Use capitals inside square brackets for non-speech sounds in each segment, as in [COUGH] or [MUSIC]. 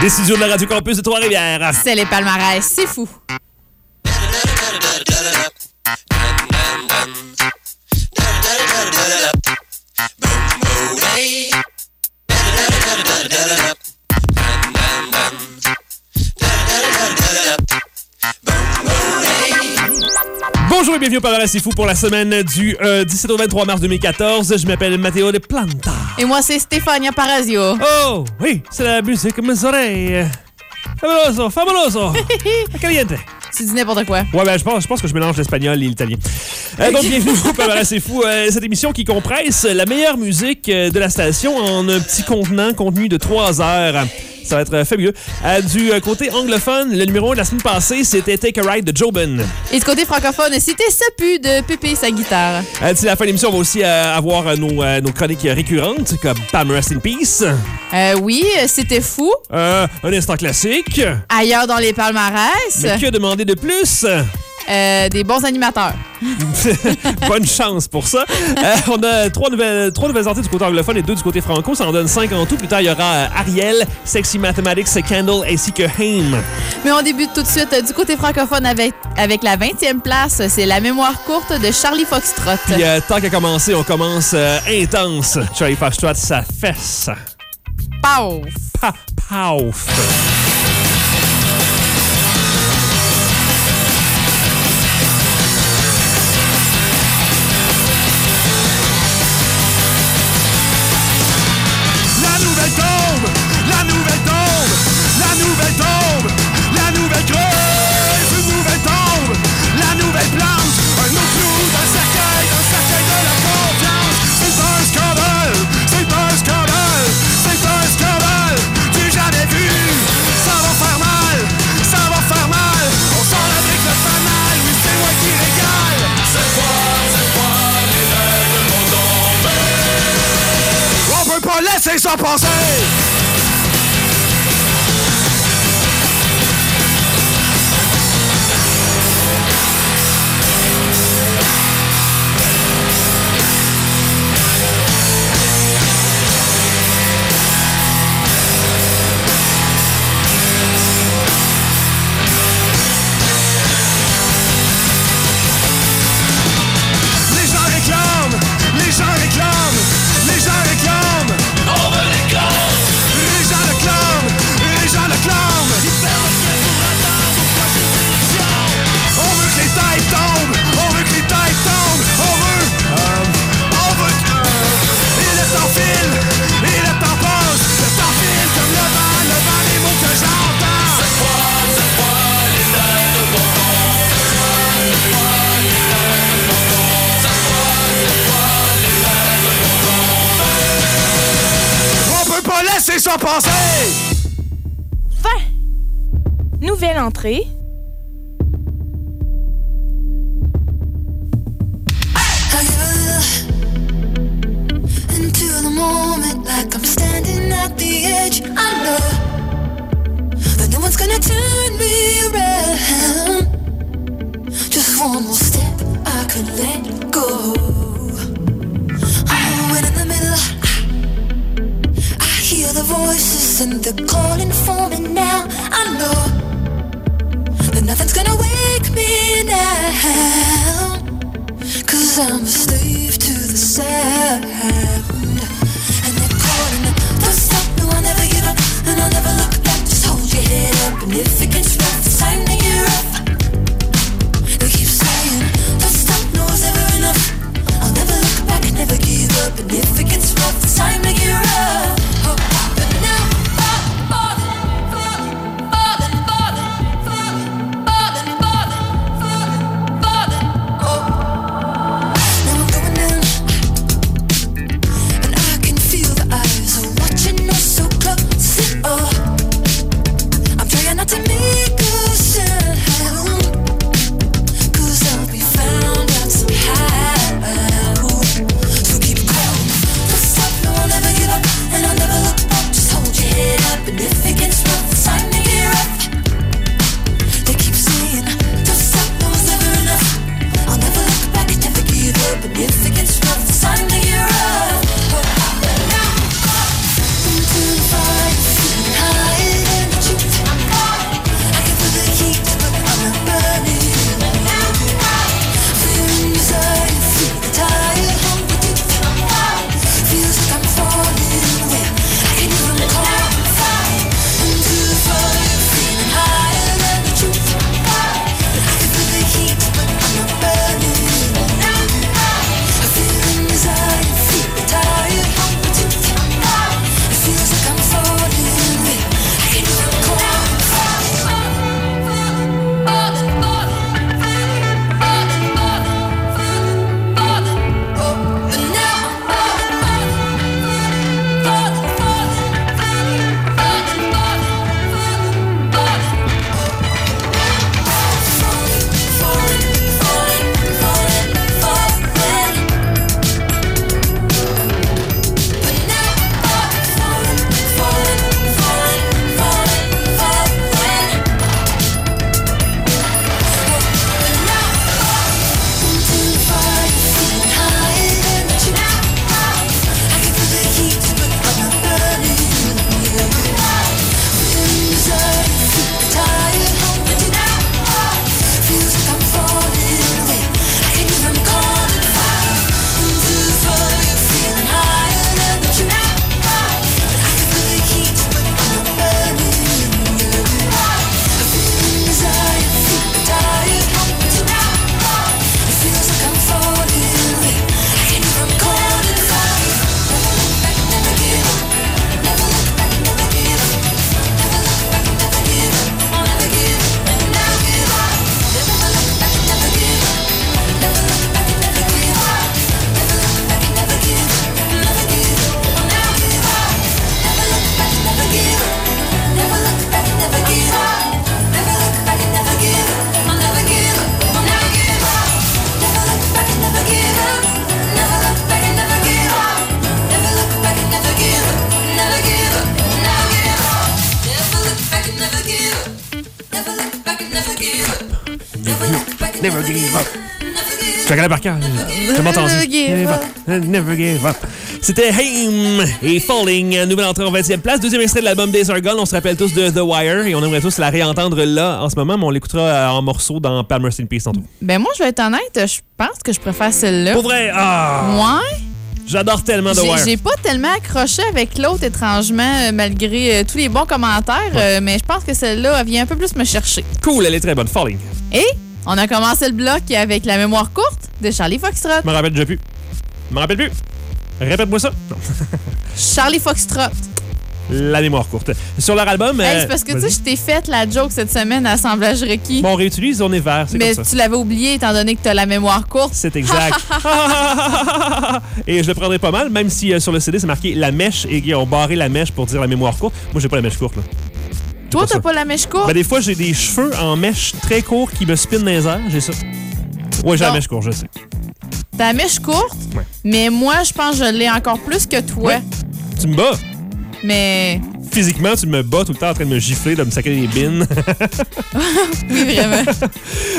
Décision de la Radio Campus de Trois-Rivières. C'est les palmarès, c'est fou. Et bienvenue au Palmarès C'est Fou pour la semaine du euh, 17 au 23 mars 2014. Je m'appelle Matteo De Planta. Et moi, c'est Stefania Parazio. Oh, oui, c'est la musique mes oreilles. Fabuloso, fabuloso. [LAUGHS] Caliente. Tu dis n'importe quoi. Ouais, ben, je pense, je pense que je mélange l'espagnol et l'italien. Euh, donc, bienvenue au Palmarès C'est Fou. euh, cette émission qui compresse la meilleure musique euh, de la station en un petit contenant contenu de 3 heures. Ça va être euh, fabuleux. Euh, du euh, côté anglophone, le numéro 1 de la semaine passée, c'était Take a Ride de Jobin. Et du côté francophone, c'était Sapu de Pépé sa guitare. Euh, D'ici la fin de l'émission, on va aussi euh, avoir nos, nos chroniques récurrentes, comme Pam Rest in Peace, oui, c'était fou. un instant classique, Ailleurs dans les palmarès, mais que demander de plus? Euh, des bons animateurs. [LAUGHS] Bonne chance pour ça. Euh, on a trois nouvelles, trois nouvelles entrées du côté anglophone et deux du côté franco. Ça en donne cinq en tout. Plus tard, il y aura euh, Ariel, Sexy Mathematics, Candle ainsi que Haim. Mais on débute tout de suite du côté francophone avec, avec la 20e place. C'est La mémoire courte de Charlie Foxtrot. Puis euh, tant qu'à commencer, on commence intense. Charlie Foxtrot, sa fesse. Paf! Pa, pauf. Par cœur. Never give up. C'était Haim et Falling, nouvelle entrée en 20e place. Deuxième extrait de l'album Days Are Gone. On se rappelle tous de The Wire et on aimerait tous la réentendre là en ce moment, mais on l'écoutera euh, en morceaux dans Palmer in Peace tantôt. Ben moi, je vais être honnête, je pense que je préfère celle-là. Pour vrai, ah, Ouais. j'adore tellement The Wire. J'ai pas tellement accroché avec l'autre, étrangement, euh, malgré euh, tous les bons commentaires, euh, mais je pense que celle-là, elle vient un peu plus me chercher. Cool, elle est très bonne. Falling. Et on a commencé le bloc avec la mémoire courte de Charlie Foxtrot. Je me rappelle déjà plus. Je me rappelle plus. Répète-moi ça. Non. [LAUGHS] Charlie Foxtrot. La mémoire courte. Sur leur album. Hey, euh, c'est parce que tu sais, je t'ai fait la joke cette semaine à Assemblage requis. Bon, on réutilise, on est vert, c'est mais comme ça. tu l'avais oublié étant donné que tu as la mémoire courte. C'est exact. [LAUGHS] et je le prendrais pas mal, même si euh, sur le CD, c'est marqué la mèche et qu'ils ont barré la mèche pour dire la mémoire courte. Moi, j'ai pas la mèche courte, là. Toi, t'as pas la mèche courte? Ben, des fois, j'ai des cheveux en mèche très courts qui me spinent les airs. J'ai ça. Ouais, j'ai la mèche courte, je sais. T'as la mèche courte, Ouais. mais moi, je pense que je l'ai encore plus que toi. Ouais. Tu me bats. Mais Physiquement, tu me bats tout le temps en train de me gifler, de me sacrer des bines. [LAUGHS] oui, vraiment. [LAUGHS]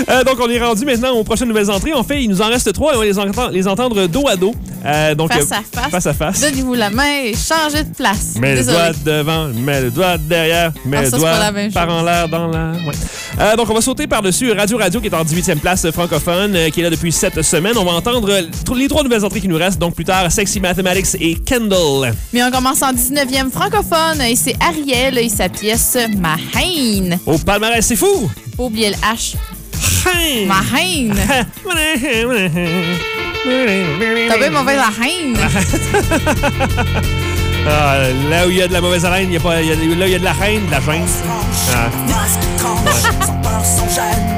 Euh, donc, on est rendu maintenant aux prochaines nouvelles entrées. En fait, il nous en reste trois et on va les, entendre, les entendre dos à dos. Euh, donc, Face à face. Face à face. Donnez-vous la main et changez de place. Mets le doigt devant, mets le doigt derrière, mets Ah, le ça, doigt par en l'air dans la. Ouais. Euh, donc, on va sauter par-dessus Radio Radio qui est en 18e place francophone, qui est là depuis cette semaines. On va entendre les trois nouvelles entrées qui nous restent. Donc, plus tard, Sexy Mathematics et Kendall. Mais on commence en 19e francophone et c'est Ariel et sa pièce Ma haine. Au palmarès, c'est fou! Faut oublier le H. Ma haine. [LAUGHS] T'as bien mauvaise la haine? [LAUGHS] Ah, là où il y a de la mauvaise haleine, il y a pas, il y a- là où il y a de la haine, de la gêne. Ah. Masque tranche, sans peur, sans gêne,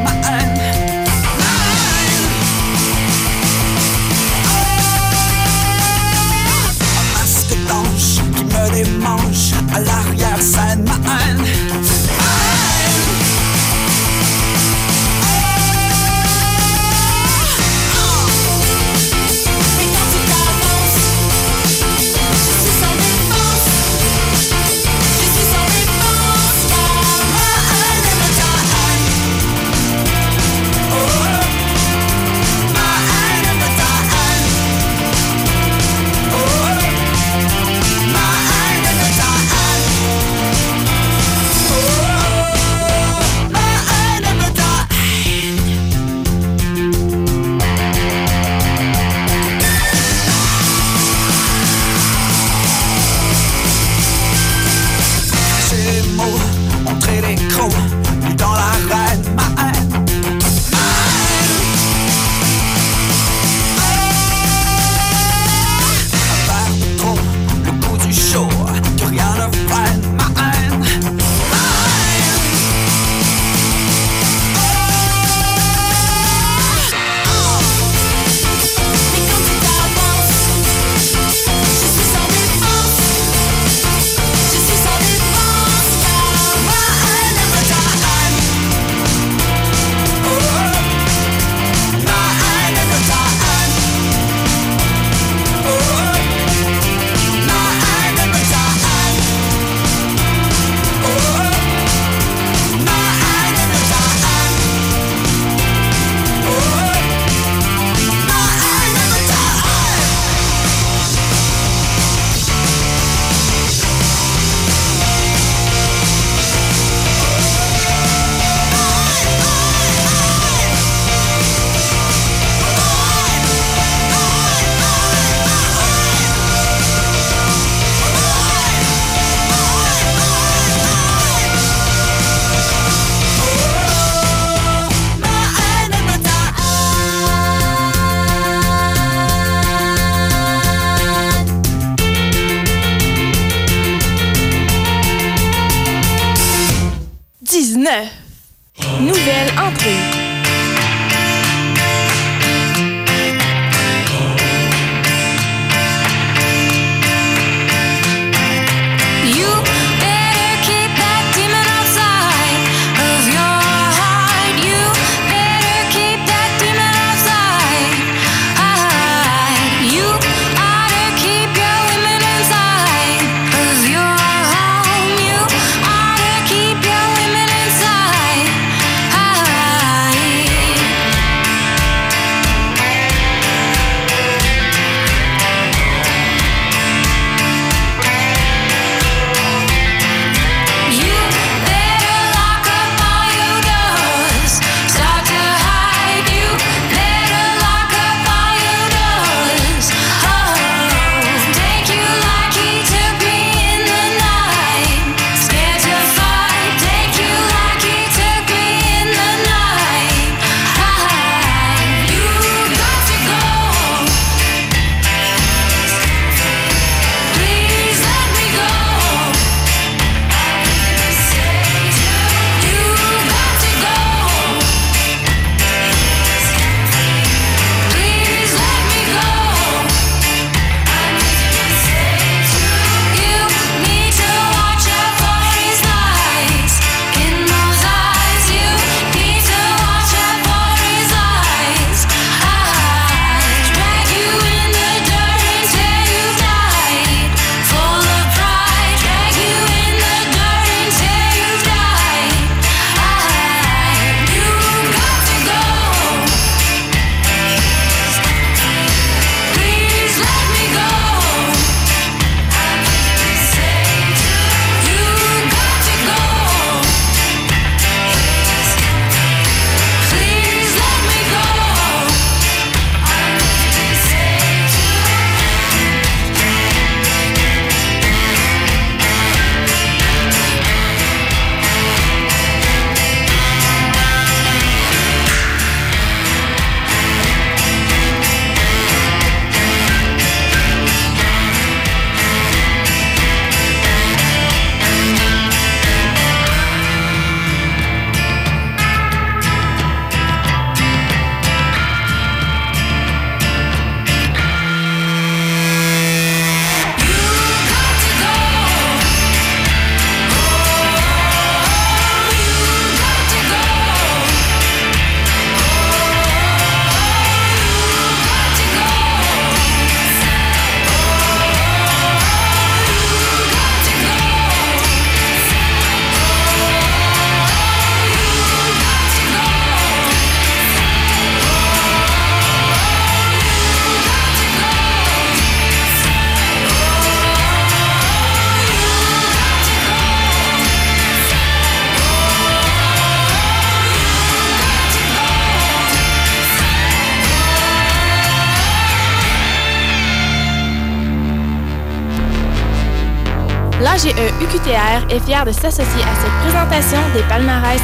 Est fier de s'associer à cette présentation des palmarès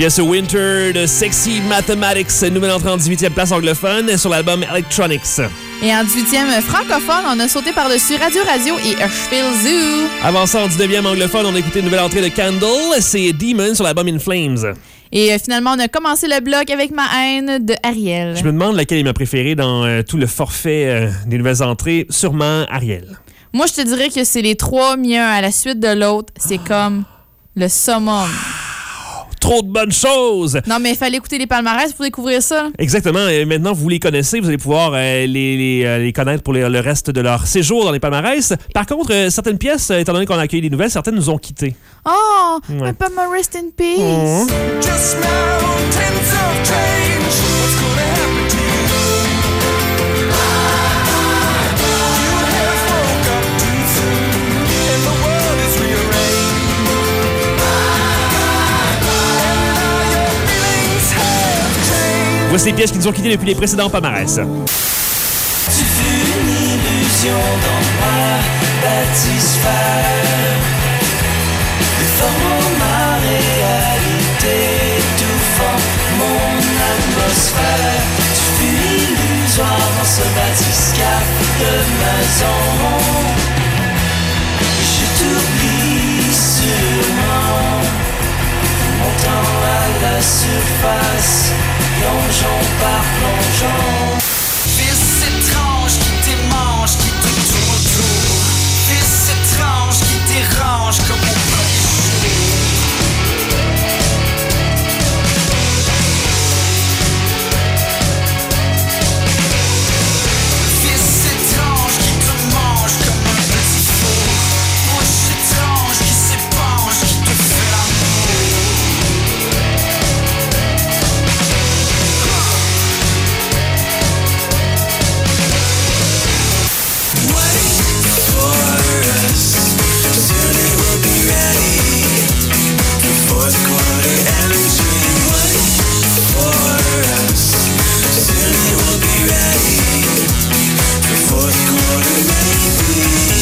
pièce Winter de Sexy Mathematics, nouvelle entrée en 18e place anglophone sur l'album Electronics. Et en 18e francophone, on a sauté par-dessus Radio Radio et Hirschfield Zoo. Avant ça, en 19e anglophone, on a écouté une nouvelle entrée de Candle, c'est Demon sur l'album In Flames. Et euh, finalement, on a commencé le bloc avec Ma haine de Ariel. Je me demande laquelle est ma préférée dans euh, tout le forfait euh, des nouvelles entrées. Sûrement Ariel. Moi, je te dirais que c'est les trois un à la suite de l'autre. C'est comme le summum. Trop de bonnes choses! Non, mais il fallait écouter les palmarès pour découvrir ça. Exactement. Et maintenant, vous les connaissez. Vous allez pouvoir euh, les, les, euh, les connaître pour les- le reste de leur séjour dans les palmarès. Par contre, euh, certaines pièces, étant donné qu'on a accueilli des nouvelles, certaines nous ont quittés. Oh, Ouais. un peu ma rest in peace. Just mountains of Voici les pièces qui nous ont quittés depuis les précédents palmarès. Tu fus une illusion dans ma satisfaire Déformant ma réalité Étouffant mon atmosphère Tu fus illusoire dans ce bathyscaphe de maison Je t'oublie sûrement Montant à la surface Plongeons par plongeons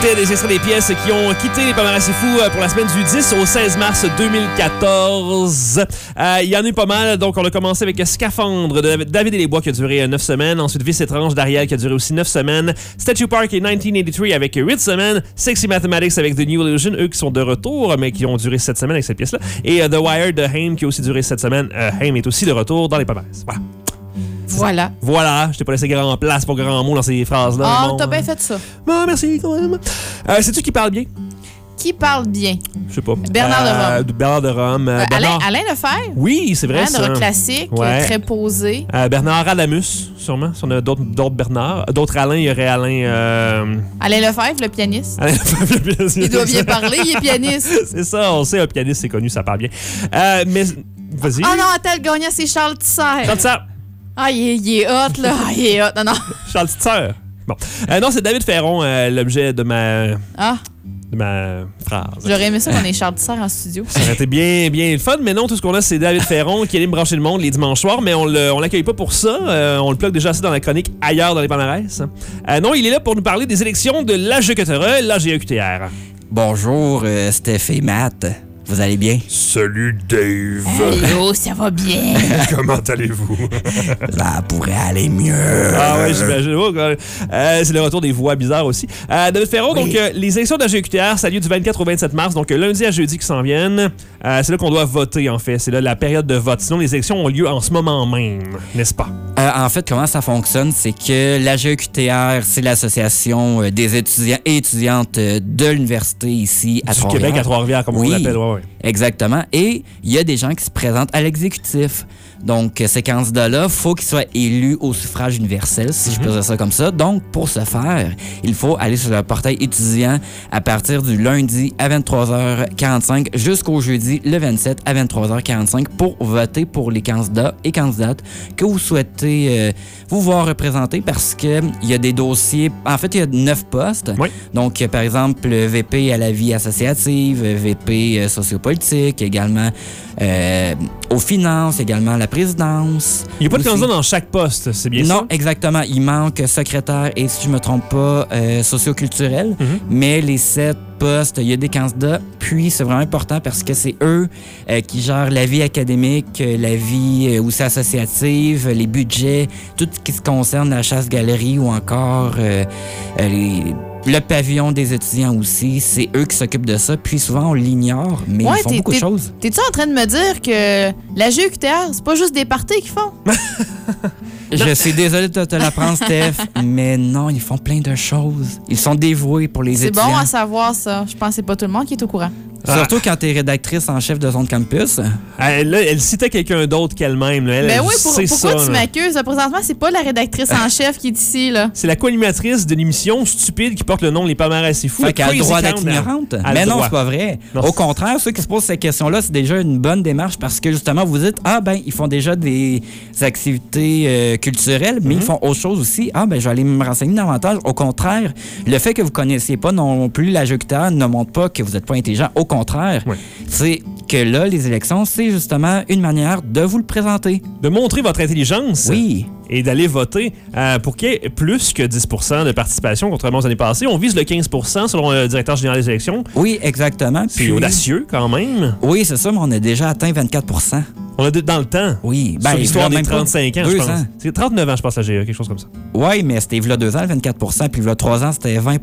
C'était des extraits des pièces qui ont quitté les palmarès c'est fou euh, pour la semaine du 10 au 16 mars 2014. Euh, Il y en a eu pas mal. Donc, on a commencé avec Scaphandre de David et les Bois qui a duré 9 semaines. Ensuite, Vice étrange d'Ariel qui a duré aussi 9 semaines. Statue Park et 1983 avec 8 semaines. Sexy Mathematics avec The New Illusion, eux qui sont de retour, mais qui ont duré 7 semaines avec cette pièce-là. Et euh, The Wire de Haim qui a aussi duré 7 semaines. Euh, Haim est aussi de retour dans les palmarès. Voilà. Voilà. Voilà, je t'ai pas laissé grand place pour grand mot dans ces phrases-là. Ah, Bon, t'as bien fait ça. Bon, merci quand même. Euh, Sais-tu qui parle bien? Qui parle bien? Je sais pas. Bernard de Rome. Euh, Bernard de Rome. euh, Alain, Bernard- Alain Lefebvre? Oui, c'est vrai Hein, de rock classique, Ouais. très posé. Bernard Adamus, sûrement. Si on a d'autres Bernard. D'autres Alain, il y aurait Alain... Alain Lefebvre, le pianiste. Alain Il doit bien parler, il est pianiste. [LAUGHS] C'est ça, on sait, un pianiste, c'est connu, ça parle bien. Mais, vas-y. Ah non, attends, le gagnant, c'est Charles Tisser. Chante ça. Ah, il est, il est hot, là. Ah, il est hot. Non, non. [LAUGHS] Charles Titzer. Bon. Euh, non, c'est David Ferron, euh, l'objet de ma, Ah, de ma phrase. j'aurais aimé ça qu'on ait Charles Tisser en studio. Ça aurait été bien, bien le fun, mais non, tout ce qu'on a, c'est David Ferron qui allait me brancher le monde les dimanches soirs, mais on on l'accueille pas pour ça. Euh, on le plug déjà assez dans la chronique ailleurs dans les palmarès. Euh, non, il est là pour nous parler des élections de l'AGQTR, l'AGEQTR. Bonjour, euh, Steph et Matt. Vous allez bien? Salut Dave. Hello, ça va bien? [LAUGHS] Comment allez-vous? Ça pourrait aller mieux. Ah ouais, j'imagine. Oh. Euh, c'est le retour des voix bizarres aussi. Euh, David Ferron, donc euh, les élections de la GQTR, ça a lieu du 24 au 27 mars, donc euh, lundi à jeudi qui s'en viennent. Euh, c'est là qu'on doit voter, en fait. C'est là la période de vote. Sinon, les élections ont lieu en ce moment même, n'est-ce pas? Euh, en fait, comment ça fonctionne, c'est que la GEQTR, c'est l'association des étudiants et étudiantes de l'université ici à du Trois-Rivières. Québec à Trois-Rivières, comme on l'appelle. Ouais, ouais. Exactement. Et il y a des gens qui se présentent à l'exécutif. Donc, euh, ces candidats-là, faut qu'ils soient élus au suffrage universel, si je peux dire ça comme ça. Donc, pour ce faire, il faut aller sur le portail étudiant à partir du lundi à 23h45 jusqu'au jeudi le 27 à 23h45 pour voter pour les candidats et candidates que vous souhaitez euh, vous voir représenter parce que il y a des dossiers. En fait, il y a neuf postes. Oui. Donc, par exemple, le VP à la vie associative, VP euh, sociopolitique, également euh, aux finances, également à la présidence. Il n'y a pas de candidat dans chaque poste, c'est bien non, ça? exactement. Il manque secrétaire et, si je me trompe pas, euh, socioculturel. Mhm. Mais les sept postes, il y a des candidats. Puis, c'est vraiment important parce que c'est eux euh, qui gèrent la vie académique, euh, la vie euh, aussi associative, les budgets, tout ce qui se concerne la chasse-galerie ou encore les- le pavillon des étudiants aussi. C'est eux qui s'occupent de ça. Puis, souvent, on l'ignore, mais Ouais, ils font beaucoup de choses. T'es-tu en train de me dire que la GQTR, c'est pas juste des parties qu'ils font? [LAUGHS] Je suis désolé de te l'apprendre, Steph, [LAUGHS] mais non, ils font plein de choses. Ils sont dévoués pour les C'est étudiants. bon à savoir ça. Je pense que c'est pas tout le monde qui est au courant. Surtout quand tu es rédactrice en chef de zone campus. Elle, là, elle citait quelqu'un d'autre qu'elle-même. Elle, Ben elle oui, pour- sait pourquoi ça, tu m'accuses? Présentement, c'est pas la rédactrice en chef qui est ici, là. C'est la co-animatrice de l'émission stupide qui porte le nom Les Palmarès, c'est fou. Fait qu'elle a le droit d'être ignorante. Mais non, c'est pas vrai. Non. Au contraire, ceux qui se posent ces questions-là, c'est déjà une bonne démarche parce que justement, vous dites, ah ben, ils font déjà des activités euh, culturelles, mais Mhm. ils font autre chose aussi. Ah ben, je vais aller me renseigner davantage. Au contraire, le fait que vous connaissiez pas non plus la JQTR ne montre pas que vous n'êtes pas intelligent. Au contraire, c'est que là, les élections, c'est justement une manière de vous le présenter. De montrer votre intelligence. Oui. Et d'aller voter euh, pour qu'il y ait plus que 10 de participation, contrairement aux années passées. On vise le 15 selon le directeur général des élections. Oui, exactement. C'est Puis- audacieux quand même. Oui, c'est ça, mais on a déjà atteint 24% On a de- dans le temps. Oui, Sur l'histoire des même pas 35 ans, je pense. ans. C'est 39 ans, je pense, la GE, quelque chose comme ça. Oui, mais c'était a deux ans, le 24 puis a trois ans, c'était 20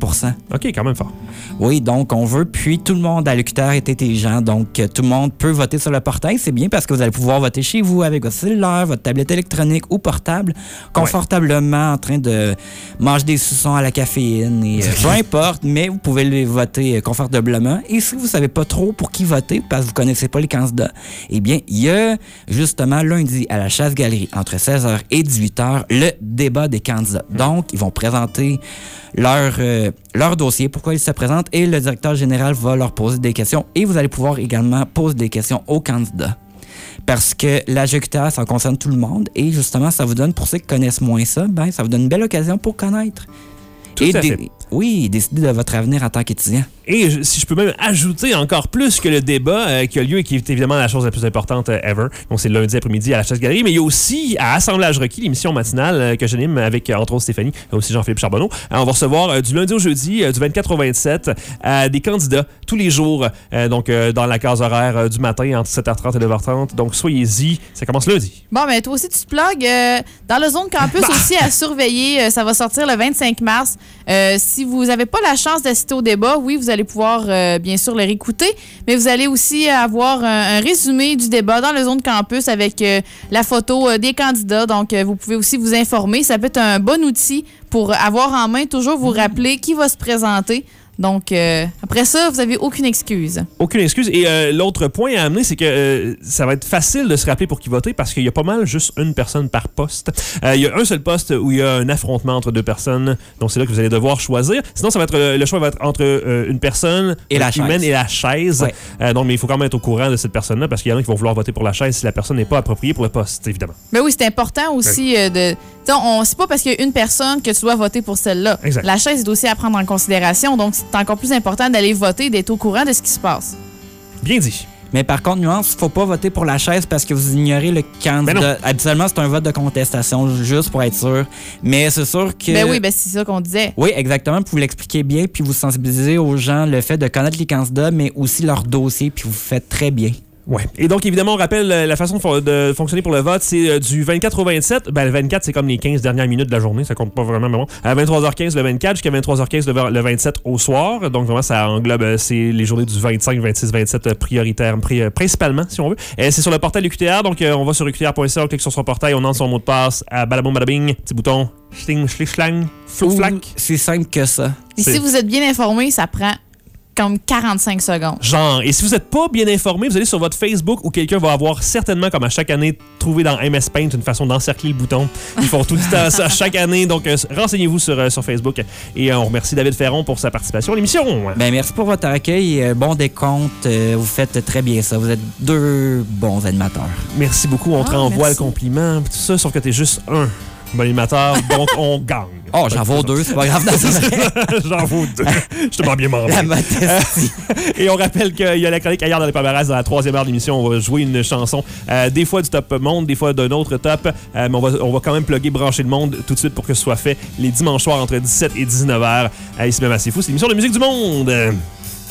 OK, quand même fort. Oui, donc on veut. Puis tout le monde à l'UQTR est intelligent. Donc euh, tout le monde peut voter sur le portail. C'est bien parce que vous allez pouvoir voter chez vous avec votre cellulaire, votre tablette électronique ou portable, confortablement en train de manger des suçons à la caféine. Et, euh, peu [LAUGHS] importe, mais vous pouvez les voter euh, confortablement. Et si vous savez pas trop pour qui voter parce que vous connaissez pas les candidats, eh bien, il y a justement lundi à la chasse-galerie entre 16h et 18h le débat des candidats. Donc, ils vont présenter leur, euh, leur dossier, pourquoi ils se présentent, et le directeur général va leur poser des questions. Et vous allez pouvoir également poser des questions aux candidats. Parce que la ça concerne tout le monde. Et justement, ça vous donne, pour ceux qui connaissent moins ça, ben, ça vous donne une belle occasion pour connaître. Tout et à dé- fait. Oui, décider de votre avenir en tant qu'étudiant. Et je- si je peux même ajouter encore plus que le débat euh, qui a lieu et qui est évidemment la chose la plus importante euh, ever. Donc, c'est le lundi après-midi à la Chasse Galerie. Mais il y a aussi à Assemblage requis, l'émission matinale euh, que j'anime avec, entre autres, Stéphanie et aussi Jean-Philippe Charbonneau. On va recevoir du lundi au jeudi, du 24 au 27, euh, des candidats tous les jours, donc dans la case horaire du matin entre 7h30 et 9h30. Donc, soyez-y. Ça commence lundi. Bon, mais toi aussi, tu te plugues. dans le zone campus Bah! aussi à surveiller, ça va sortir le 25 mars. Si vous n'avez pas la chance d'assister au débat, oui, vous allez pouvoir euh, bien sûr le réécouter, mais vous allez aussi avoir un, un résumé du débat dans le zone campus avec euh, la photo euh, des candidats. Donc, vous pouvez aussi vous informer. Ça peut être un bon outil pour avoir en main, toujours vous rappeler qui va se présenter. Donc, euh, après ça, vous n'avez aucune excuse. Aucune excuse. Et euh, l'autre point à amener, c'est que euh, ça va être facile de se rappeler pour qui voter parce qu'il y a pas mal juste une personne par poste. Euh, il y a un seul poste où il y a un affrontement entre deux personnes. Donc c'est là que vous allez devoir choisir. Sinon, ça va être le choix va être entre euh, une personne Et la humaine chaise. et la chaise. Ouais. Euh, donc, mais il faut quand même être au courant de cette personne-là parce qu'il y en a qui vont vouloir voter pour la chaise si la personne n'est pas appropriée pour le poste, évidemment. Mais oui, c'est important aussi euh, de. Sais, on, c'est pas parce qu'il y a une personne que tu dois voter pour celle-là. Exact. La chaise est aussi à prendre en considération, donc c'est encore plus important d'aller voter, d'être au courant de ce qui se passe. Bien dit. Mais par contre, nuance, faut pas voter pour la chaise parce que vous ignorez le Ben non. candidat. Habituellement, c'est un vote de contestation, juste pour être sûr. Mais c'est sûr que. Ben oui, ben c'est ça qu'on disait. Oui, exactement. Puis vous l'expliquez bien, puis vous sensibilisez aux gens le fait de connaître les candidats, mais aussi leur dossier, puis vous faites très bien. Ouais. Et donc, évidemment, on rappelle euh, la façon de fon- de fonctionner pour le vote, c'est euh, du 24 au 27. Ben, le 24, c'est comme les 15 dernières minutes de la journée, ça compte pas vraiment, mais bon. À 23h15 le 24 jusqu'à 23h15 le, ver- le 27 au soir. Donc, vraiment, ça englobe, euh, c'est les journées du 25, 26, 27 euh, prioritaires, pri- principalement, si on veut. Et c'est sur le portail UQTR, donc on va sur UQTR.ca, on clique sur son portail, on entre son mot de passe à balabom badabing, petit bouton, schling, schling, schlang, flou, Ou flac. C'est simple que ça. Et si vous êtes bien informé, ça prend comme 45 secondes. Genre, et si vous n'êtes pas bien informé, vous allez sur votre Facebook où quelqu'un va avoir certainement, comme à chaque année, trouvé dans MS Paint une façon d'encercler le bouton. Ils font tout le temps ça chaque année, donc euh, renseignez-vous sur, euh, sur Facebook. Et euh, on remercie David Ferron pour sa participation à l'émission. Ben, merci pour votre accueil. Bon décompte. Euh, vous faites très bien ça. Vous êtes deux bons animateurs. Merci beaucoup, on te Ah, renvoie merci. le compliment, tout ça, sauf que t'es juste un bon animateur, donc on gagne. Oh, j'en vaux deux, c'est pas grave. [LAUGHS] J'en vaux deux. Je te bien. La modestie. Et on rappelle qu'il y a la chronique ailleurs dans les palmarès dans la troisième heure de l'émission. On va jouer une chanson, euh, des fois du top monde, des fois d'un autre top. Euh, mais on va, on va quand même plugger Brancher le monde tout de suite pour que ce soit fait les dimanches soirs entre 17 et 19 heures. Euh, ici même assez fou, c'est l'émission de musique du monde. Euh,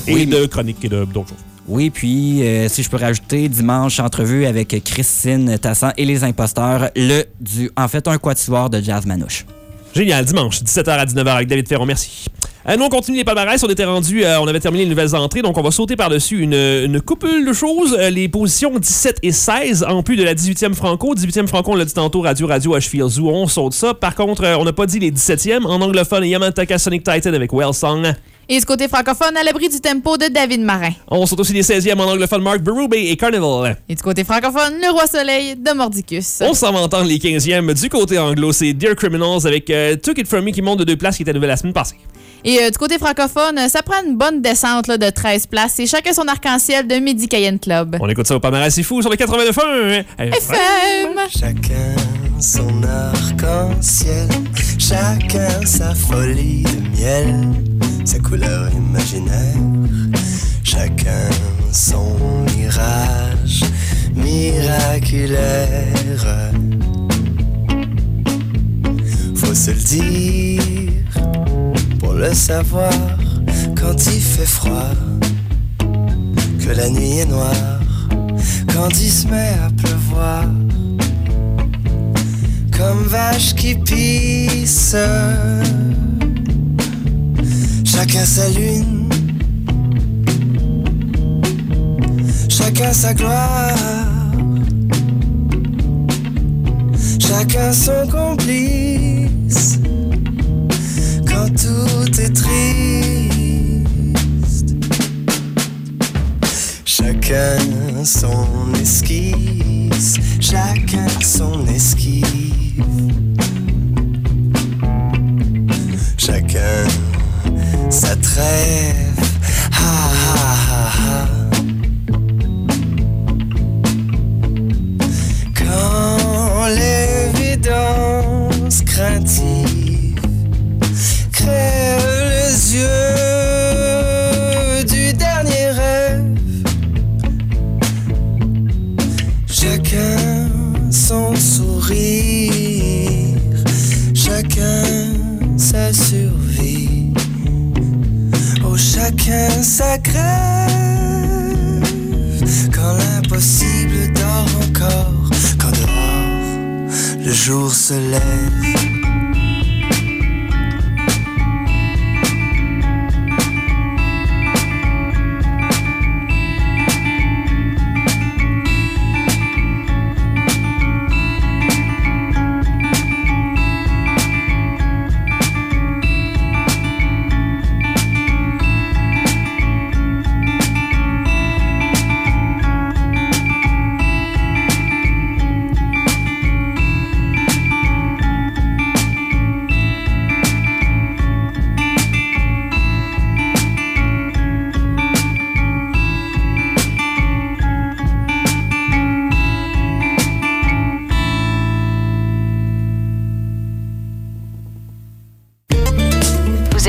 Et Oui, de chroniques et d'autres choses. Oui, puis euh, si je peux rajouter, dimanche, entrevue avec Christine Tassan et les imposteurs, le du, en fait, un quatuor de jazz manouche. Génial, dimanche, 17h à 19h avec David Ferron, merci. Euh, nous, on continue les palmarès. On était rendu, euh, on avait terminé les nouvelles entrées, donc on va sauter par-dessus une, une couple de choses. Euh, les positions 17 et 16, en plus de la 18e Franco. 18e Franco, on l'a dit tantôt, Radio Radio Ashfield Zoo, on saute ça. Par contre, on n'a pas dit les 17e. En anglophone, Yamantaka Sonic Titan avec Well Song. Et du côté francophone, à l'abri du tempo de David Marin. On saute aussi les 16e en anglophone, Mark Berube et Carnival. Et du côté francophone, le roi soleil de Mordicus. On s'en va entendre les 15e du côté anglo. C'est Dear Criminals avec euh, Took It From Me qui monte de deux places qui était nouvelle la semaine passée. Et euh, du côté francophone, ça prend une bonne descente là, de 13 places. C'est chacun son arc-en-ciel de Midi Cayenne Club. On écoute ça au palmarès, c'est fou sur le 89 1. FM! Chacun son arc-en-ciel, chacun sa folie de miel, sa couleur imaginaire, chacun son mirage miraculaire. Faut se le dire pour le savoir quand il fait froid, que la nuit est noire, quand il se met à pleuvoir comme vache qui pisse. Chacun sa lune, chacun sa gloire, chacun son complice. Quand tout est triste, chacun son esquisse, chacun son esquive. Chacun sa trêve. Ha ha ha ha. Quand l'évidence craintive chacun. Quand l'impossible dort encore, quand dehors le jour se lève.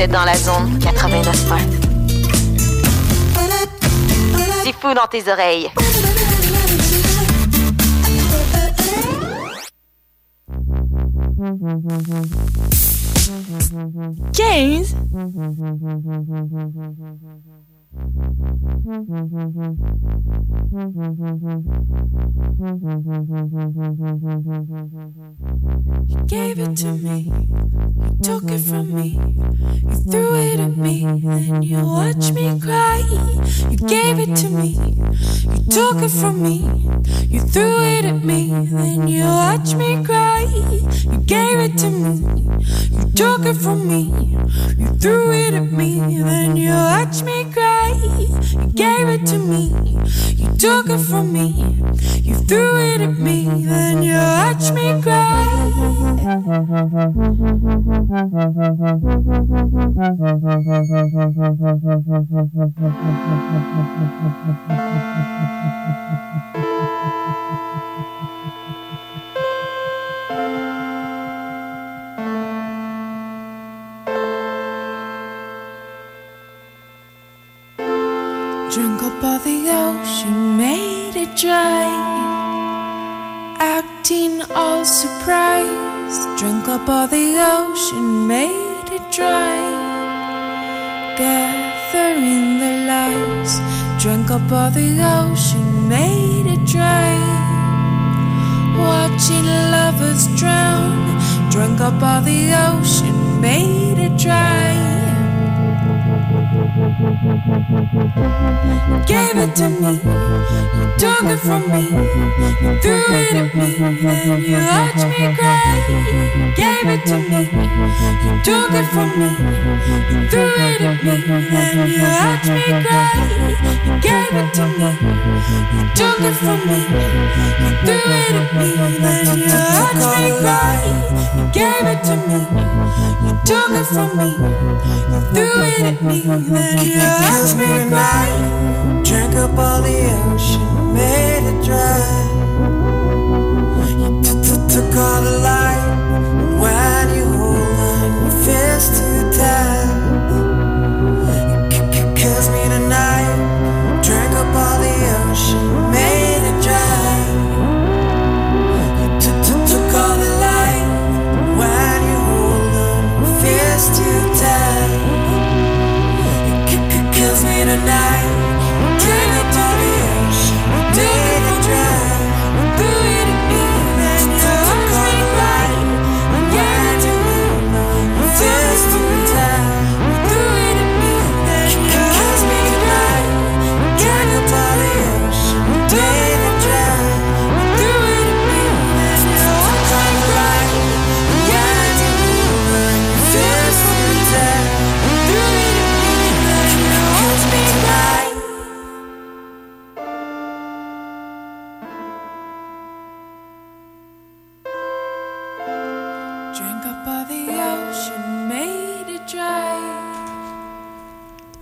Êtes dans la zone 89.1. C'est fou dans tes oreilles. Quinze. You gave it to me, you took it from me, it to me, you took it from me, you threw it at me, then you watched me cry. You gave it to me, you took it from me, you threw it at me, then you watched me cry. You gave it to me, you took it from me, you threw it at me, then you watched me cry. Thank you. Up all the ocean, made it dry. Gathering the lights. Drink up all the ocean, made it dry. Watching lovers drown. Drink up all the ocean, made it dry. Gave it to me, you took it from me, you threw it at me, you watched me cry. Gave it to me, you took it from me, you threw it at me, you watched me cry. You gave it to me, you took it from me, you threw it at me, you watched me cry. You gave it to me, you took it from me, you threw it at me, you watched me cry. Drank up all the ocean, made it dry. Took all the light, and when you hold your fist too tight. Tonight.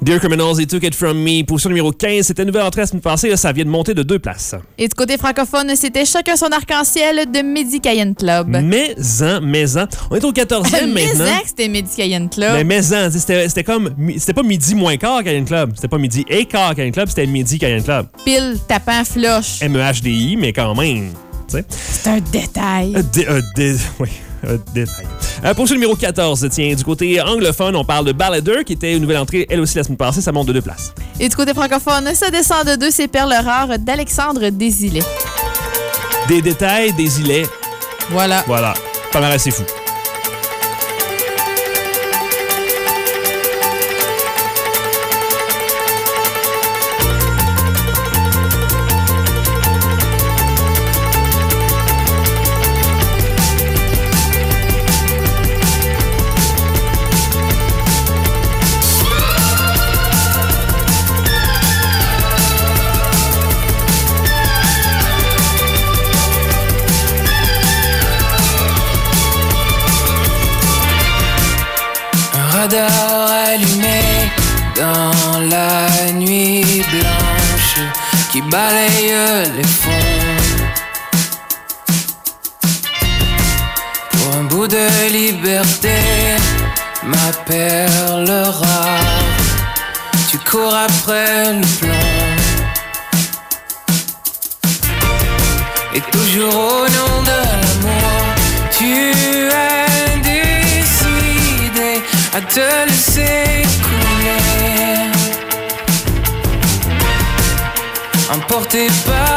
Dear Criminals et Took It From Me, position numéro 15. C'était une nouvelle entrée la semaine passée, là, ça vient de monter de deux places. Et du côté francophone, c'était Chacun son arc-en-ciel de Midi Cayenne Club. Mais-en, mais-en. On est au 14e [LAUGHS] Mais maintenant. que c'était Midi Cayenne Club. Mais mais-en, c'était c'était comme. C'était pas midi moins quart Cayenne Club. C'était pas midi et quart Cayenne Club, c'était midi Cayenne Club. Pile, tapant, floche. M-E-H-D-I, mais quand même. C'est un détail. Euh, dé- euh, dé- [LAUGHS] oui. [LAUGHS] détail. Euh, numéro 14, tiens, du côté anglophone, on parle de Ballader, qui était une nouvelle entrée, elle aussi, la semaine passée. Ça monte de deux places. Et du côté francophone, ça descend de deux, ces perles rares d'Alexandre Desilets. Des détails, des. Voilà. Voilà. Pas mal assez fou. te laisser couler, emporté par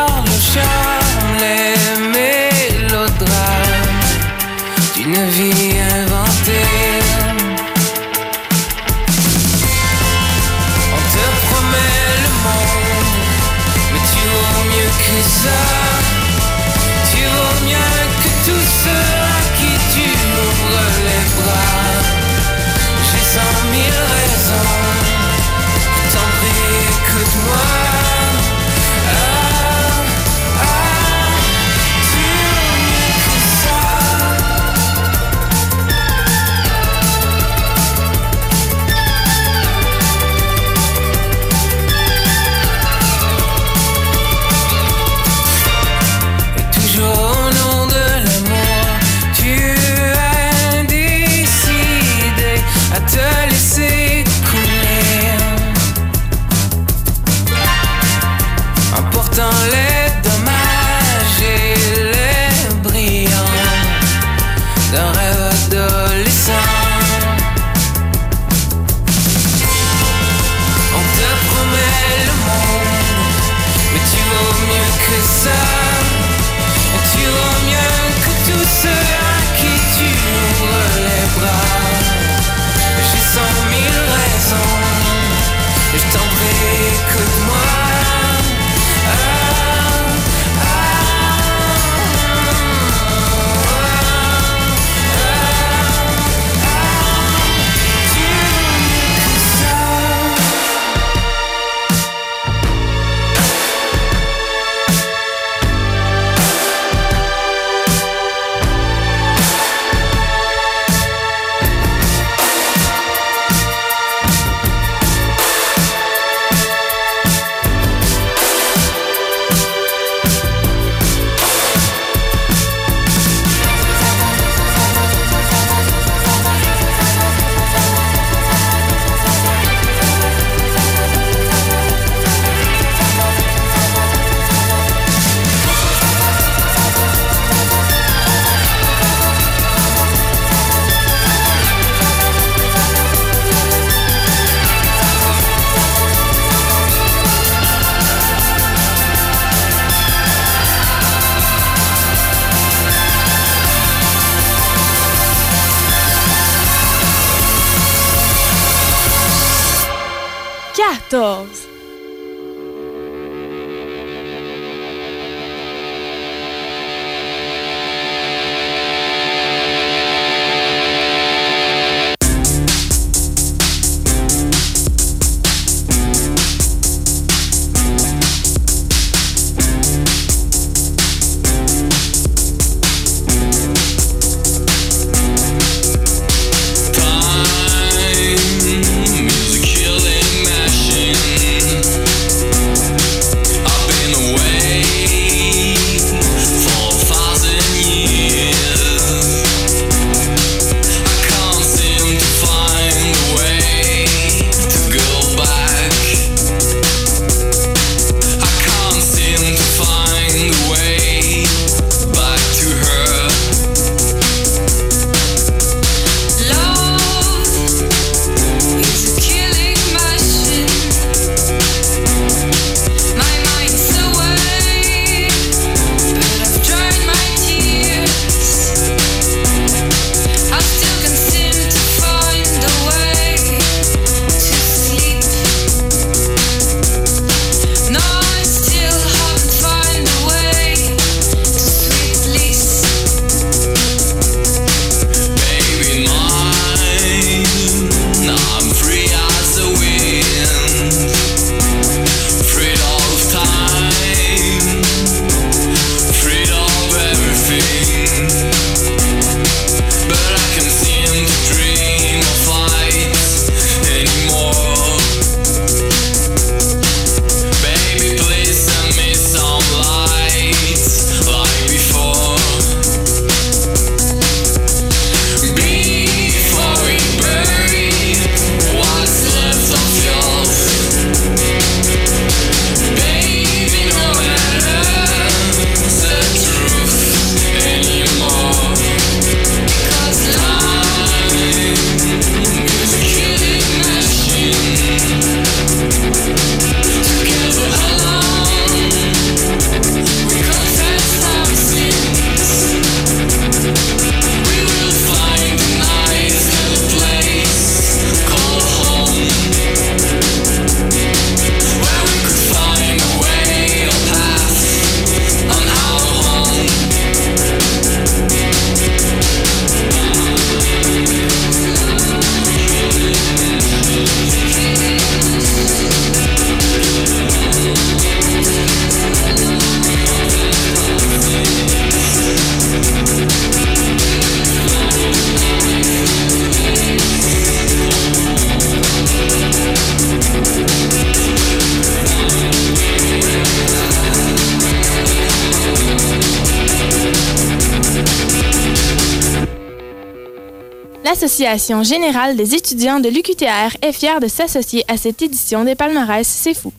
L'Association générale des étudiants de l'UQTR est fière de s'associer à cette édition des palmarès C'est fou.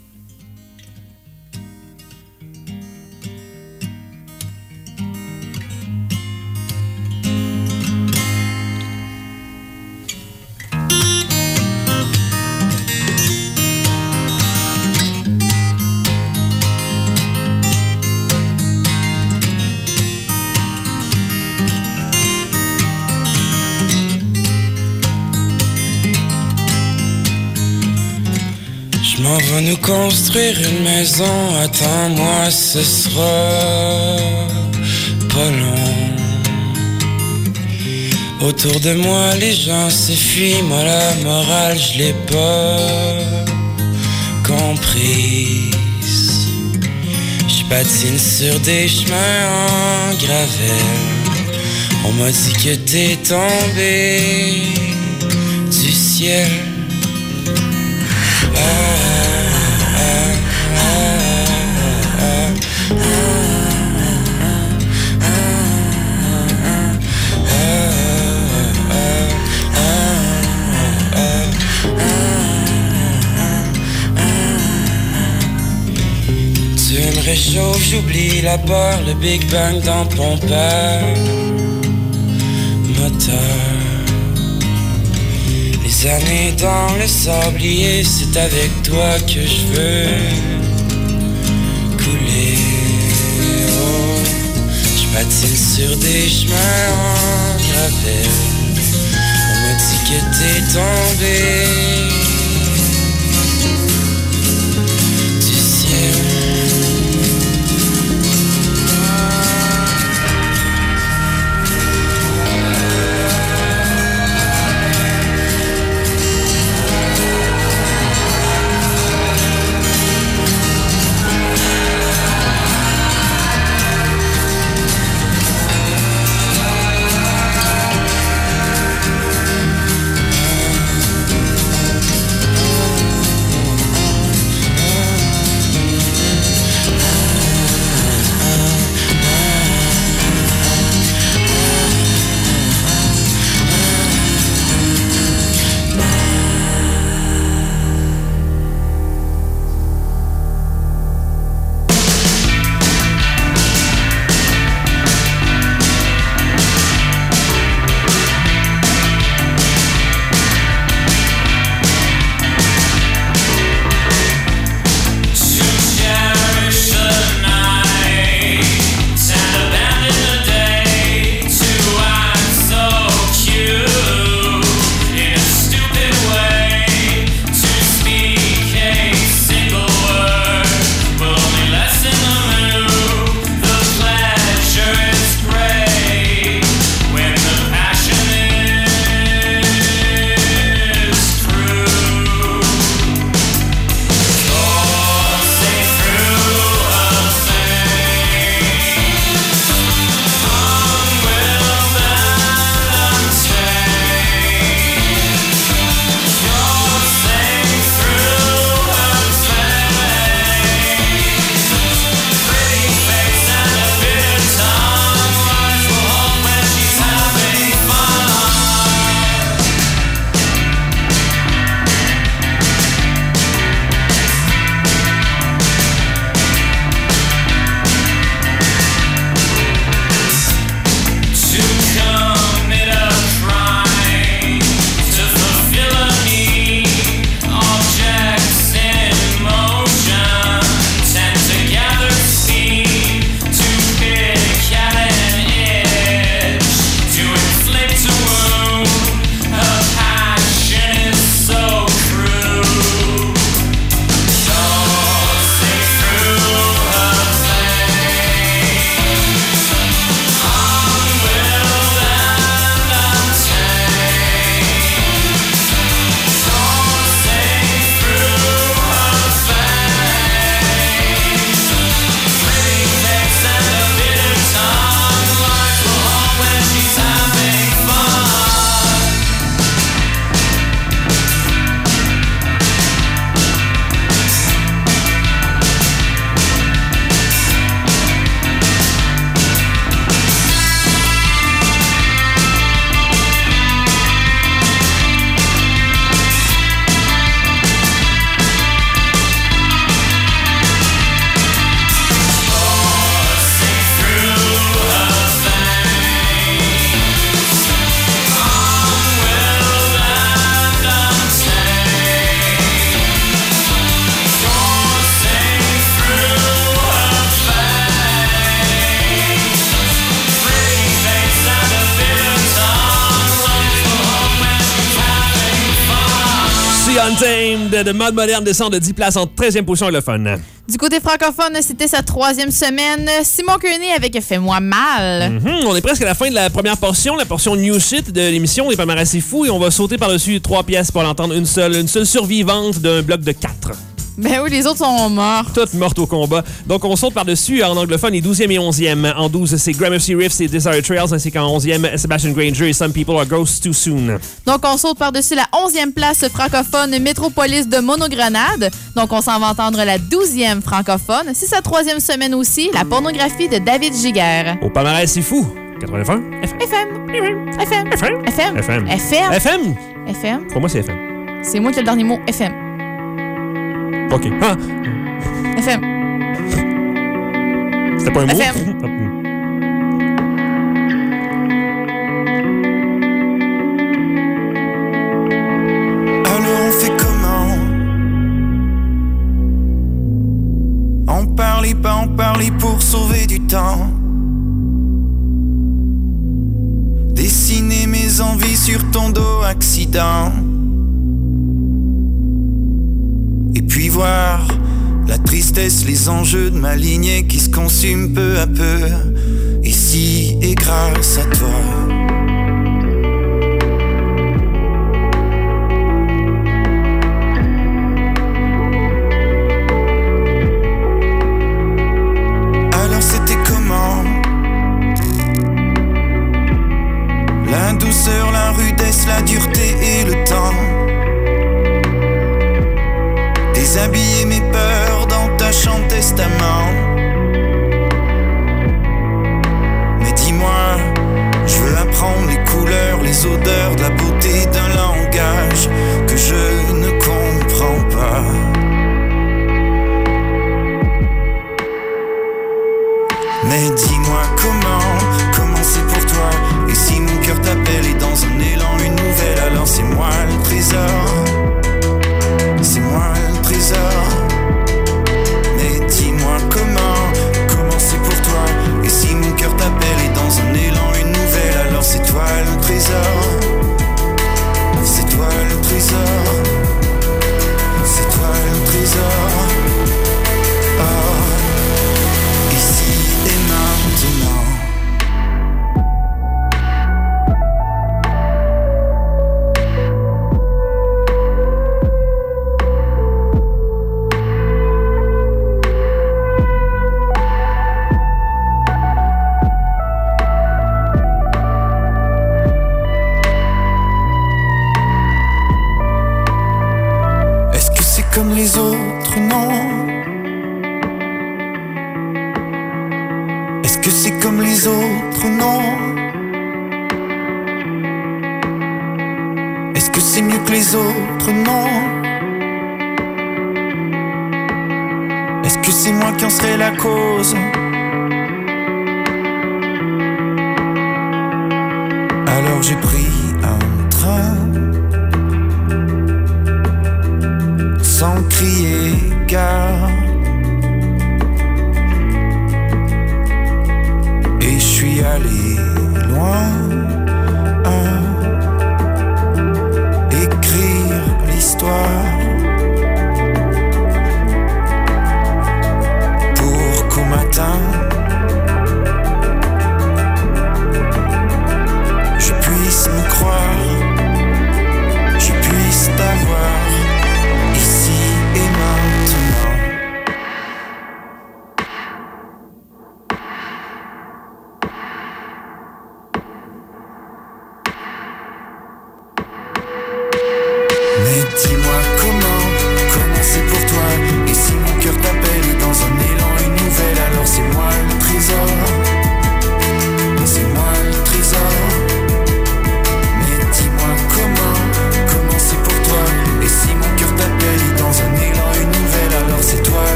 Nous construire une maison, attends-moi, ce sera pas long. Autour de moi, les gens s'enfuient, moi la morale, je l'ai pas comprise. Je patine sur des chemins en gravelle. On m'a dit que t'es tombé du ciel. Me j'oublie la peur, le Big Bang dans père moteur. Les années dans le sablier, c'est avec toi que je veux couler. Oh, je patine sur des chemins en gravelle. On m'a dit que t'es tombé de mode moderne descend de 10 places en 13e position anglophone. Du côté francophone, c'était sa troisième semaine. Simon Kearney avec Fais-moi mal. Mhm, on est presque à la fin de la première portion, la portion New Shit de l'émission des Palmarès assez fou et on va sauter par-dessus trois pièces pour l'entendre une seule, une seule survivante d'un bloc de quatre. Ben oui, les autres sont morts. Toutes mortes au combat. Donc, on saute par-dessus en anglophone les 12e et 11e. En 12, c'est Gramercy Riffs et Desire Trails, ainsi qu'en 11e, Sebastian Granger et Some People Are Ghosts Too Soon. Donc, on saute par-dessus la 11e place francophone Métropolis de Monogrenade. Donc, on s'en va entendre la 12e francophone. C'est sa troisième semaine aussi, la pornographie de David Giguère. Au palmarès, c'est fou. 81 FM. FM. FM. FM. FM. FM. FM. FM. FM. Pour moi, c'est FM. C'est moi qui ai le dernier mot. FM. OK. Ah, FM. c'était pas un mot? FM. Alors on fait comment? On parlait pas, on parlait pour sauver du temps. Dessiner mes envies sur ton dos, accident. Et puis voir la tristesse, les enjeux de ma lignée qui se consument peu à peu. Ici et grâce à toi.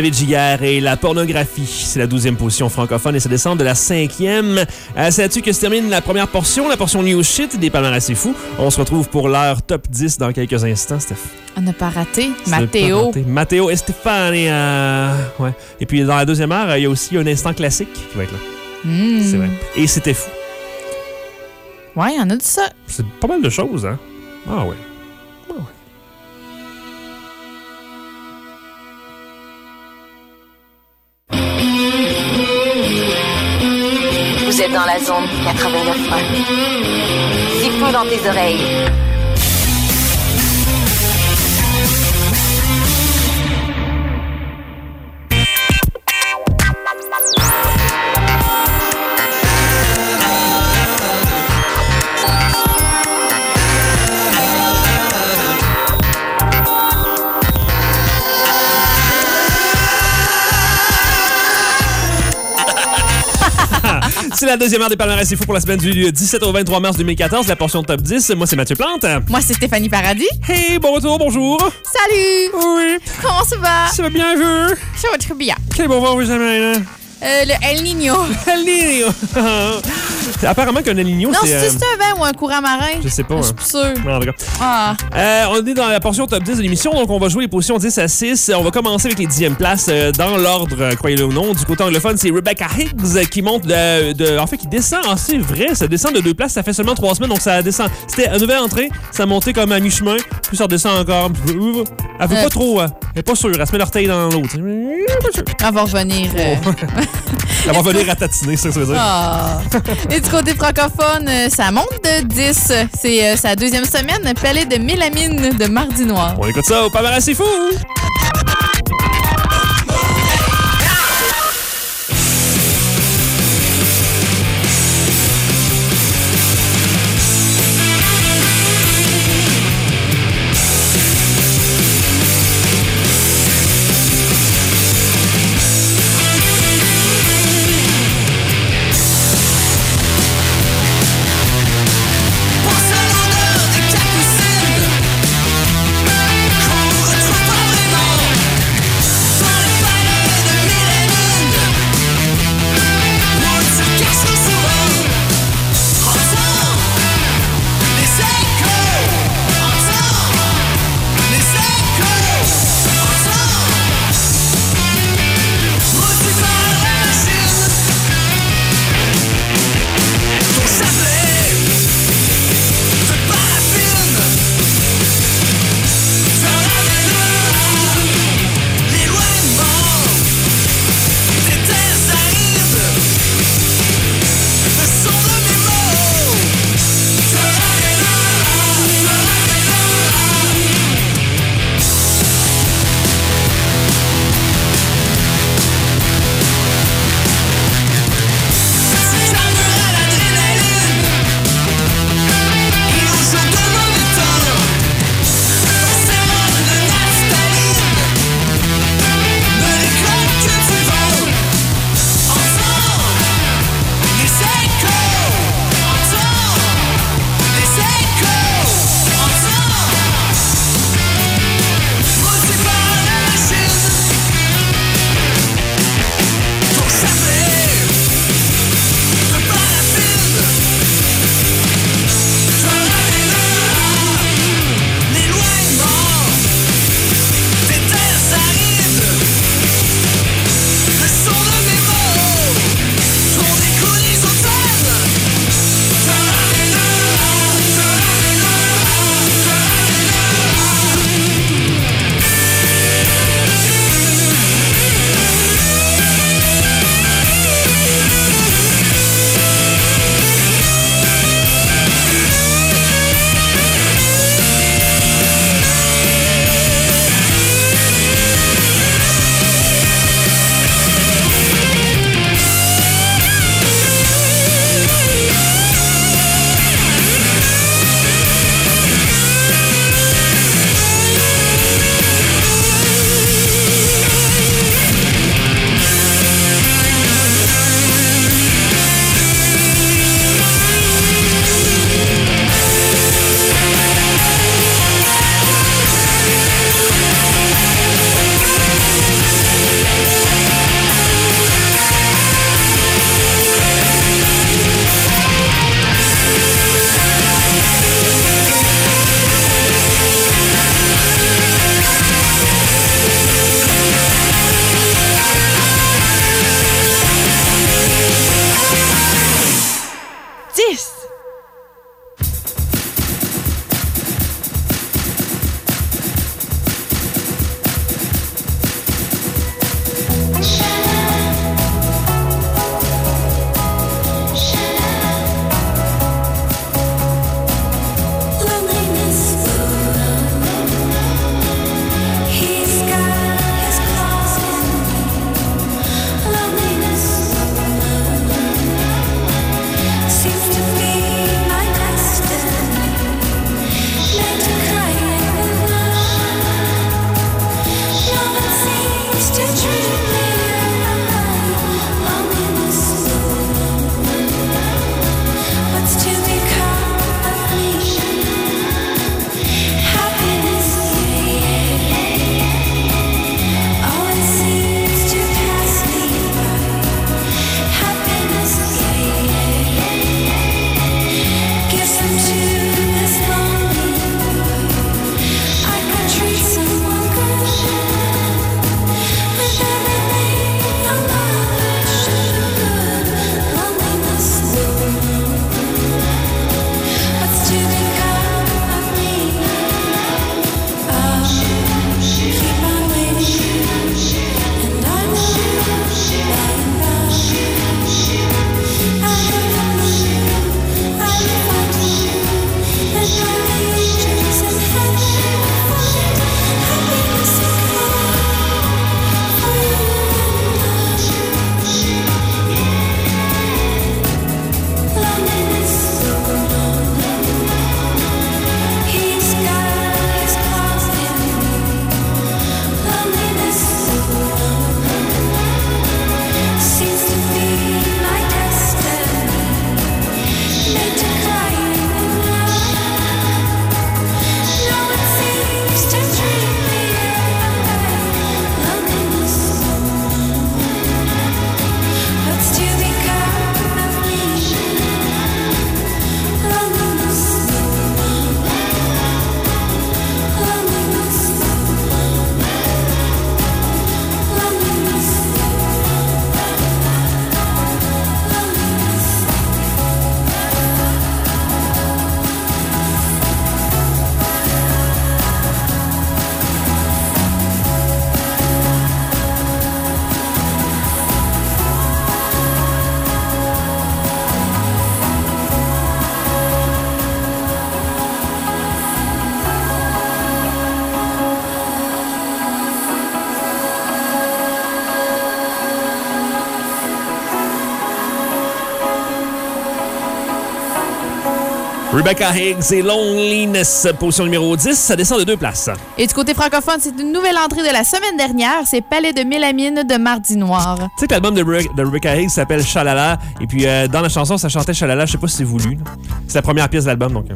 David Giguère et la pornographie. C'est la douzième position francophone et ça descend de la cinquième. Euh, c'est là-dessus que se termine la première portion, la portion New Shit des palmarès c'est fou. On se retrouve pour l'heure top 10 dans quelques instants, Steph. On n'a pas raté. Matteo Estefani. euh, ouais. Et puis dans la deuxième heure, il y a aussi un instant classique qui va être là. Hmm. C'est vrai. Et c'était fou. Ouais, on a dit ça. C'est pas mal de choses, hein? Ah ouais. Oreilles. La deuxième heure des palmarès c'est fou pour la semaine du 17 au 23 mars 2014, la portion top 10. Moi, c'est Mathieu Plante. Moi, c'est Stéphanie Paradis. Hey, bon retour, bonjour. Salut! Oui, Comment ça va? ça va bien, vu? Ça va très bien. Quel bon voir vous amène, hein? Euh, le El Niño. [LAUGHS] El Niño. [LAUGHS] Apparemment qu'un El Niño, Non, c'est... c'est euh, c'est un vin ou un courant marin? Je sais pas, Je suis hein. en tout cas. Ah. Euh, on est dans la portion top 10 de l'émission, donc on va jouer les positions 10 à 6. On va commencer avec les 10e places euh, dans l'ordre, croyez-le ou non. Du côté anglophone, c'est Rebecca Higgs qui monte de, de- En fait, qui descend. Ah, c'est vrai, ça descend de deux places. Ça fait seulement trois semaines, donc ça descend. C'était une nouvelle entrée, ça montait comme à mi-chemin, puis ça redescend encore. Elle veut Euh. pas trop. Elle est pas sûre, elle se met l'orteil dans l'autre. On va revenir. euh, [LAUGHS] Elle va venir ratatiner, c'est ça que ça veut dire. Ah. Et du côté francophone, euh, ça monte de 10. C'est euh, sa deuxième semaine, palais de mélamine de Mardi Noir. On écoute ça au palmarès, c'est fou! Rebecca Higgs et Loneliness, position numéro 10. Ça descend de deux places. Et du côté francophone, c'est une nouvelle entrée de la semaine dernière. C'est Palais de mélamine de Mardi Noir. Tu sais que l'album de, Re- de Rebecca Higgs s'appelle Shalala. Et puis euh, dans la chanson, ça chantait Shalala. Je sais pas si c'est voulu. C'est la première pièce de l'album, donc. euh,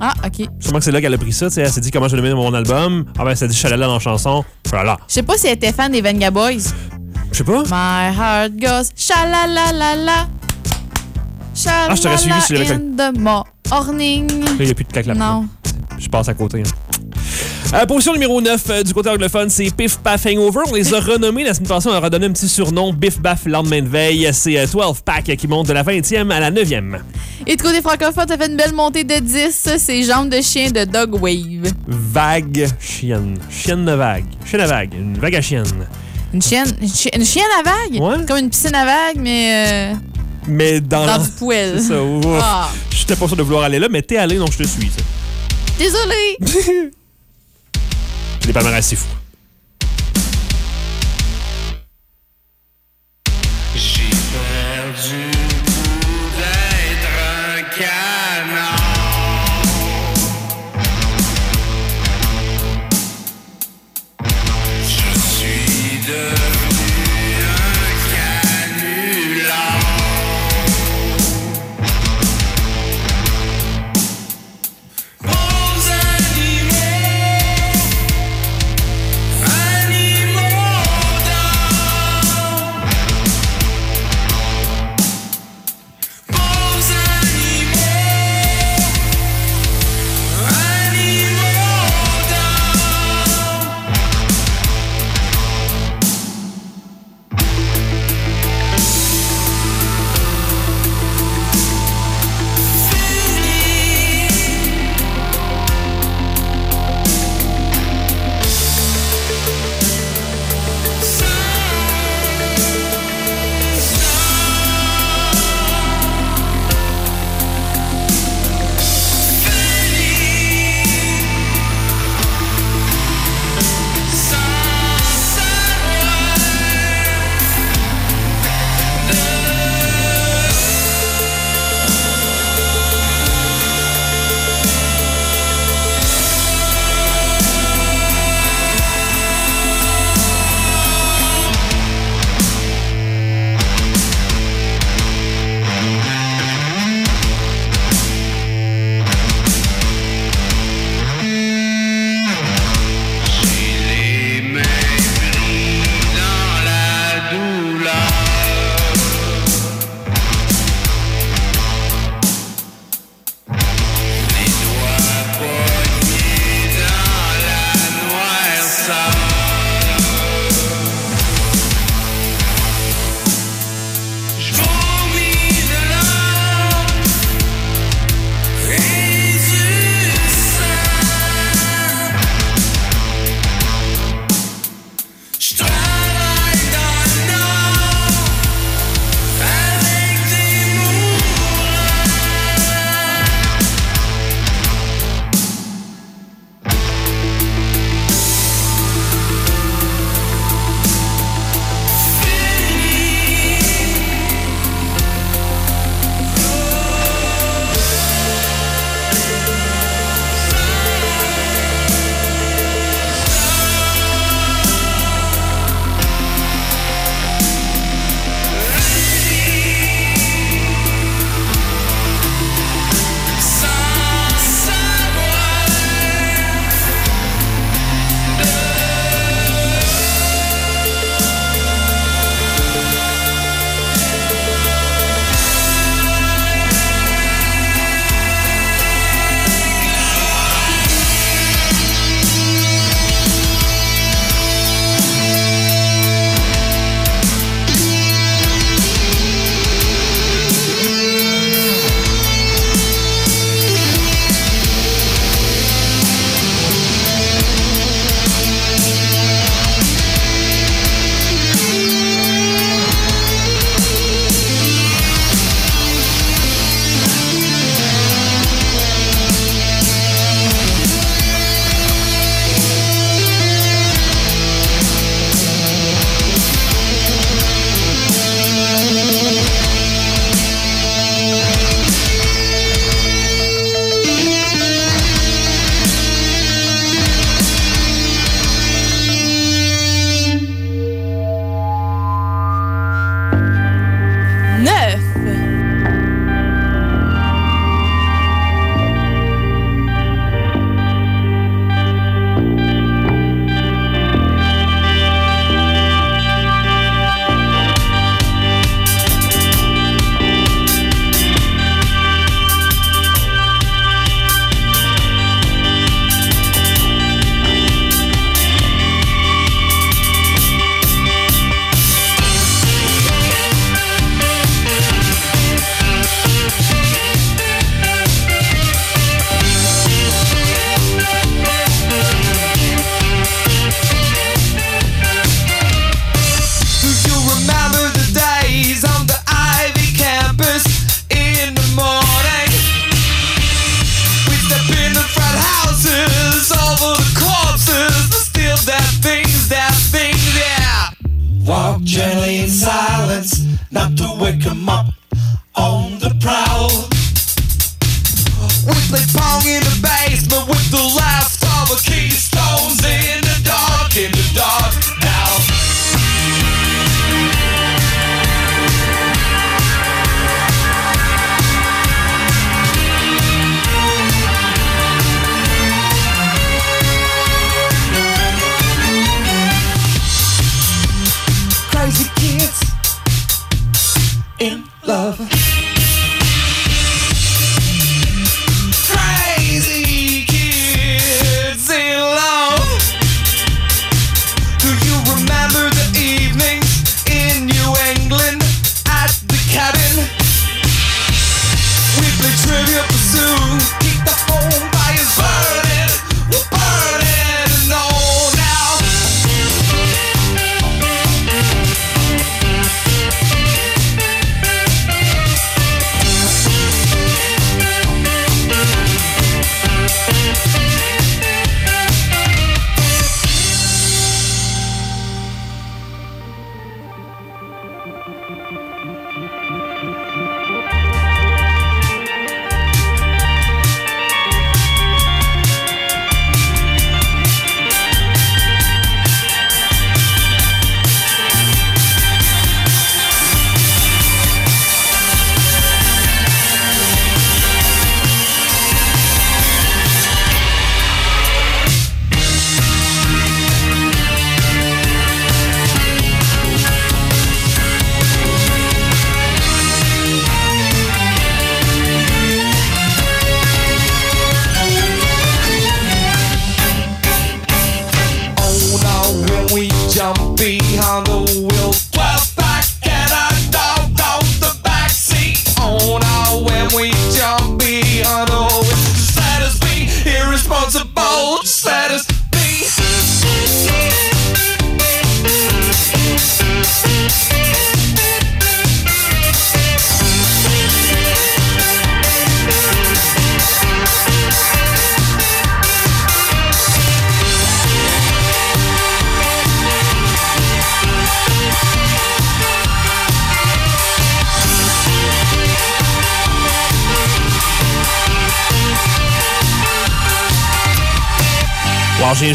Ah, OK. Sûrement que c'est là qu'elle a pris ça. sais, Elle s'est dit comment je vais nommer mon album. Ah ben, ça dit Shalala dans la chanson. Shalala. Je sais pas si elle était fan des Venga Boys. Je sais pas. My heart goes shalalalala. Ah, je t'aurais suivi si j'avais in the morning. Là, il n'y a plus de claque là Non. Je passe à côté. hein. Euh, position numéro 9 euh, du côté anglophone, c'est Piff Paff Hangover. On les a renommés la semaine passée. On leur a donné un petit surnom, Biff Baff lendemain de veille. C'est euh, 12 Pack qui monte de la 20e à la 9e. Et du côté francophone, ça fait une belle montée de 10. C'est Jambes de chien de Dog Wave. Vague chienne. Chienne de vague. Chienne à vague. Une vague à chienne. Une chienne, une, chi- une chienne à vague? Ouais. Comme une piscine à vague, mais euh, Mais dans, dans la- du poêle. C'est ça. Ah. J'étais pas sûr de vouloir aller là, mais t'es allé, donc je te suis. ça. Désolée. [LAUGHS] C'est des palmarès assez fous.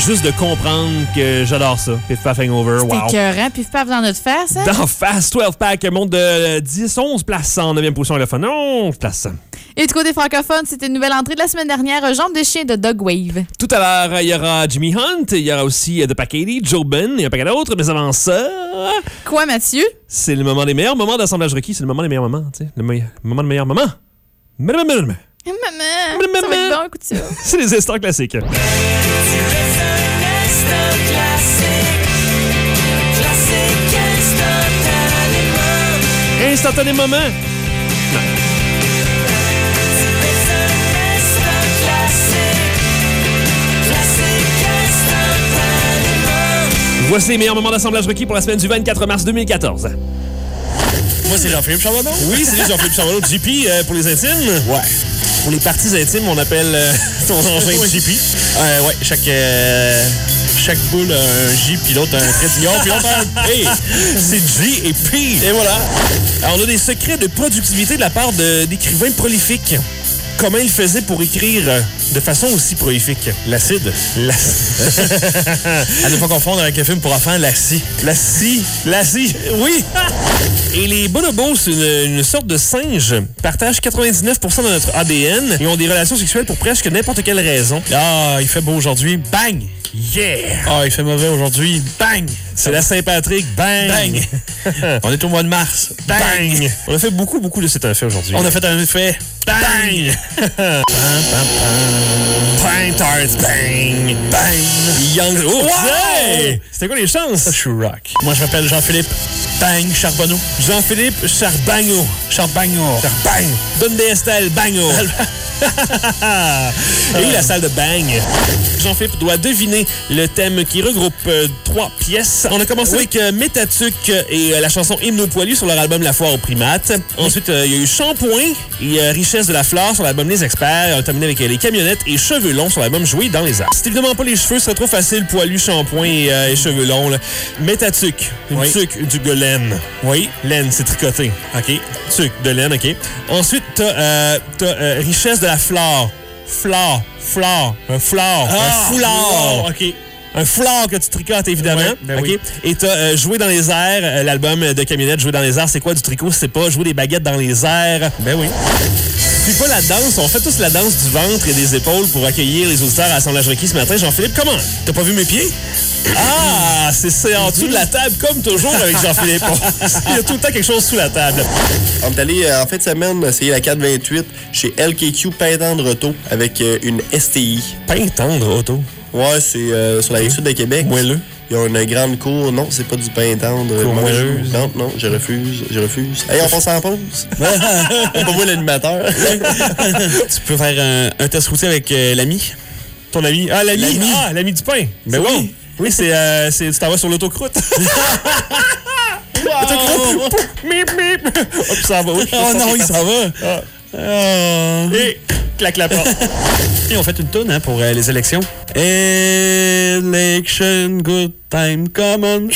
Juste de comprendre que j'adore ça. Piff Paf Hangover, C'est wow. écœurant, puis paf dans notre face. hein? Dans Fast 12 Pack, monte de 10, 11 places en 9e position anglophone. 11 places. Et du côté francophone, c'était une nouvelle entrée de la semaine dernière, Jambe de chien de Dog Wave. Tout à l'heure, il y aura Jimmy Hunt, il y aura aussi euh, The Packady, Joe Ben et un paquet d'autres. Mais avant ça, Quoi, Mathieu? c'est le moment des meilleurs moments d'assemblage requis. C'est le moment des meilleurs moments, tu sais. Le, moment des meilleurs moments. Maman! Maman. Ça va être bon, écoute ça. [LAUGHS] C'est les instants classiques. Instantané moment. Voici les meilleurs moments d'assemblage requis pour la semaine du 24 mars 2014. Moi, c'est Jean-Philippe Charbonneau. Oui, c'est Jean-Philippe Charbonneau, [LAUGHS] JP euh, pour les intimes. Ouais. Pour les parties intimes, on appelle euh, ton engin JP. Euh, ouais, chaque, euh, chaque boule a un J, puis l'autre a un d'union, puis l'autre a un P. C'est J et P. Et voilà. Alors, on a des secrets de productivité de la part d'écrivains prolifiques. Comment ils faisaient pour écrire euh, de façon aussi prolifique? L'acide. La... [LAUGHS] À ne pas confondre avec un film pour enfants, la scie. La scie. La scie. Oui. Et les bonobos, c'est une, une sorte de singe, partagent 99% de notre ADN et ont des relations sexuelles pour presque n'importe quelle raison. Ah, il fait beau aujourd'hui. Bang! Yeah! Ah, il fait mauvais aujourd'hui. Bang! C'est la Saint-Patrick. Bang! Bang! [LAUGHS] On est au mois de mars. Bang! Bang! On a fait beaucoup, beaucoup de cet effet aujourd'hui. On a fait un effet. Bang! Pinters, bang, bang. Young. Oh! C'était quoi les chances? Je suis rock. Moi, je m'appelle Jean-Philippe Bang Charbonneau. Jean-Philippe Charbagno. Charbagno. Charbang. Donne des estelles, bango. [LAUGHS] Et la salle de bang. Jean-Philippe doit deviner le thème qui regroupe euh, trois pièces. On a commencé avec euh, Métatuc euh, et euh, la chanson Hymne aux poilus sur leur album La foire aux primates. Ensuite, il y a eu Shampoing et Richesse de la flore sur l'album les Experts. On termine avec euh, les camionnettes et cheveux longs sur l'album Jouer dans les arbres. C'est évidemment pas les cheveux, ce serait trop facile, poilu, shampoing et, euh, et, cheveux longs. Là. Mais ta tuque, une oui. tuque, une tuque de laine. Oui. Laine, c'est tricoté. OK? Tuque de laine, OK? Ensuite, euh, t'as euh, richesse de la flore. Flore, flore, un flore, ah! un foulard. OK un foulard que tu tricotes, évidemment. Ouais, ben Et tu as euh, joué dans les airs, l'album de Camionnette, joué dans les airs, c'est quoi du tricot? C'est pas jouer des baguettes dans les airs. Ben oui n'exclut pas la danse. On fait tous la danse du ventre et des épaules pour accueillir les auditeurs à Assemblage requis ce matin. Jean-Philippe, comment? T'as pas vu mes pieds? Ah, c'est en dessous de la table, comme toujours avec Jean-Philippe. [LAUGHS] Il y a tout le temps quelque chose sous la table. On est allé euh, en fin de semaine essayer la 428 chez LKQ Pintendre Auto avec euh, une STI. Pintendre Auto? Ouais, c'est euh, sur la rive sud de Québec. Moelleux. Ils ont une grande cour. Non, c'est pas du pain tendre. Cour Non, non, je refuse. Je refuse. Hey, on passe en pause. [LAUGHS] on peut voir l'animateur. [LAUGHS] tu peux faire un, test routier avec euh, l'ami. Ton ami. Ah, l'ami. Ah, l'ami du pain. Ben oui. Oui, c'est, euh, tu t'en vas sur l'autocroute. L'autocroute. [LAUGHS] Mip, mip. Hop, oh ça va. Oh non, il s'en va. Ah. Oh. Et claque la porte. Et on fait une tourne hein, pour euh, les élections. Election, good time, come. Allez,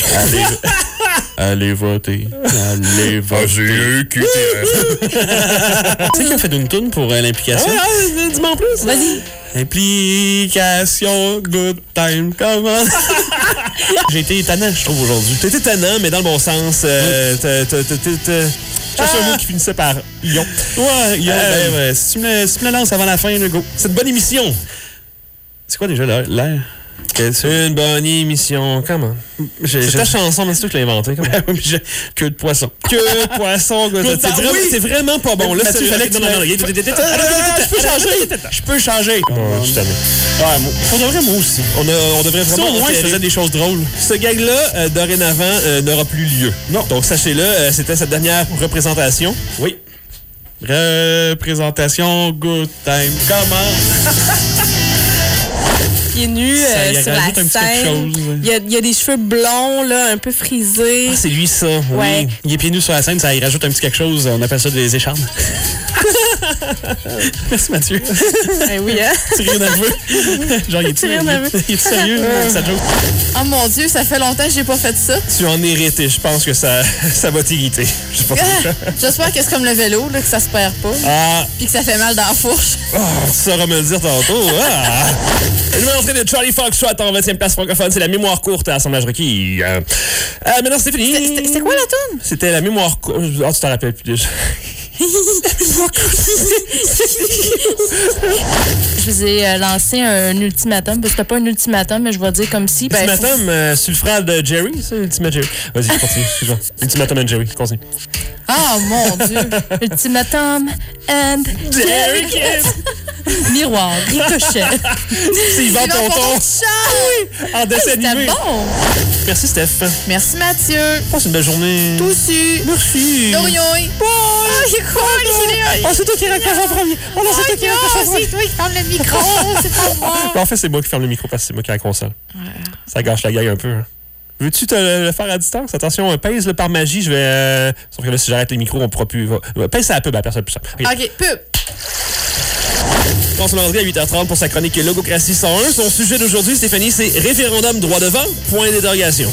[LAUGHS] allez voter. Allez voter. tu sais qui a fait une tourne pour euh, l'implication? Ah, dis-moi en plus. Vas-y. Implication, good time, common. [LAUGHS] J'ai été étonnant, je trouve, aujourd'hui. T'es étonnant, mais dans le bon sens. Je cherche un ah! mot qui finissait par ion. Ouais, ion. Euh, ben. Si, tu me, lances avant la fin, le go. C'est une bonne émission. C'est quoi déjà l'air? Une bonne émission, comment? C'est ta chanson, mais c'est toi qui l'as inventée. [LAUGHS] Que de poisson. Que de poisson, C'est vraiment pas bon. Là, c'est fallait que non, ah, ah, ah, non, Je peux changer. Je peux changer. Je suis On devrait, moi aussi. On devrait vraiment. au moins, des choses drôles. Ce gag-là, euh, dorénavant, euh, n'aura plus lieu. Non. Donc, sachez-le, euh, c'était sa dernière représentation. Oui. Représentation, good time. Comment? [LAUGHS] Euh, sur la scène. Il, y a, des cheveux blonds, là, un peu frisés. Ah, c'est lui, ça. Oui. Il est pieds nus sur la scène, ça y rajoute un petit quelque chose. On appelle ça des écharpes. [LAUGHS] Merci Mathieu. Ben oui, hein? Tu ris nerveux. Genre, il est sérieux, ça joke? Oh mon Dieu, ça fait longtemps que j'ai pas fait ça. Tu en es je pense que ça, [LAUGHS] ça va t'irriter. [LAUGHS] J'espère que c'est comme le vélo, là, que ça se perd pas. Ah. Que ça fait mal dans la fourche. Oh, tu sauras me le dire tantôt. Hein? Ah. Nouvelle entrée de Charlie Foxtrot en 20e place francophone. C'est la mémoire courte à Assemblage requis. Euh, euh maintenant, c'est fini. C'était quoi la tune? C'était la mémoire courte. Oh, ah, tu t'en rappelles plus déjà je vous ai euh, lancé un ultimatum. C'était pas un ultimatum, mais je vais dire comme si. Ben, ultimatum, euh, le frère de Jerry, c'est ultimatum Jerry. Vas-y, je continue. Ultimatum and Jerry, continue. Oh, mon Dieu. ultimatum and Jerry Kiss. Miroir, ricochet. C'est Yvan Ponton. Oui, en ah, dessin animé. Bon. Merci, Steph. Merci, Mathieu. Passe une belle journée. Toussu. Merci. Dorion. Bye. Ah, Oh, c'est toi qui raccroche en premier. Oh non, c'est toi qui raccroche en premier. C'est toi qui ferme le micro, c'est pas [LAUGHS] moi. Ben, en fait, c'est moi qui ferme le micro parce que c'est moi qui ai la console. Ça gâche la gueule un peu. Hein. Veux-tu te le, faire à distance? Attention, euh, pèse le par magie, je vais. Euh, sauf que là, si j'arrête les micros, on pourra plus. Pèse ça à pub, à personne plus ça. OK, pub. François Landry à 8h30 pour sa chronique Logocratie 101. Son sujet d'aujourd'hui, Stéphanie, c'est référendum droit devant, point d'interrogation.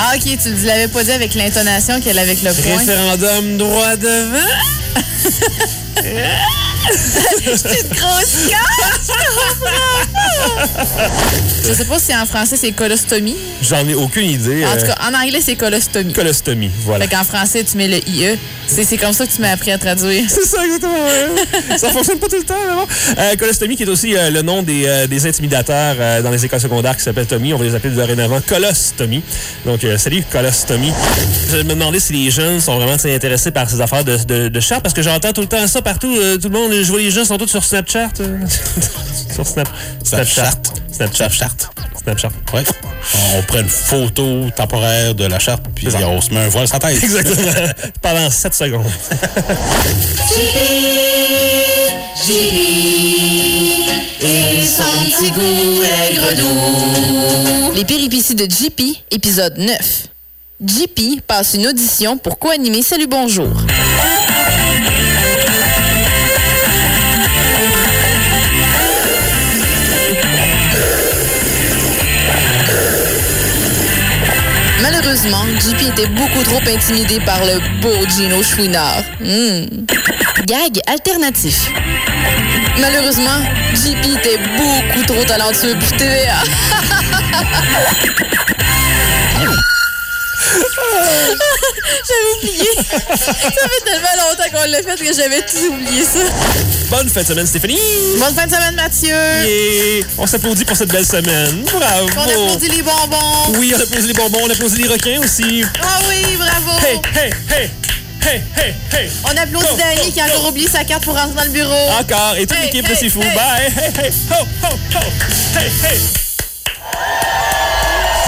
Ah, OK, tu l'avais pas dit avec l'intonation qu'elle avait avec le point. Référendum droit devant. [LAUGHS] Je suis grosse! Je sais pas si en français c'est colostomie. J'en ai aucune idée. En euh, tout cas, en anglais c'est colostomie. Colostomie, voilà. Fait qu'en français, tu mets le IE. C'est comme ça que tu m'as appris à traduire. C'est ça, exactement. Ouais. [LAUGHS] ça fonctionne pas tout le temps, mais bon. Euh, colostomie, qui est aussi euh, le nom des, intimidateurs dans les écoles secondaires qui s'appellent Tommy. On va les appeler dorénavant colostomie. Donc, salut, colostomie. Je me demandais si les jeunes sont vraiment intéressés par ces affaires de, de, de char, parce que j'entends tout le temps ça partout. tout le monde je vois les gens sont tous sur Snapchat. Euh. [LAUGHS] sur Snap. Snapchat. Snapchat. Snapchat. Snapchat. Ouais. On prend une photo temporaire de la charte, puis on se met un voile sans tête. Exactement. [LAUGHS] Pendant 7 secondes. Les péripéties de JP, épisode 9. JP passe une audition pour co-animer Salut Bonjour. Malheureusement, JP était beaucoup trop intimidé par le beau Gino Chouinard. Hmm. Gag alternatif. Malheureusement, JP était beaucoup trop talentueux pour TVA. [LAUGHS] j'avais oublié. Ça fait tellement longtemps qu'on l'a fait que j'avais tout oublié ça. Bonne fin de semaine, Stéphanie! Bonne fin de semaine, Mathieu. Et on s'applaudit pour cette belle semaine. Bravo! On applaudit les bonbons. Oui, on applaudit les bonbons, on applaudit les requins aussi. Ah oui, bravo. Hey, hey, hey! Hey, hey, hey! On applaudit Ho, Danny ho, qui a encore oublié sa carte pour rentrer dans le bureau. Encore, et toute Hey, l'équipe de hey, C'est Fou. hey. Bye! Hey, hey! Ho, ho, ho! Hey, hey!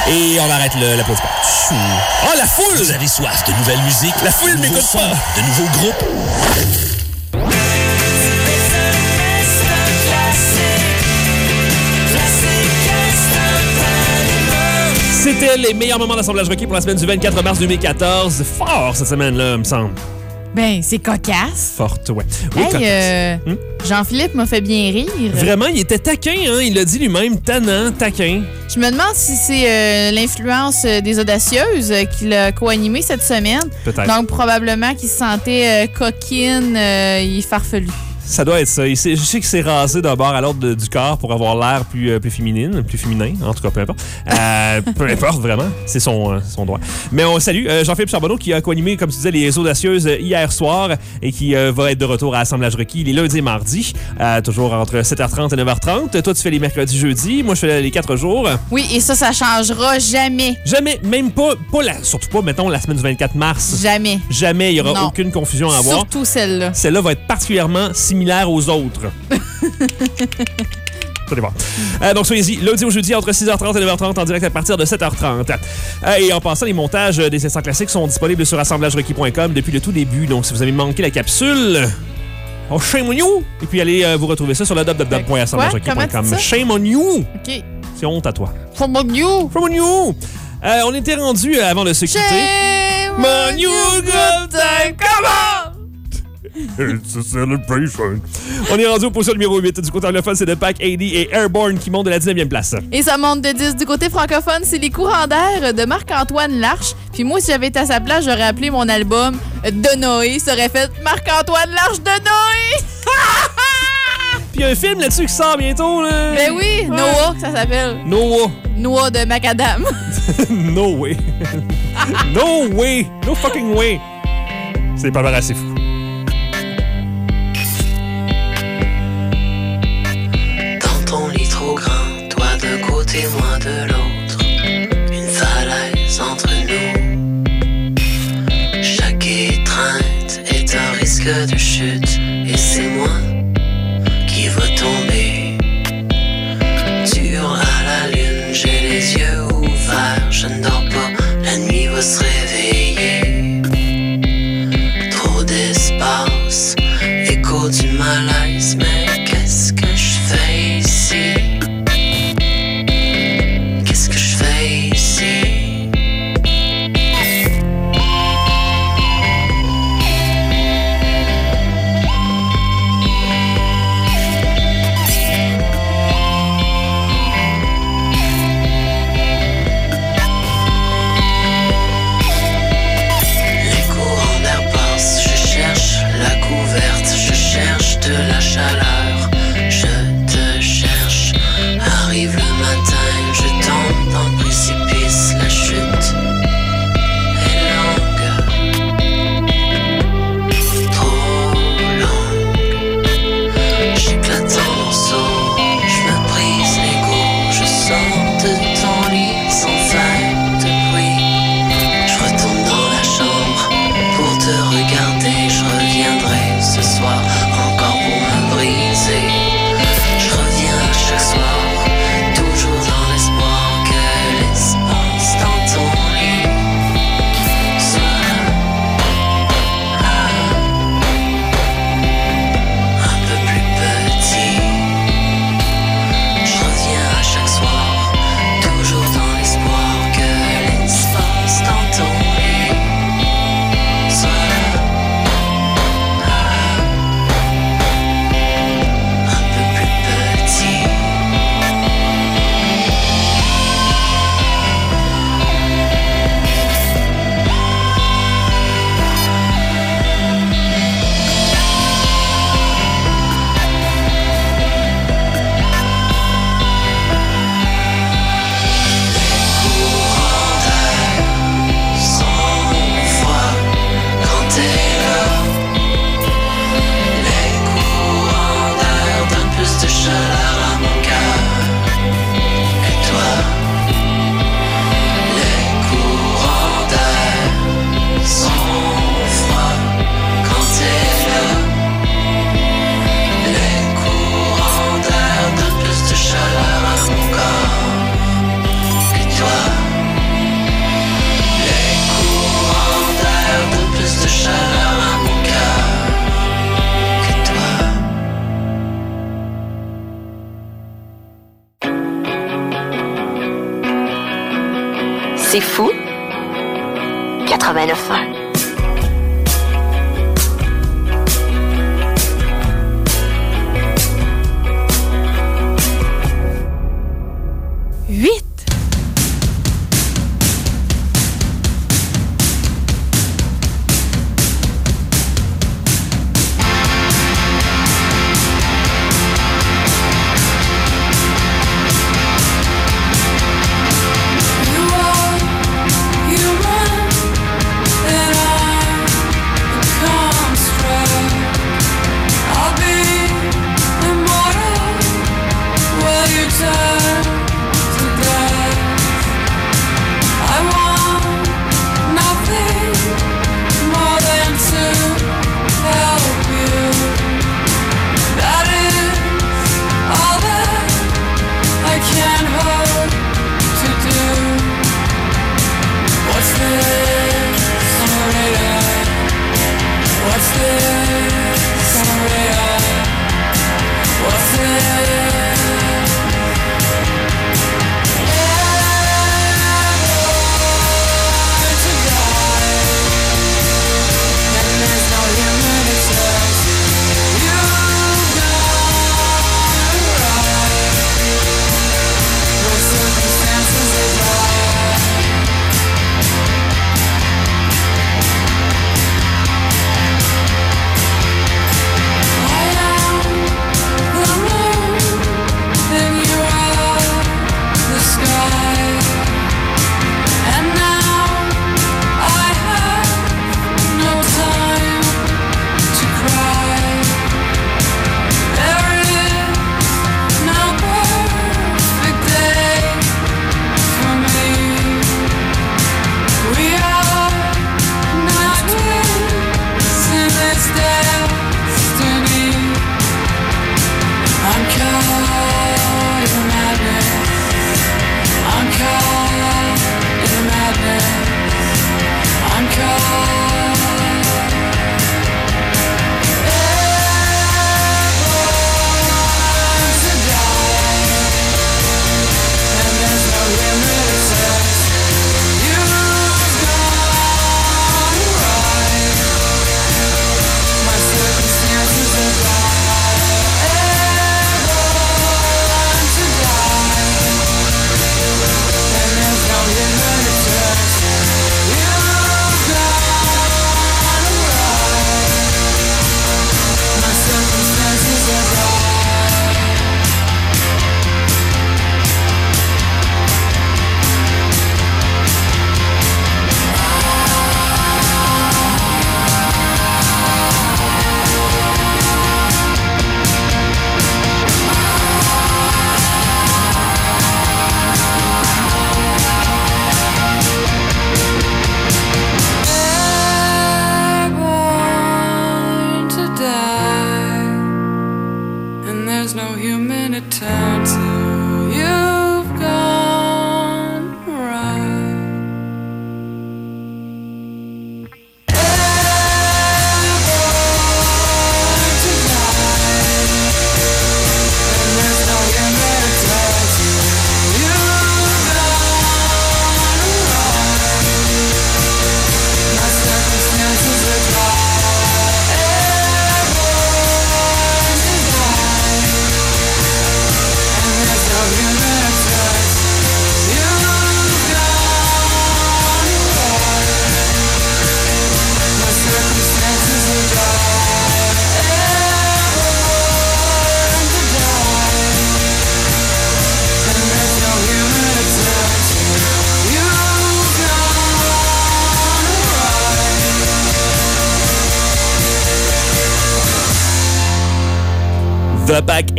Et on arrête le- l'applaudissement. Chou. Oh, la foule! Vous avez soif de nouvelles musiques, La foule m'écoute pas. de nouveaux groupes? C'était les meilleurs moments d'assemblage requis pour la semaine du 24 mars 2014. Fort cette semaine-là, me semble. Ben, c'est cocasse. Forte, ouais. Oui, Hey, euh, Hmm? Jean-Philippe m'a fait bien rire. Vraiment, il était taquin, hein? Il l'a dit lui-même, tannant, taquin. Je me demande si c'est euh, l'influence euh, des audacieuses qui l'a co-animé cette semaine. Peut-être. Donc, probablement qu'il se sentait euh, coquine et farfelu. Ça doit être ça. Il je sais qu'il s'est rasé d'un bord à l'autre du corps pour avoir l'air plus, euh, plus féminine, plus féminin, en tout cas, peu importe. Euh, peu [LAUGHS] importe, vraiment. C'est son, euh, son droit. Mais on salue Jean-Philippe Charbonneau qui a co-animé, comme tu disais, les Audacieuses hier soir et qui va être de retour à Assemblage requis les lundis et mardis, toujours entre 7h30 et 9h30. Toi, tu fais les mercredis, jeudis. Moi, je fais les quatre jours. Oui, et ça, ça changera jamais. Jamais, même pas, pas la, surtout pas, mettons, la semaine du 24 mars. Jamais. Jamais, il n'y aura Non. aucune confusion à avoir. Surtout celle-là. Celle-là va être particulièrement similaire aux autres. [LAUGHS] Euh, donc, soyez-y, lundi au jeudi, entre 6h30 et 9h30, en direct à partir de 7h30. Euh, et en passant, les montages des essais classiques sont disponibles sur assemblagerequis.com depuis le tout début. Donc, si vous avez manqué la capsule, oh, shame on you! Et puis, allez euh, vous retrouver ça sur le www.assemblagerequis.com. Shame on you! OK. C'est honte à toi. From you. Shame on you! Euh, on était rendu avant de se quitter. Shame on you, good time, come on! It's a celebration. On est rendu au position numéro 8 du côté anglophone, c'est de Pack 80 et Airborne qui montent de la 19e place. Et ça monte de 10 du côté francophone, c'est les courants d'air de Marc-Antoine Larche. Puis moi, si j'avais été à sa place, j'aurais appelé mon album De Noé. Ça aurait fait Marc-Antoine Larche de Noé. [LAUGHS] Puis il y a un film là-dessus qui sort bientôt. Là. Ben oui, Noah, que ça s'appelle. Noah. Noah de Macadam. no way. no way. No fucking way. C'est pas mal assez fou.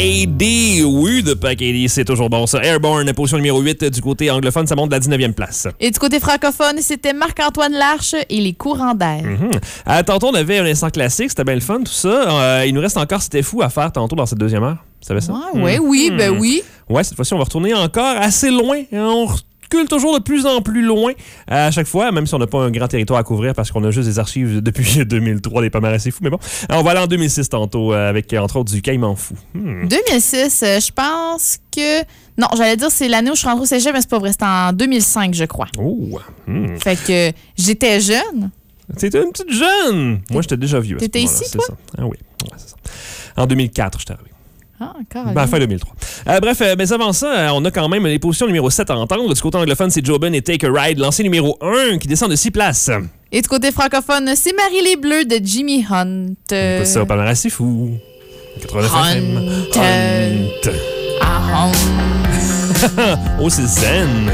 AD. Oui, de Pack AD, c'est toujours bon ça. Airborne, position numéro 8 du côté anglophone, ça monte de la 19e place. Et du côté francophone, c'était Marc-Antoine Larche et les courants d'air. Mhm. Euh, tantôt, on avait un instant classique, c'était bien le fun, tout ça. Euh, il nous reste encore C'était fou à faire tantôt dans cette deuxième heure. Vous savez ça? Ouais, oui, hmm. ben oui. Ouais, cette fois-ci, on va retourner encore assez loin. On retourne recule toujours de plus en plus loin à chaque fois, même si on n'a pas un grand territoire à couvrir parce qu'on a juste des archives depuis [LAUGHS] 2003, des pas mal assez fous. Mais bon, on va aller en 2006 tantôt euh, avec, entre autres, du Caïman fou. Hmm. 2006, euh, je pense que. Non, j'allais dire c'est l'année où je suis rentrée au cégep, mais c'est pas vrai. C'était en 2005, je crois. Oh! hmm. Fait que euh, j'étais jeune. T'étais une petite jeune! Moi, j'étais déjà vieux. T'étais ici, c'est toi? ça. Ah oui, ouais, c'est ça. En 2004, j'étais arrivé. Ah, encore. Ben, fin 2003. Euh, bref, euh, mais avant ça, euh, on a quand même les positions numéro 7 à entendre. Du côté anglophone, c'est Jobin et Take a Ride, lancé numéro 1, qui descend de 6 places. Et du côté francophone, c'est Marie les Bleus de Jimmy Hunt. Ça, pas mal assez fou. 89 FM. Hunt. Hunt. Ah, Hunt. [LAUGHS] oh, c'est zen.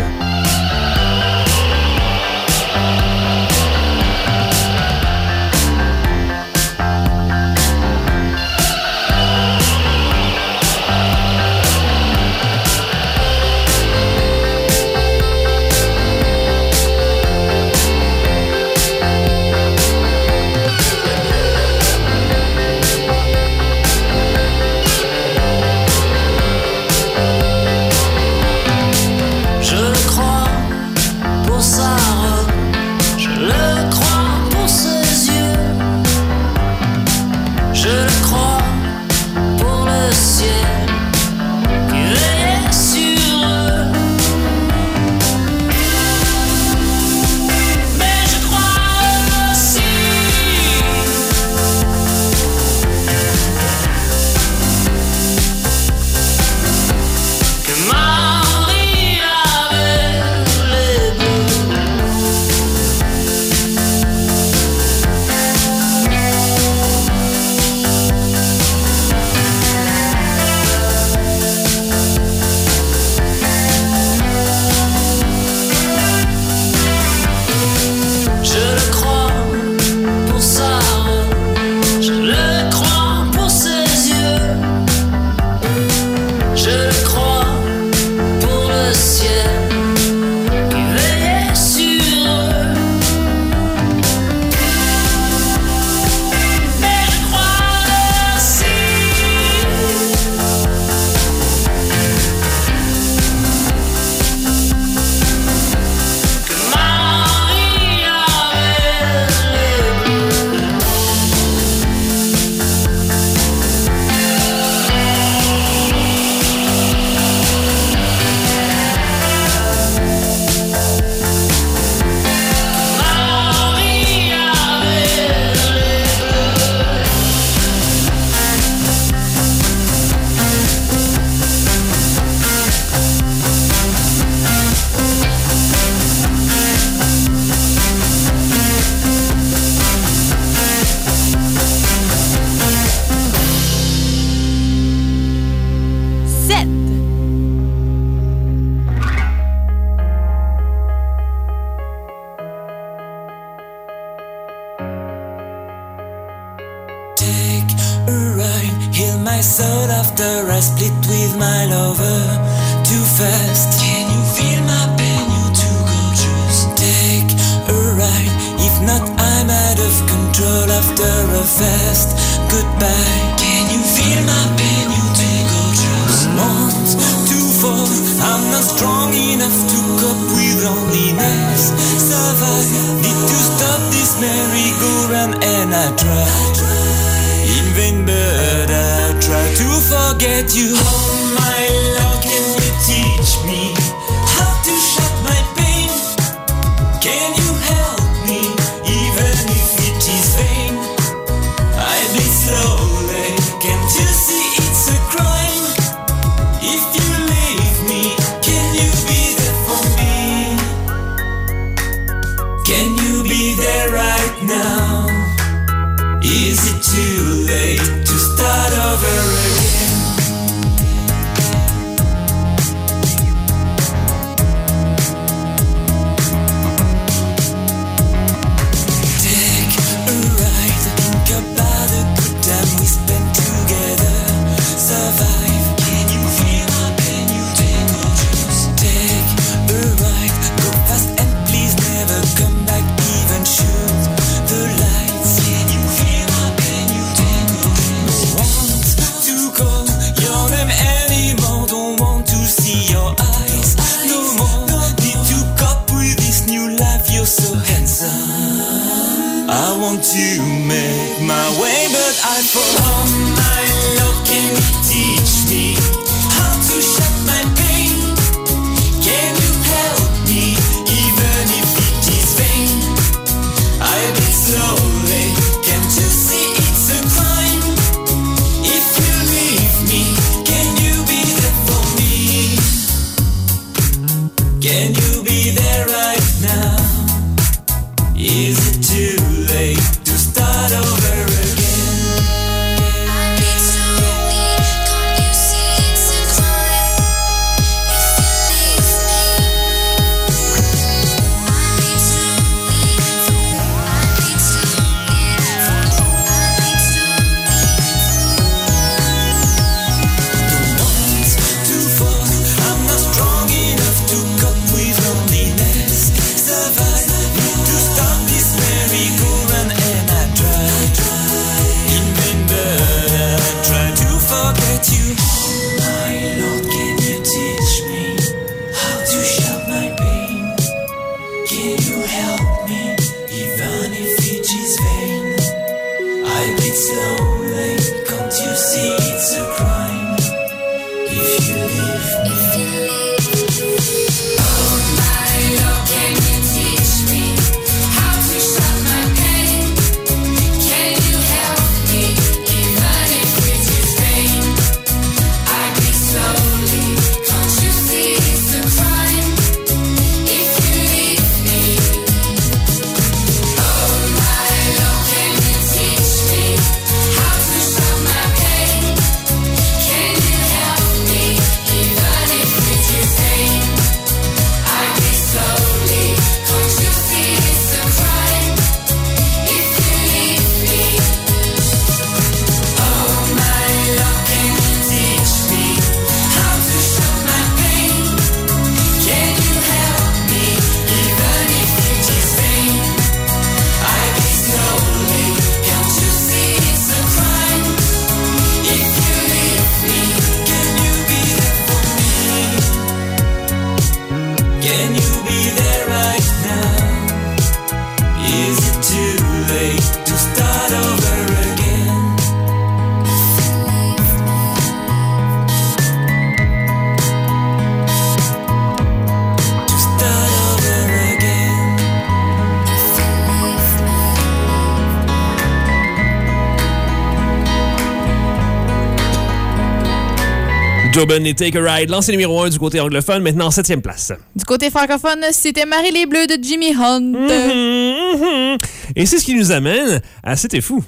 Jobin et Take a Ride, lancé numéro 1 du côté anglophone, maintenant en 7 place. Du côté francophone, c'était Marie les Bleus de Jimmy Hunt. Mm-hmm, mm-hmm. Et c'est ce qui nous amène à C'était fou.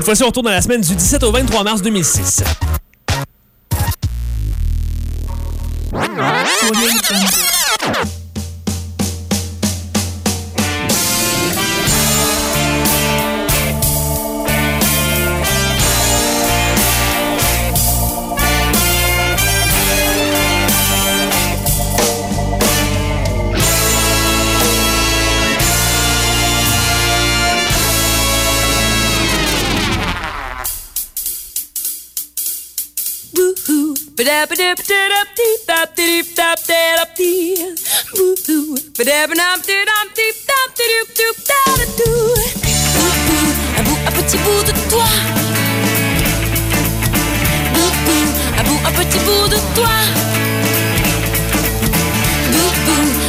Cette fois-ci, on retourne la semaine du 17 au 23 mars 2006. un petit bout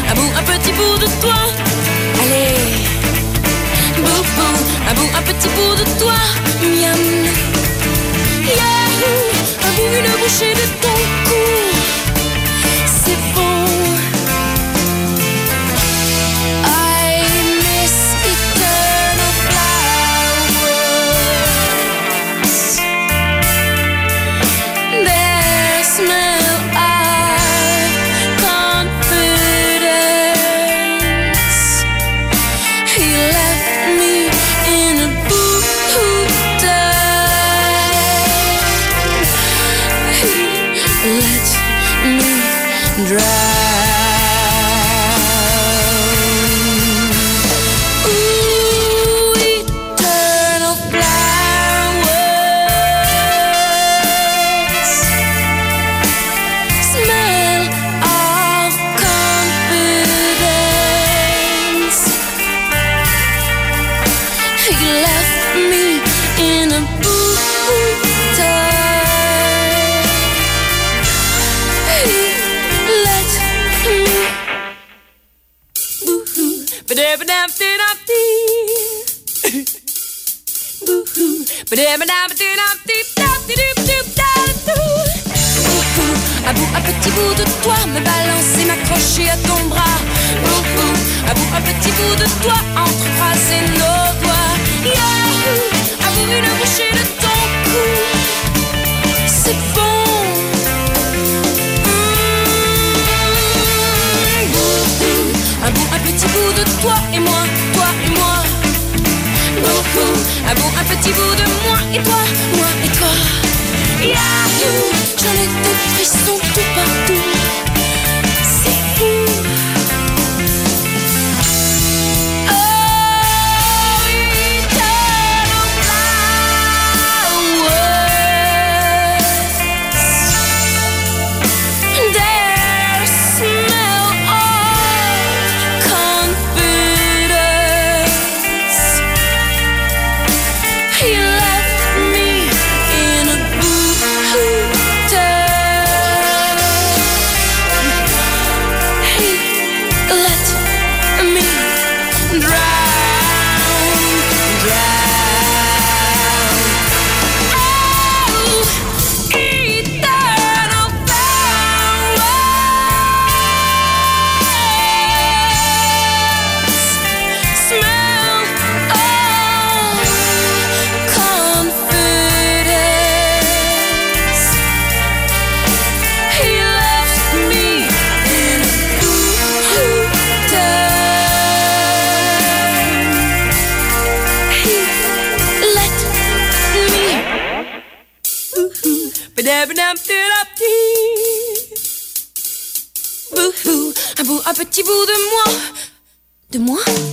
à bout, à petit bout de toi. Allez. à bout, un petit de bout. It's Un bout, un petit bout de toi me balancer, m'accrocher à ton bras. Boo-hoo. Un bout, un petit bout de toi entrecroiser nos doigts. Yahoo! Un bout, une bouchée de ton cou. C'est bon. Mmh. Boo-hoo. Un bout, un petit bout de toi et moi, toi et moi. Bout, un petit bout de moi et toi, moi et toi. Yahoo! J'en ai des frissons tout partout. Petit bout de moi, de moi?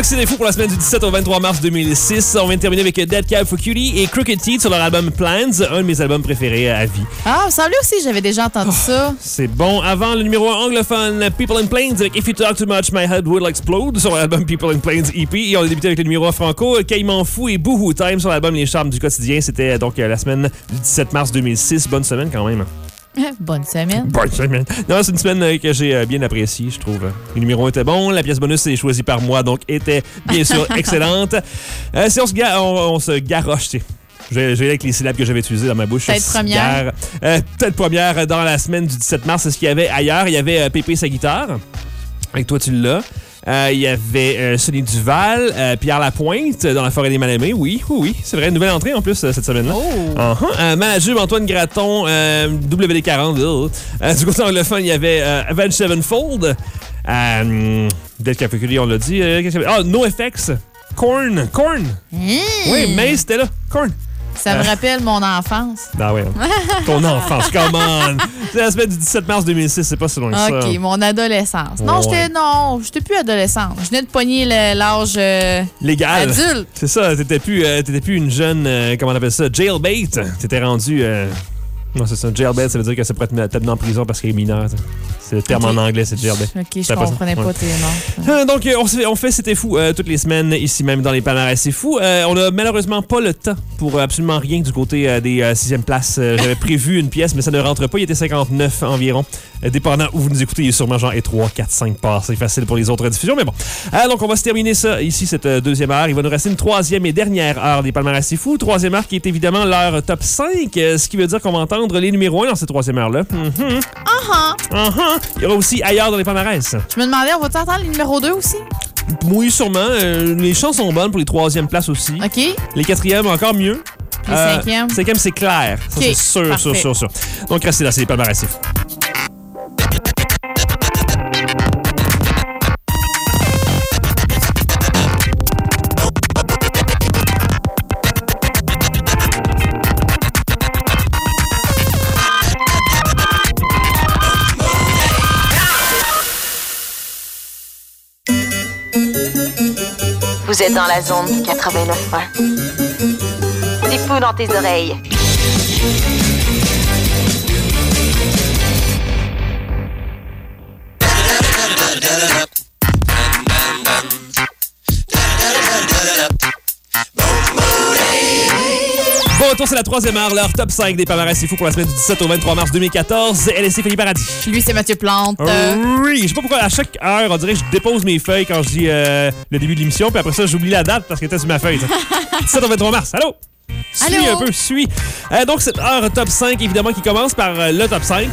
Bloc C'est Fou pour la semaine du 17 au 23 mars 2006. On vient de terminer avec Dead Cab for Cutie et Crooked Teeth sur leur album Plans, un de mes albums préférés à vie. Ah, ça semblait aussi, j'avais déjà entendu ça. C'est bon. Avant le numéro 1 anglophone, People in Plains avec If You Talk Too Much, My Head Will Explode sur l'album People in Plains EP. Et on a débuté avec le numéro 1 franco, Caïman Fou et Boohoo Time sur l'album Les Charmes du quotidien. C'était donc euh, la semaine du 17 mars 2006. Bonne semaine quand même. [LAUGHS] Bonne semaine. Bonne semaine. Non, c'est une semaine euh, que j'ai euh, bien appréciée, je trouve. Le numéro 1 était bon, la pièce bonus est choisie par moi, donc était bien sûr [LAUGHS] excellente. Euh, si on se, ga- on, on se garoche, tu sais. Je vais, avec les syllabes que j'avais utilisées dans ma bouche. Tête première. Euh, tête première dans la semaine du 17 mars. C'est ce qu'il y avait ailleurs. Il y avait euh, Pépé sa guitare. Avec toi, tu l'as. Euh, il y avait euh, Sonny Duval, euh, Pierre Lapointe dans la forêt des Mal-Aimés. Oui, oui, oui. C'est vrai. Nouvelle entrée en plus cette semaine-là. Uh-huh. Euh, Manager Antoine Graton, euh, WD40. Euh, du côté anglophone, il y avait Avenged Sevenfold. Euh, Dead Café on l'a dit. Ah, NoFX. Korn. Korn. Oui, mais c'était là. Korn. Ça me Euh, rappelle mon enfance. Ah ouais. [LAUGHS] Ton enfance, come on. C'est la semaine du 17 mars 2006, c'est pas si loin que ça. OK, mon adolescence. Non, j'étais non, j'étais plus adolescente. Je venais de pogner l'âge euh, Légal. adulte. C'est ça, t'étais plus, euh, t'étais plus une jeune, euh, comment on appelle ça, jailbait. T'étais rendu... Non, c'est ça, jailbait, ça veut dire que ça pourrait te mettre en prison parce qu'il est mineur. C'est le terme en anglais, c'est jailbait. OK, je C'est ça? comprenais pas Ouais. tes noms. Euh, Donc, euh, on, fait- on fait C'était fou euh, toutes les semaines, ici même dans les palmarès C'est fou. Euh, on a malheureusement pas le temps pour absolument rien du côté euh, des sixième places. J'avais prévu une pièce, mais ça ne rentre pas. Il était 59 environ. Euh, dépendant où vous nous écoutez, il est sûrement genre et 3, 4, 5 parts. C'est facile pour les autres diffusions, mais bon. Euh, donc, on va se terminer ça ici, cette euh, deuxième heure. Il va nous rester une troisième et dernière heure des palmarès C'est fou. Troisième heure qui est évidemment l'heure top 5, euh, ce qui veut dire qu'on va entendre les numéros 1 dans cette troisième heure-là. Mhm. Ah Uh-huh. Il y aura aussi ailleurs dans les palmarès. Je me demandais, on va-tu entendre le numéro 2 aussi? Oui, sûrement. Euh, les chances sont bonnes pour les troisièmes places aussi. OK. Les quatrièmes, encore mieux. Les Euh, cinquièmes? Cinquième, c'est clair. C'est sûr, sûr, sûr, sûr. Donc, restez là, c'est les palmarès, c'est fou. Vous êtes dans la zone 89.1. C'est fou dans tes oreilles. Bon retour, c'est la troisième heure, l'heure top 5 des palmarès c'est fou pour la semaine du 17 au 23 mars 2014. LSC Philippe Paradis. Lui, c'est Mathieu Plante. Euh, Oui, je sais pas pourquoi à chaque heure, on dirait que je dépose mes feuilles quand je dis euh, le début de l'émission, puis après ça, j'oublie la date parce qu'elle était sur ma feuille. ça. [LAUGHS] 17 au 23 mars. Allô? Suis Allô? un peu, suis. Euh, donc, cette heure top 5, évidemment, qui commence par le top 5.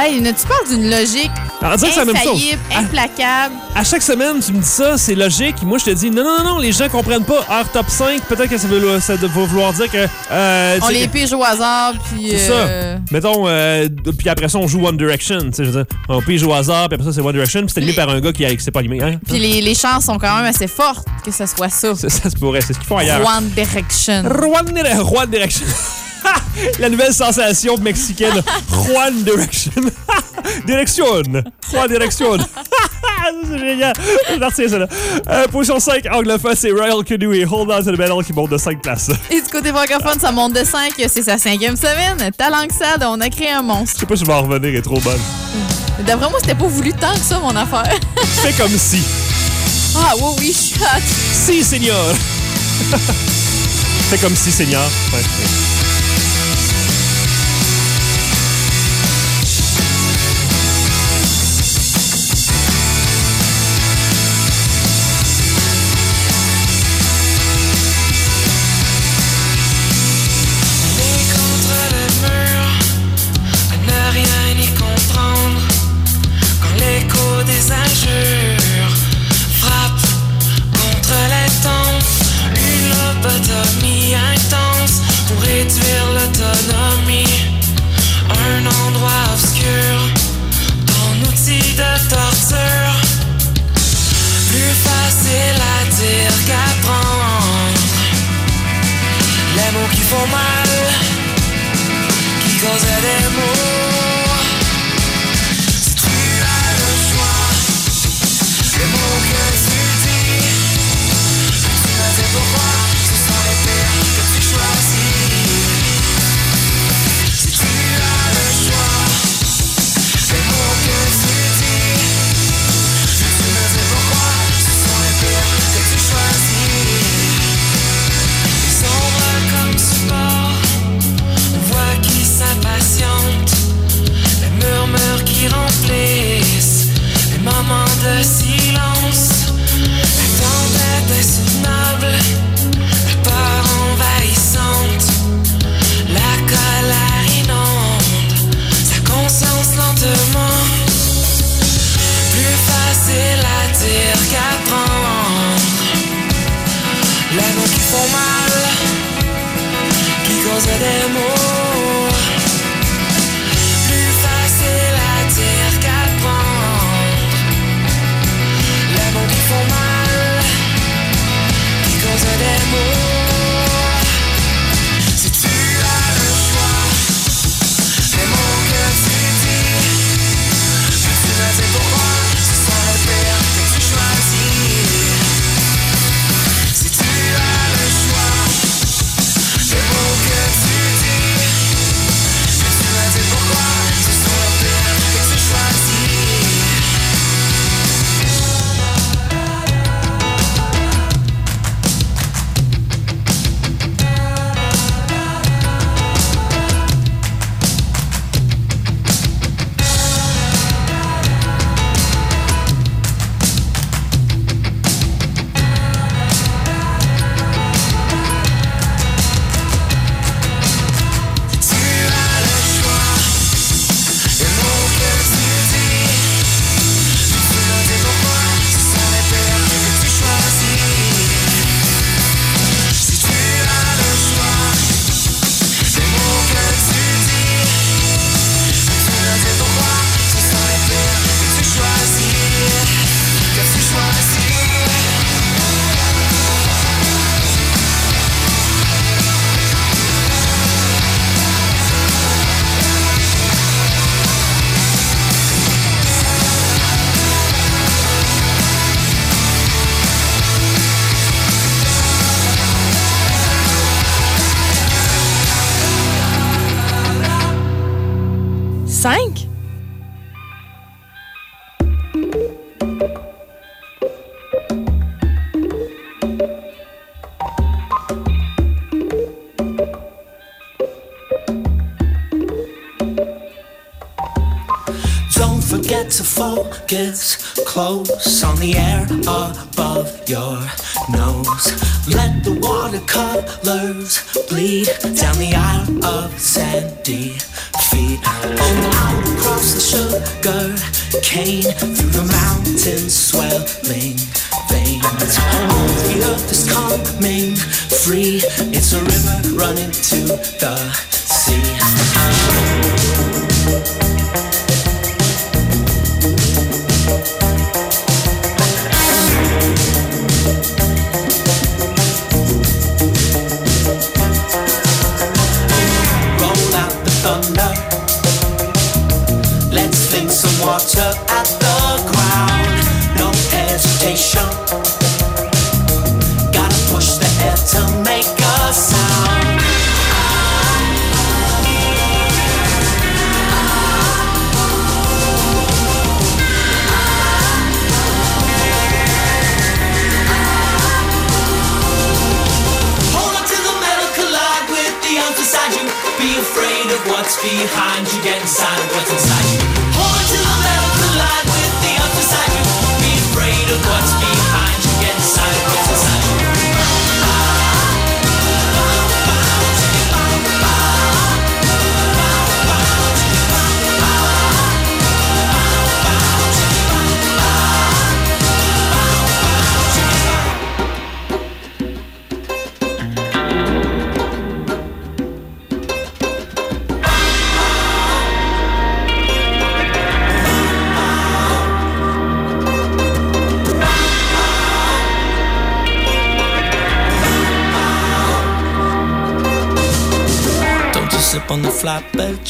Hey, ne tu parles d'une logique que c'est la même chose. infaillible, implacable? À chaque semaine, tu me dis ça, c'est logique. Moi, je te dis, non, non, non, les gens comprennent pas. Heure top 5, peut-être que ça veut, ça va vouloir dire que. euh, On les pige au hasard, puis... C'est euh, ça. Mettons, euh, puis après ça, on joue One Direction. Tu sais, je veux dire, on pige au hasard, puis après ça, c'est One Direction, puis c'est animé par un gars qui qui s'est pas animé. Hein? Puis les, les chances sont quand même assez fortes que ce soit ça. Ça, ça se pourrait, c'est ce qu'ils font ailleurs. One Direction. Juan Direction. [LAUGHS] La nouvelle sensation mexicaine. [LAUGHS] Juan Direction. [LAUGHS] Direction. Juan Direction. C'est génial. Retenir ça. Euh, position 5, anglophone, c'est Royal Canoe et Hold On to the Metal qui monte de 5 places. Et du côté francophone, ça monte de 5, c'est sa cinquième semaine. Talent que ça, on a créé un monstre. Je sais pas si je vais en revenir, elle est trop bonne. D'après moi, c'était pas voulu tant que ça, mon affaire. Fais comme si. ah, oui, oui, hâte. Si, Seigneur. Fais comme si, Seigneur. Ouais. Un endroit obscur, ton outil de torture. Plus facile à dire qu'à prendre. Les mots qui font mal, qui causent des mots close on the air above your nose. Let the watercolors bleed down the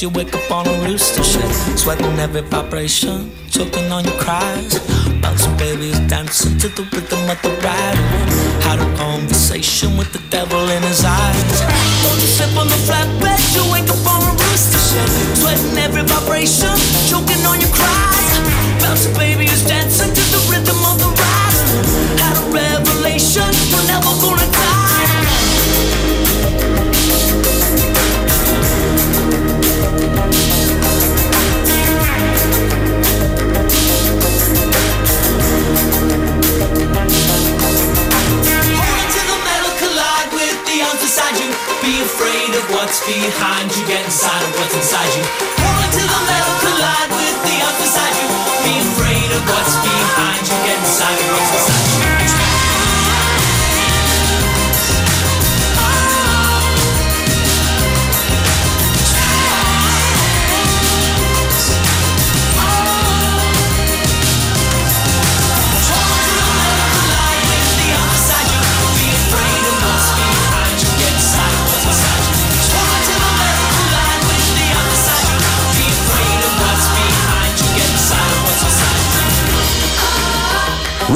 you wake up on a rooster shit. Sweating every vibration, choking on your cries. Bouncing babies dancing to the rhythm of the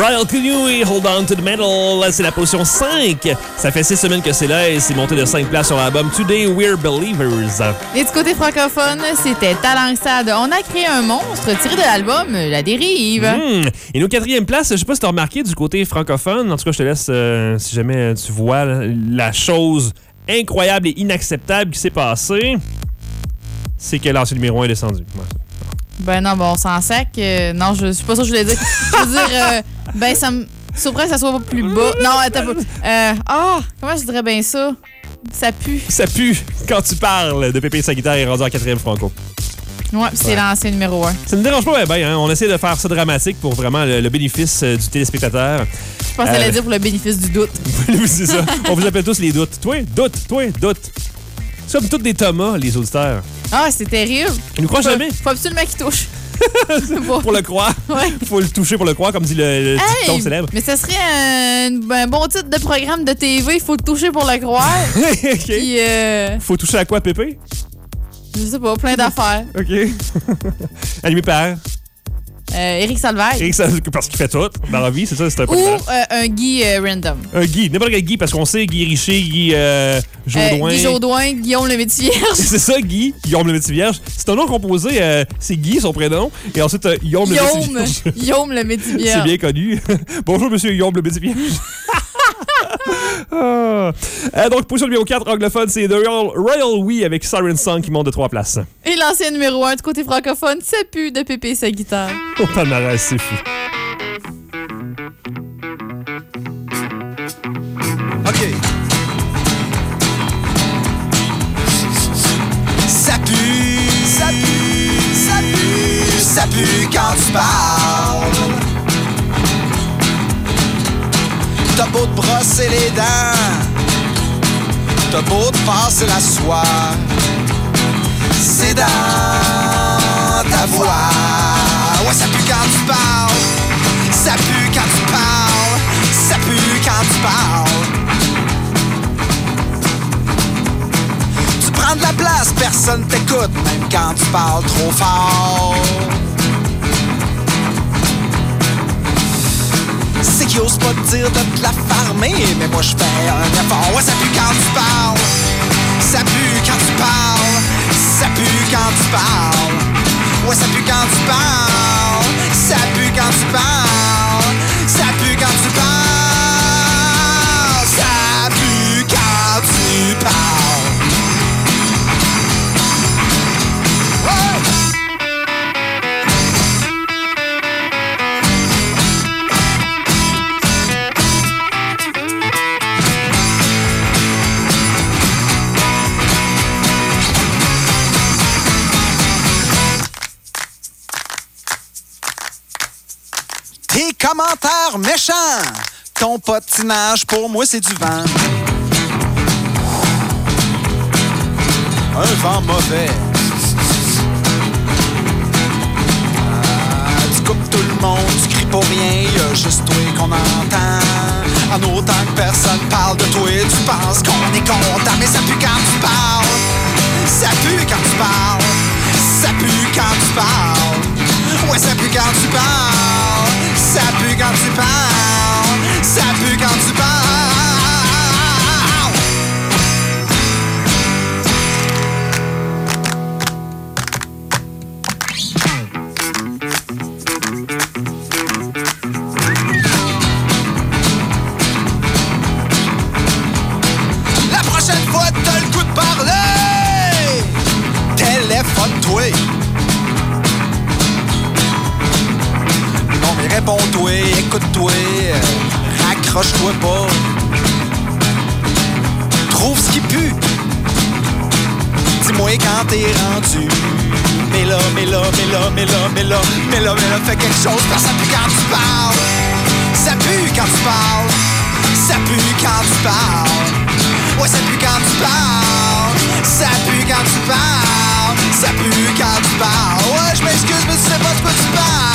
Royal Canoe Hold On to the Metal, c'est la position 5. Ça fait 6 semaines que c'est là et c'est monté de 5 places sur l'album Today We're Believers. Et du côté francophone, c'était Talangsad. On a créé un monstre tiré de l'album La Dérive. Hmm. Et nos quatrième place, je sais pas si tu as remarqué du côté francophone, en tout cas je te laisse euh, si jamais tu vois la chose incroyable et inacceptable qui s'est passée, c'est que l'ancien numéro 1 est descendu. Ouais. Ben non, bon, on s'en sac. Euh, non, je suis pas ça que je voulais dire. Je veux dire, euh, ben ça me surprend que ça soit pas plus bas. Non, attends pas. Euh, Ah, comment je dirais bien ça? Ça pue. Ça pue quand tu parles de Pépé sa guitare est rendu en quatrième franco. Ouais, puis c'est Ouais. l'ancien numéro 1. Ça ne dérange pas bien, hein? on essaie de faire ça dramatique pour vraiment le, le bénéfice euh, du téléspectateur. Je pensais Euh, dire pour le bénéfice du doute. [LAUGHS] oui, c'est ça. On vous appelle tous les doutes. Toi, doute, toi, doute. Nous sommes tous des Thomas, les auditeurs. Ah, c'est terrible. Ils nous Faut- jamais. Faut absolument qu'il touche. [LAUGHS] Pour le croire. Ouais. Faut le toucher pour le croire, comme dit le, le Hey, dicton célèbre. mais ça serait un, un bon titre de programme de TV. Il faut le toucher pour le croire. [LAUGHS] Puis, euh, Faut toucher à quoi, Pépé? je sais pas, plein d'affaires. OK. [LAUGHS] Animé par Euh, Éric Salvaire. Eric parce qu'il fait tout dans la vie, c'est ça, c'est un peu Ou euh, un Guy euh, random. Un Guy, n'importe quel Guy, parce qu'on sait Guy Richer, Guy euh, Euh, Jodoin. Guy Jodoin, Guillaume le métier. [LAUGHS] c'est ça, Guy. Guillaume le métier vierge. C'est un nom composé, euh, c'est Guy, son prénom. Et ensuite, euh, Guillaume le Guillaume, vierge. Guillaume le métier [LAUGHS] C'est bien connu. [LAUGHS] Bonjour, monsieur Guillaume le métier vierge. Ah. Euh, donc, position numéro 4, anglophone, c'est The Royal, Royal We avec Siren Song qui monte de 3 places. Et l'ancien numéro 1 du côté francophone, ça pue de Pépé sa guitare. Au palmarès, c'est fou. OK. Ça pue, ça pue, ça pue, ça pue quand tu parles. T'as beau te brosser les dents, t'as beau te passer la soie, c'est dans ta voix. Ouais, ça pue quand tu parles, ça pue quand tu parles, ça pue quand tu parles. Tu prends de la place, personne t'écoute, même quand tu parles trop fort. Qu'ils osent pas te dire de te la farmer, mais moi je fais un effort. Ouais, ça pue quand tu parles, ça pue quand tu parles, ça pue quand tu parles. Ouais, ça pue quand tu parles, ça pue quand tu parles, ça pue quand tu parles, ça pue quand tu parles. Tes commentaires méchants, ton patinage pour moi c'est du vent. Un vent mauvais. Ah, tu coupes tout le monde, tu cries pour rien, y a juste toi qu'on entend. En autant que personne parle de toi, tu penses qu'on est content, mais ça pue quand tu parles. Ça pue quand tu parles. Ça pue quand tu parles. Ouais, ça pue quand tu parles. Ça pue quand écoute-toi, raccroche-toi pas. Trouve ce qui pue. Dis-moi quand t'es rendu. Mais là, mais là, mais là, mais là, mais là, mais là, mais là, fais quelque chose parce ça pue quand tu parles. Ça pue quand tu parles. Ça pue quand tu parles. Ouais, ça pue quand tu parles. Ça pue quand tu parles. Ça pue quand tu parles. Ouais, je m'excuse, mais tu sais pas de quoi tu parles.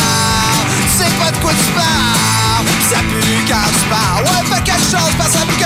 Quoi tu parles? Ça pue quand tu parles. Ouais, fais quelque chose parce que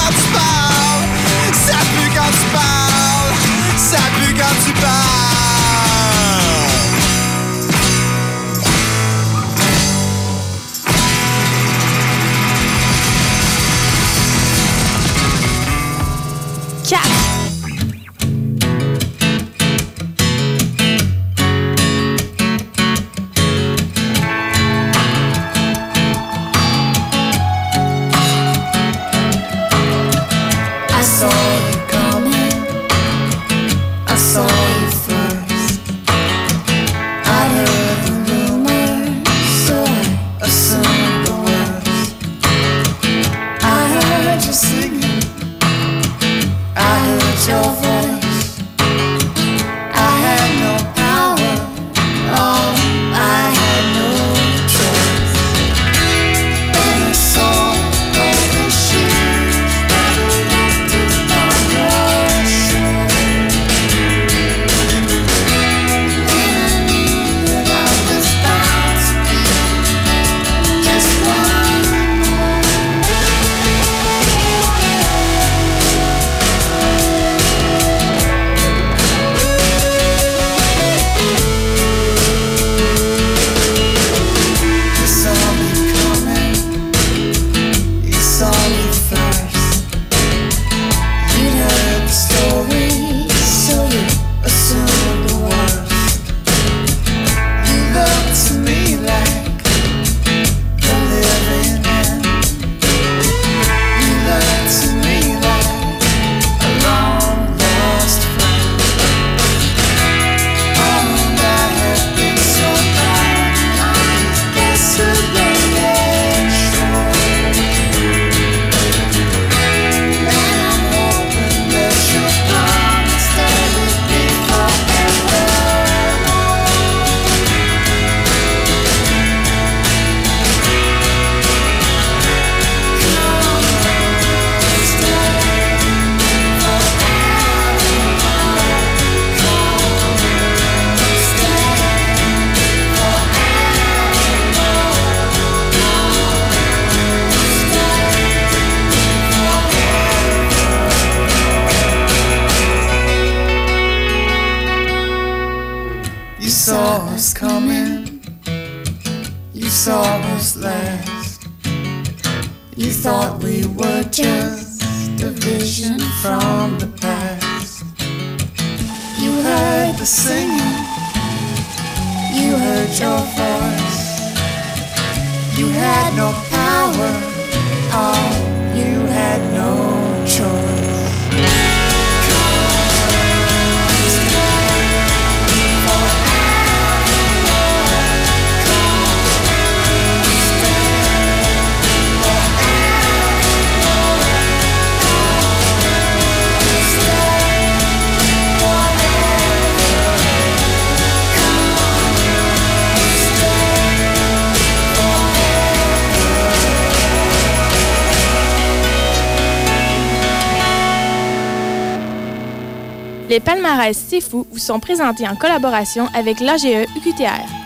vous sont présentés en collaboration avec l'AGE UQTR.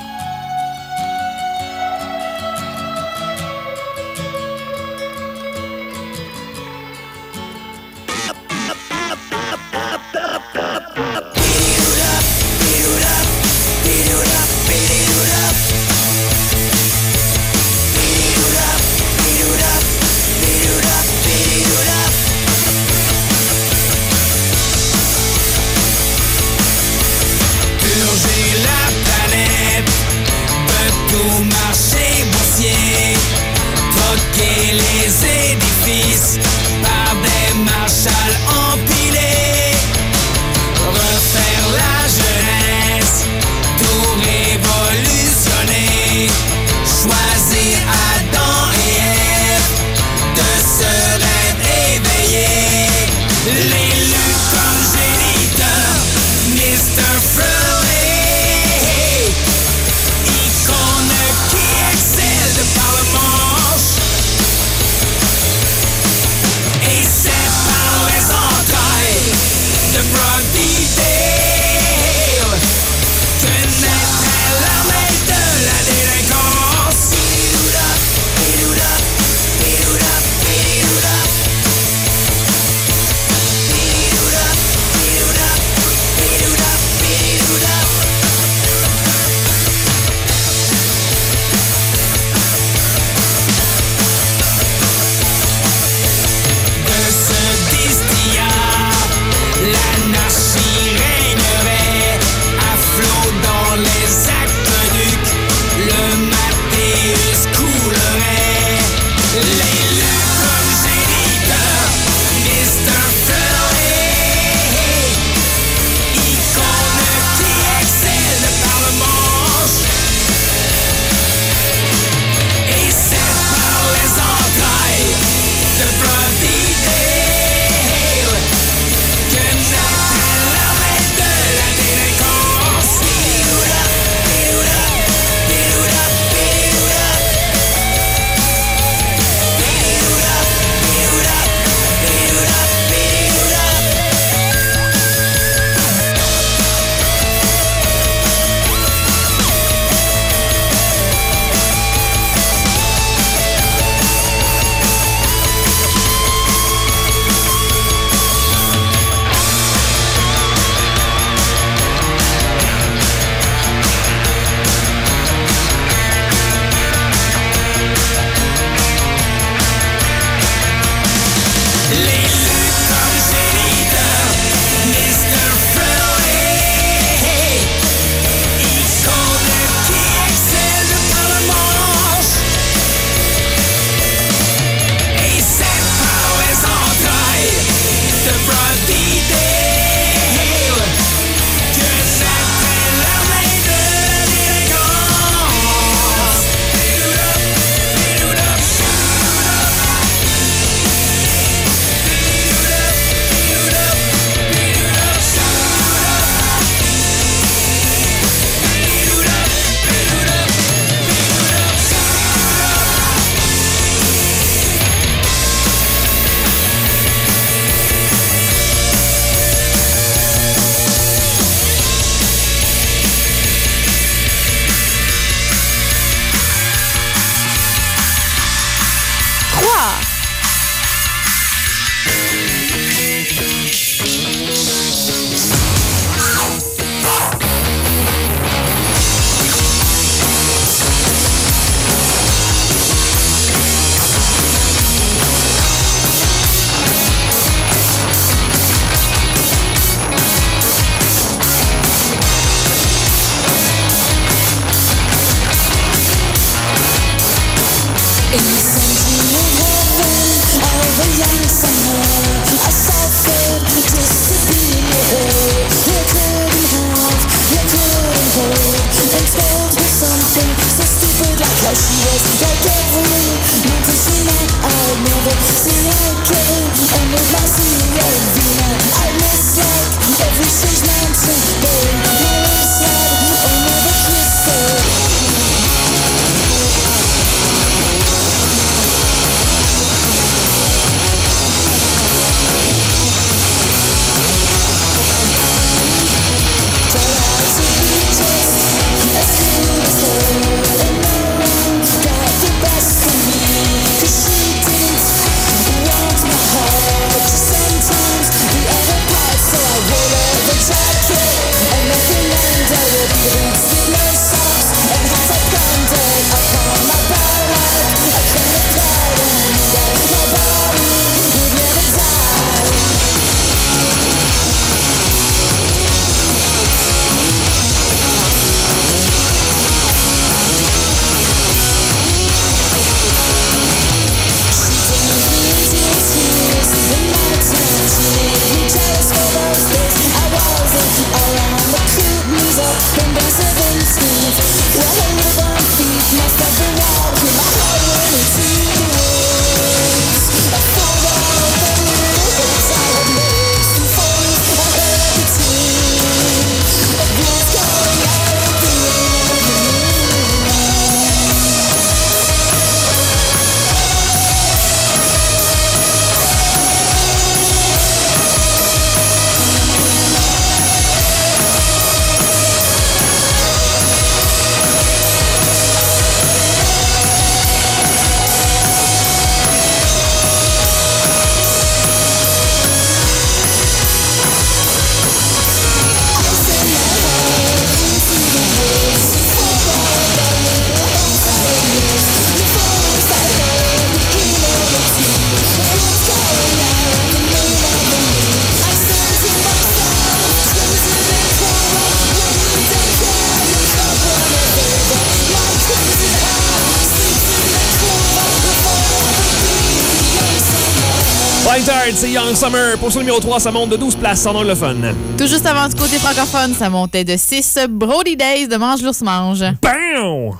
Tide, c'est Young Summer. Pour son numéro 3, ça monte de 12 places en anglophone. Tout juste avant du côté francophone, ça montait de 6 Brody Days de Mange l'ours mange. BAM!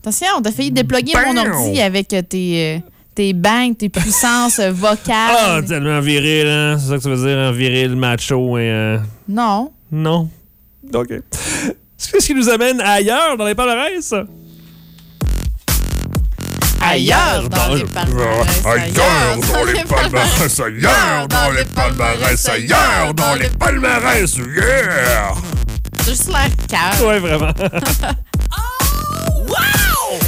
Attention, t'as failli déploguer mon ordi avec tes, euh, tes bangs, tes puissances euh, Ah, vocales. tellement viril, hein? C'est ça que ça veut dire, un viril, macho et... euh, non. Non. OK. C'est ce qui nous amène ailleurs dans les palmarès? Ailleurs dans les palmarès. Ailleurs dans les palmarès, ailleurs dans les palmarès, ailleurs dans les palmarès, yeah! Juste l'air cœur. Ouais, vraiment. [LAUGHS]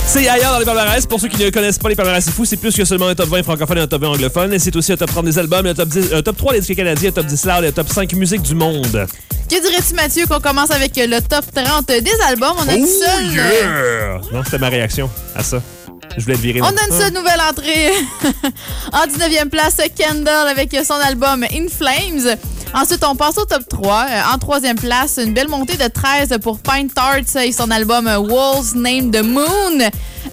C'est ailleurs dans les palmarès. Pour ceux qui ne connaissent pas les palmarès, c'est fou. C'est plus que seulement un top 20 francophone et un top 20 anglophone. Et c'est aussi un top 30 des albums, un top, 10, un top 3 des disques canadiens, un top 10 loud et un top 5 musique du monde. Que dirais-tu, Mathieu, qu'on commence avec le top 30 des albums? On a Oh, seule. euh, Non, c'était ma réaction à ça. Je voulais te virer. On a une seule nouvelle entrée. [LAUGHS] en 19e place, Kendall avec son album In Flames. Ensuite, on passe au top 3. Euh, En troisième place, une belle montée de 13 pour Pine Tarts et son album euh, Wolves Name the Moon.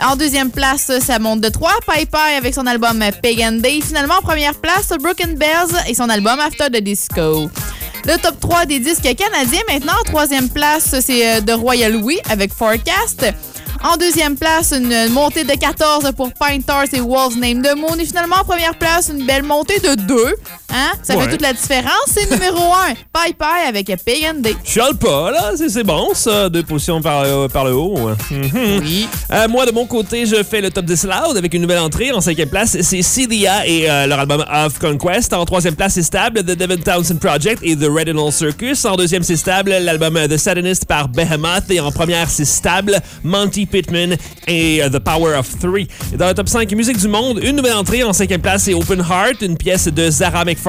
En deuxième place, ça monte de 3. Pie Pie avec son album euh, Pagan Day. Finalement, en première place, Broken Bells et son album After the Disco. Le top 3 des disques canadiens maintenant. En troisième place, c'est euh, de Royal We avec Forecast. En deuxième place, une montée de 14 pour Pine Tars et Wolves Name the Moon. Et finalement, en première place, une belle montée de 2. Hein? Ça Ouais. fait toute la différence. C'est numéro 1, Pie Pie avec Day. Chiale pas, là. C'est bon, ça. Deux positions par, euh, par le haut. Mhm. Euh, moi, de mon côté, je fais le top 10 loud avec une nouvelle entrée. En cinquième place, c'est CDA et euh, leur album Of Conquest. En troisième place, c'est Stable, The Devin Townsend Project et The Retinal Circus. En deuxième, c'est Stable, l'album The Satanist par Behemoth. Et en première, c'est Stable, Monty Pittman et The Power of Three. Et dans le top 5 musique du monde, une nouvelle entrée. En cinquième place, c'est Open Heart, une pièce de Zara McFarlane.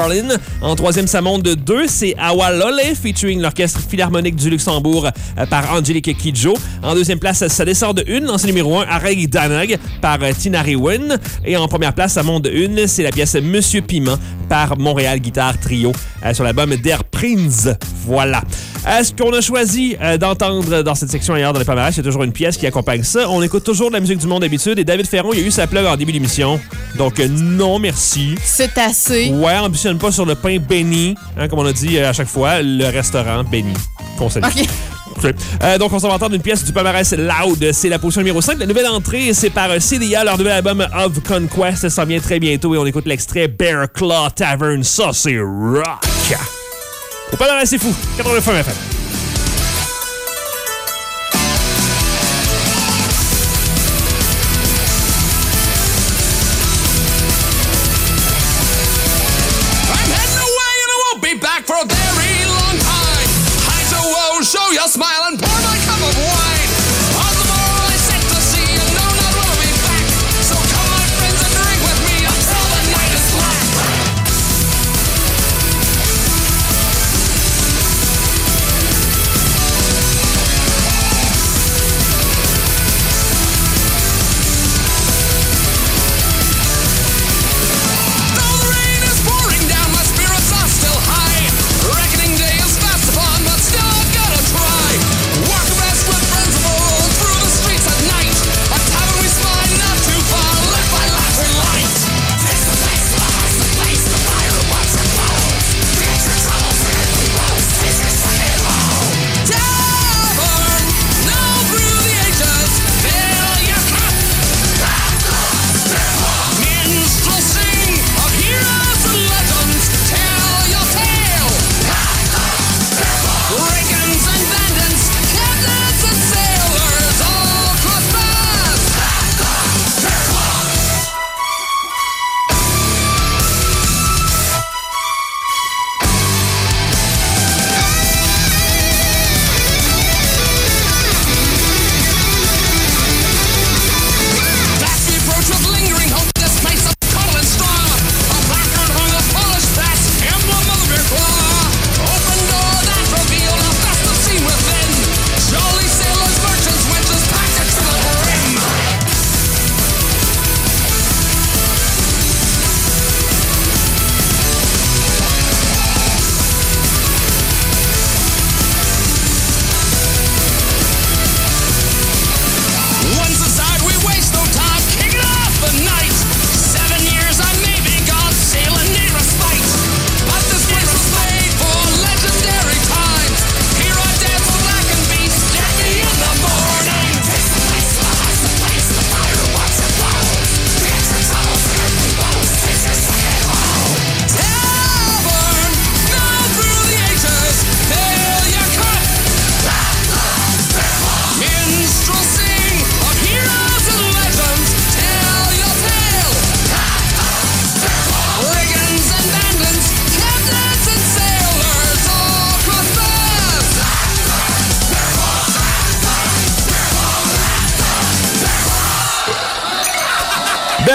En troisième, ça monte de 2, c'est Awa Lole featuring l'Orchestre Philharmonique du Luxembourg euh, par Angelique Kidjo. En deuxième place, ça descend de 1, c'est numéro 1, Areg Danag par euh, Tina Rewen. Et en première place, ça monte de 1, c'est la pièce Monsieur Piment par Montréal Guitar Trio euh, sur l'album Der Prinz. Voilà. Ce qu'on a choisi d'entendre dans cette section ailleurs dans les palmarès, c'est toujours une pièce qui accompagne ça. On écoute toujours de la musique du monde d'habitude et David Ferron, il a eu sa plug en début d'émission. Donc non, merci. C'est assez. Ouais, ambitionne pas sur le pain béni, hein, comme on a dit euh, à chaque fois, le restaurant béni. Qu'on salue. OK. Ok. Euh, donc, on s'en va entendre une pièce du palmarès Loud. C'est la position numéro 5. La nouvelle entrée, c'est par euh, CDA, leur nouvel album Of Conquest. Ça s'en vient très bientôt et on écoute l'extrait Bear Claw Tavern. Ça, c'est rock. Au palmarès, c'est fou. 89 FM.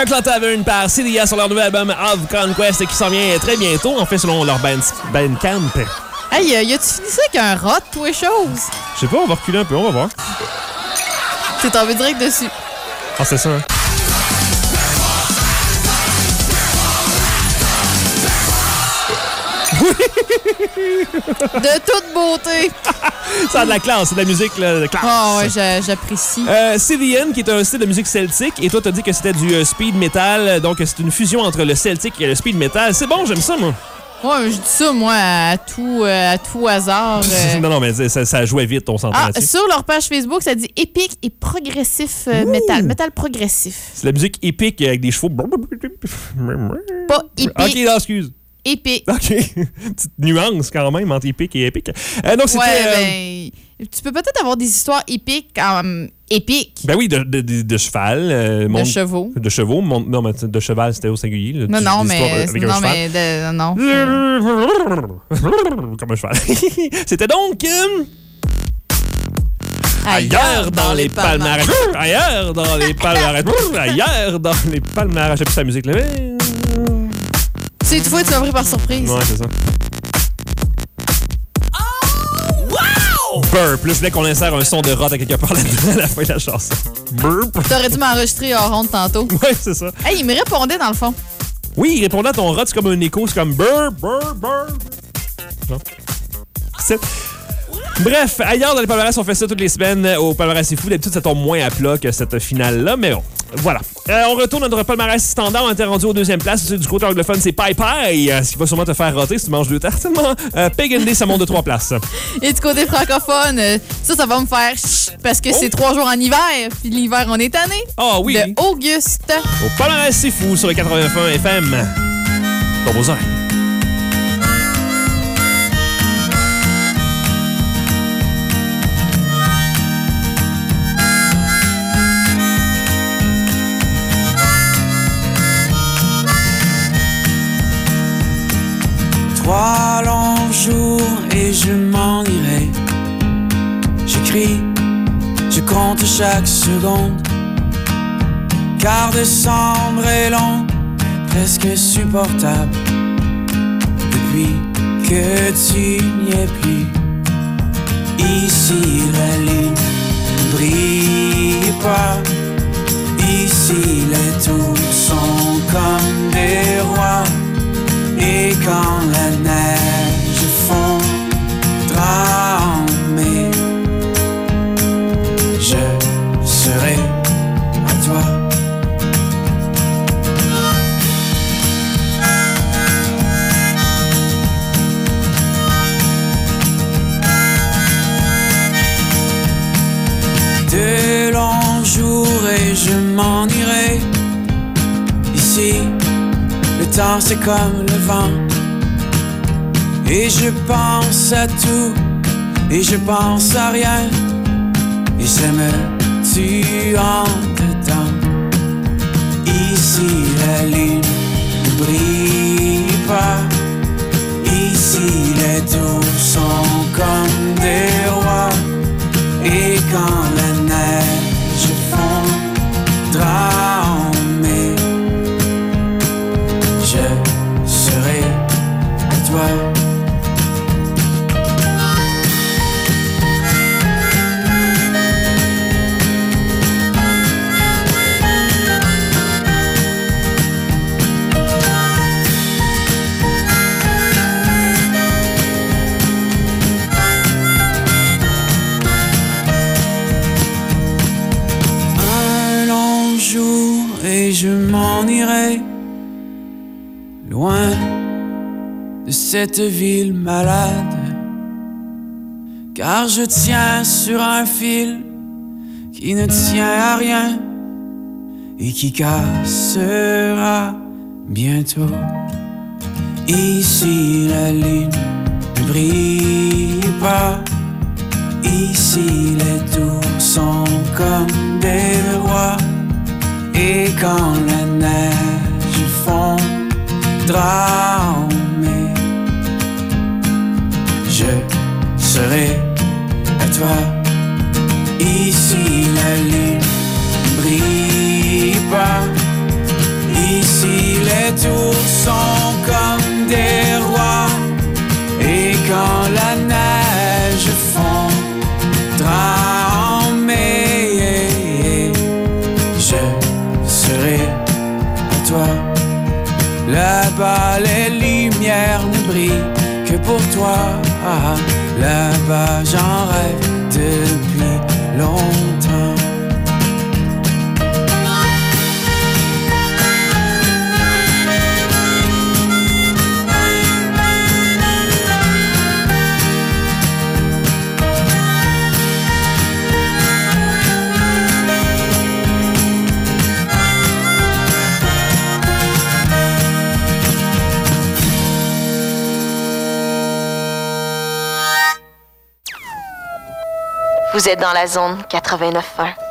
Claw Tavern par CDA sur leur nouvel album Of Conquest qui s'en vient très bientôt, en fait, selon leur band, Bandcamp. Hey, euh, y a-tu fini ça avec un rot, toi, chose? Je sais pas, on va reculer un peu, on va voir. T'es tombé direct dessus. Ah, c'est ça. hein. [LAUGHS] De toute beauté. [LAUGHS] Ça a de la classe, c'est de la musique là, de classe. Ah ouais, j'a- j'apprécie. Euh, CDN, qui est un style de musique celtique, et toi, t'as dit que c'était du euh, speed metal, donc c'est une fusion entre le celtique et le speed metal. C'est bon, j'aime ça, moi. Ouais, je dis ça, moi, à tout, euh, à tout hasard. [LAUGHS] euh. non, non, mais ça, ça jouait vite, on s'entend Ah, sur leur page Facebook, ça dit épique et progressif euh, métal. Métal progressif. C'est la musique épique avec des chevaux. Pas épique. Ok, non, excuse. Épique. [LAUGHS] OK. Petite nuance quand même entre épique et épique. Euh, donc, c'était. Ouais, euh, ben, tu peux peut-être avoir des histoires épiques épiques. Ben oui, de, de, de- de cheval. euh, mon- chevaux. De chevaux. mon- non, mais de cheval, c'était au singulier. là. Non, non, mais. euh, Non, mais. de- non. [LAUGHS] Comme un cheval. [LAUGHS] c'était donc. euh, Ailleurs dans les palmarès. Ailleurs dans les palmarès. Ailleurs dans les palmarès. J'ai plus sa musique là. mais- C'est une fois, tu m'as pris par surprise. Ouais, c'est ça. Burp. Là, je voulais qu'on insère un son de rot à quelque part là-dedans à la fin de la chanson. Burp. T'aurais dû m'enregistrer hors honte tantôt. Ouais, c'est ça. Hey, il me répondait dans le fond. Oui, il répondait à ton rot, c'est comme un écho, c'est comme burp, burp, burp. Non. C'est- Bref, ailleurs dans les palmarès, on fait ça toutes les semaines au palmarès c'est fou. D'habitude, ça tombe moins à plat que cette finale-là, mais bon, voilà. Euh, on retourne à notre palmarès standard. On était rendu au deuxième place. Du côté anglophone, c'est Pie Pie, euh, ce qui va sûrement te faire roter si tu manges deux tartes. [LAUGHS] Euh, Day, ça monte de trois places. Et du côté francophone, euh, ça, ça va me faire chut, parce que c'est trois jours en hiver. Puis l'hiver, on est tanné. Ah oui. De Auguste. Au palmarès c'est fou sur le 81 FM. Dans vos Trois longs jours et je m'en irai. J'écris, je compte chaque seconde. Car décembre est long, presque supportable. Depuis que tu n'y es plus. Ici la ligne ne brille pas. Ici les tours sont comme des rois. Et quand la neige fondra en mai, je serai à toi. De longs jours et je m'en irai. Ici, temps c'est comme le vent. Et je pense à tout, et je pense à rien. Et ça me tue en dedans. Ici la lune ne brille pas. Ici les tours sont comme des rois. Et quand la neige fondra je m'en irai loin de cette ville malade. Car je tiens sur un fil qui ne tient à rien et qui cassera bientôt. Ici la lune ne brille pas. Ici les tours sont comme des rois. Et quand la neige fondra Vous êtes dans la zone 89.1.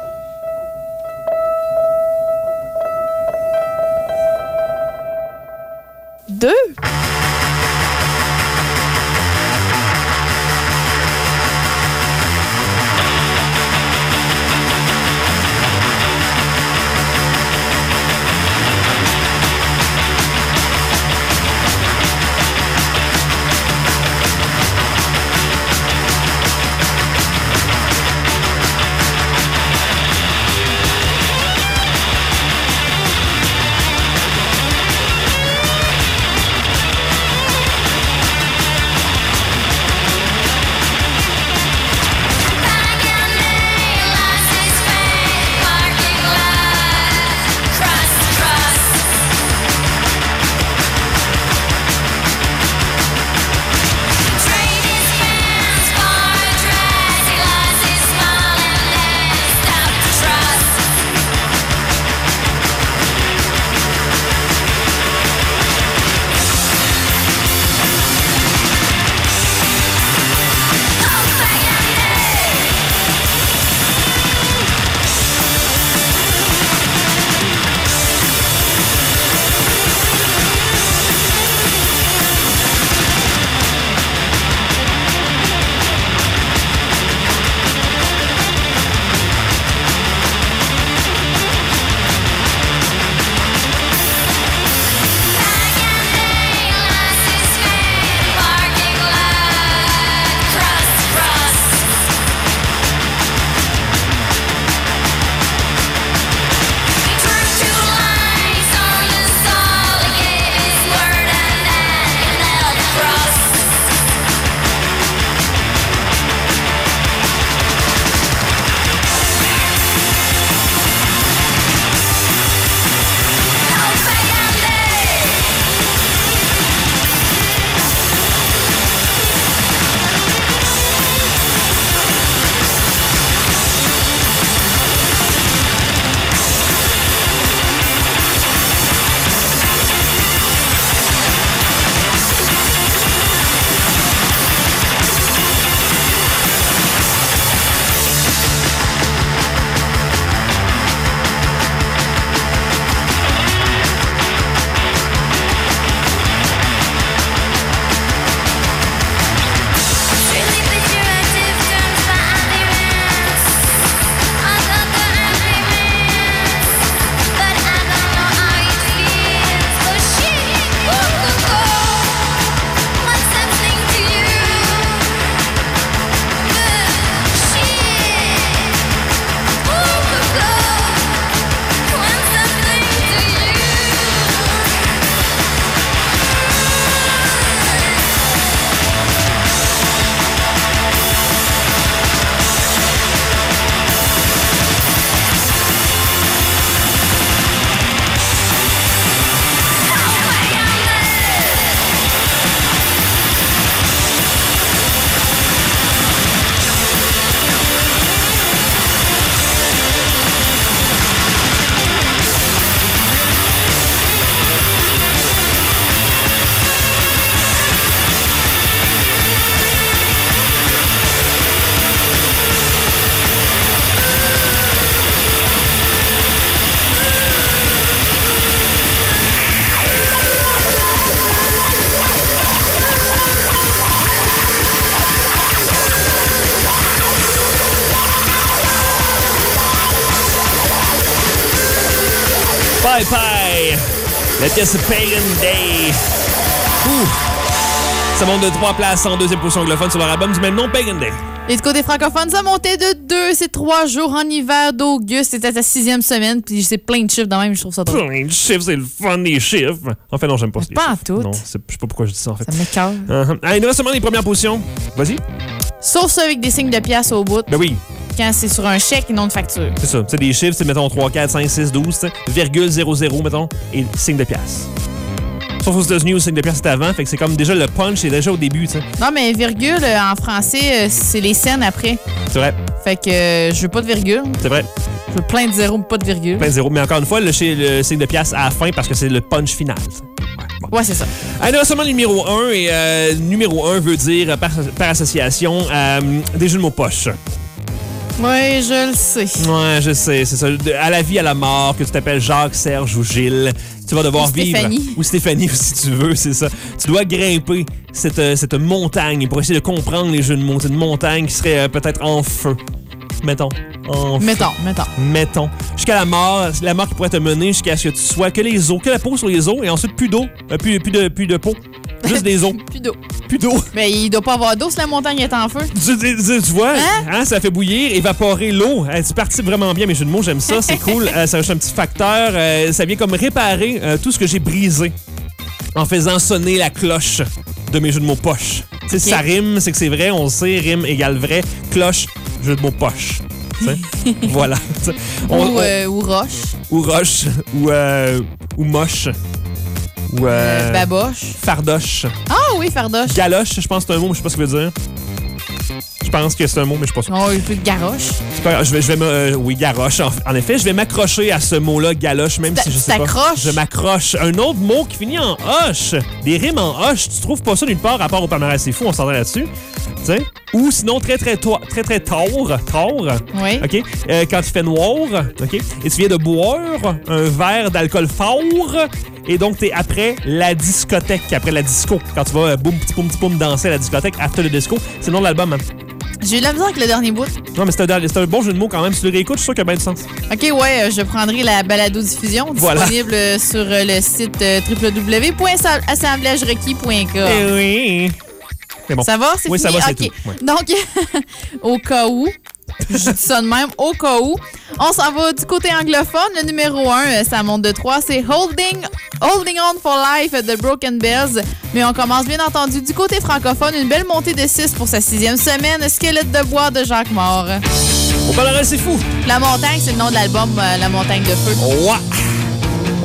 pièce Pagan Day. Ouh. Ça monte de 3 places en deuxième position anglophone sur leur album du même nom, Pagan Day. Et du côté francophone, ça a monté de deux. C'est trois jours en hiver d'Auguste. C'était ta sixième semaine. Puis c'est plein de chiffres dans même. Je trouve ça drôle. Plein de chiffres, c'est le fun des chiffres. En fait, non, j'aime pas ces Pas en tout. Non, je sais pas pourquoi je dis ça, en fait. Ça m'écoeure. Uh-huh. Ah, il nous reste seulement les premières positions. Vas-y. Sauf ça avec des signes de pièces au bout. Ben oui, Quand c'est sur un chèque et non de facture. c'est ça. C'est des chiffres, c'est mettons 3, 4, 5, 6, 12, tu sais. virgule 00, mettons, et signe de pièce. Sauf aux États-Unis où le signe de pièce c'est avant, fait que c'est comme déjà le punch, c'est déjà au début, tu. Non, mais virgule, euh, en français, euh, c'est les scènes après. C'est vrai, Fait que euh, je veux pas de virgule. c'est vrai. Je veux plein de zéros, mais pas de virgule. Plein de zéro. Mais encore une fois, le, le signe de pièce à la fin parce que c'est le punch final. tu sais. Ouais, c'est ça. Reste seulement le numéro 1 et euh, numéro 1 veut dire euh, par, par association euh, des jeux de mots poche. Ouais, je le sais. Ouais, je sais, c'est ça. À la vie, à la mort, que tu t'appelles Jacques, Serge ou Gilles, tu vas devoir Ou vivre. Stéphanie. Ou Stéphanie, [LAUGHS] si tu veux, c'est ça. Tu dois grimper cette, euh, cette montagne pour essayer de comprendre les jeux de mots. C'est une montagne qui serait euh, peut-être en feu. Mettons. Mettons, mettons. Mettons. Jusqu'à la mort, c'est la mort qui pourrait te mener jusqu'à ce que tu sois que les os, que la peau sur les os et ensuite plus d'eau, euh, plus, plus, de, plus de peau. Juste des os. [LAUGHS] Plus d'eau. Plus d'eau. Mais il doit pas avoir d'eau si la montagne est en feu. Tu, tu- tu- tu vois, hein, ça fait bouillir, évaporer l'eau. Euh, tu participes vraiment bien, mes jeux de mots, j'aime ça, c'est [LAUGHS] cool. Euh, ça ajoute un petit facteur. euh, ça vient comme réparer tout ce que j'ai brisé en faisant sonner la cloche de mes jeux de mots poche. Tu sais, si ça rime, c'est que c'est vrai, on le sait, rime égale vrai, cloche, jeu de mots poche. [LAUGHS] Voilà. On- ou, on- euh, ou roche. ou roche, ou, euh, ou moche, ou euh, Euh, baboche. fardoche. Ah oui, fardoche. Galoche, je pense que c'est un mot, mais je sais pas ce que veut dire. Je pense que c'est un mot, mais je suis pas sûr. Oh, il plus de garoche. C'est pas Je vais, je vais me. euh, oui, garoche. En, en effet, je vais m'accrocher à ce mot-là, galoche, même si je sais pas. Je m'accroche. Un autre mot qui finit en hoche. Des rimes en hoche. Tu trouves pas ça nulle part, à part au palmarès, c'est fou, on s'entend là-dessus. Tu sais? Ou sinon, très, très, toi- très, très tard. Tard. Oui. OK? Euh, quand il fait noir. OK? Et tu viens de boire un verre d'alcool fort. Et donc, t'es après la discothèque, après la disco. Quand tu vas euh, boum, petit boum, petit boum danser à la discothèque, after the disco. C'est le nom de l'album, hein. J'ai eu de la misère avec le dernier bout. Non, mais c'est un, un bon jeu de mots quand même. Si tu le réécoutes, je suis sûr qu'il y a bien du sens. OK, ouais, euh, je prendrai la balado-diffusion disponible euh, sur le site www.assemblagerequis.com. Eh oui. C'est bon. Ça va? C'est Oui, ça va, c'est OK. tout. Ouais. Donc, [LAUGHS] au cas où, je dis ça de même, au cas où, on s'en va du côté anglophone. Le numéro 1, ça monte de 3, c'est Holding, Holding On for Life de Broken Bells. Mais on commence bien entendu du côté francophone, une belle montée de 6 pour sa sixième semaine, Squelette de bois de Jacques Mort. Au palmarès, c'est fou. La montagne, c'est le nom de l'album euh, La montagne de feu. Ouah.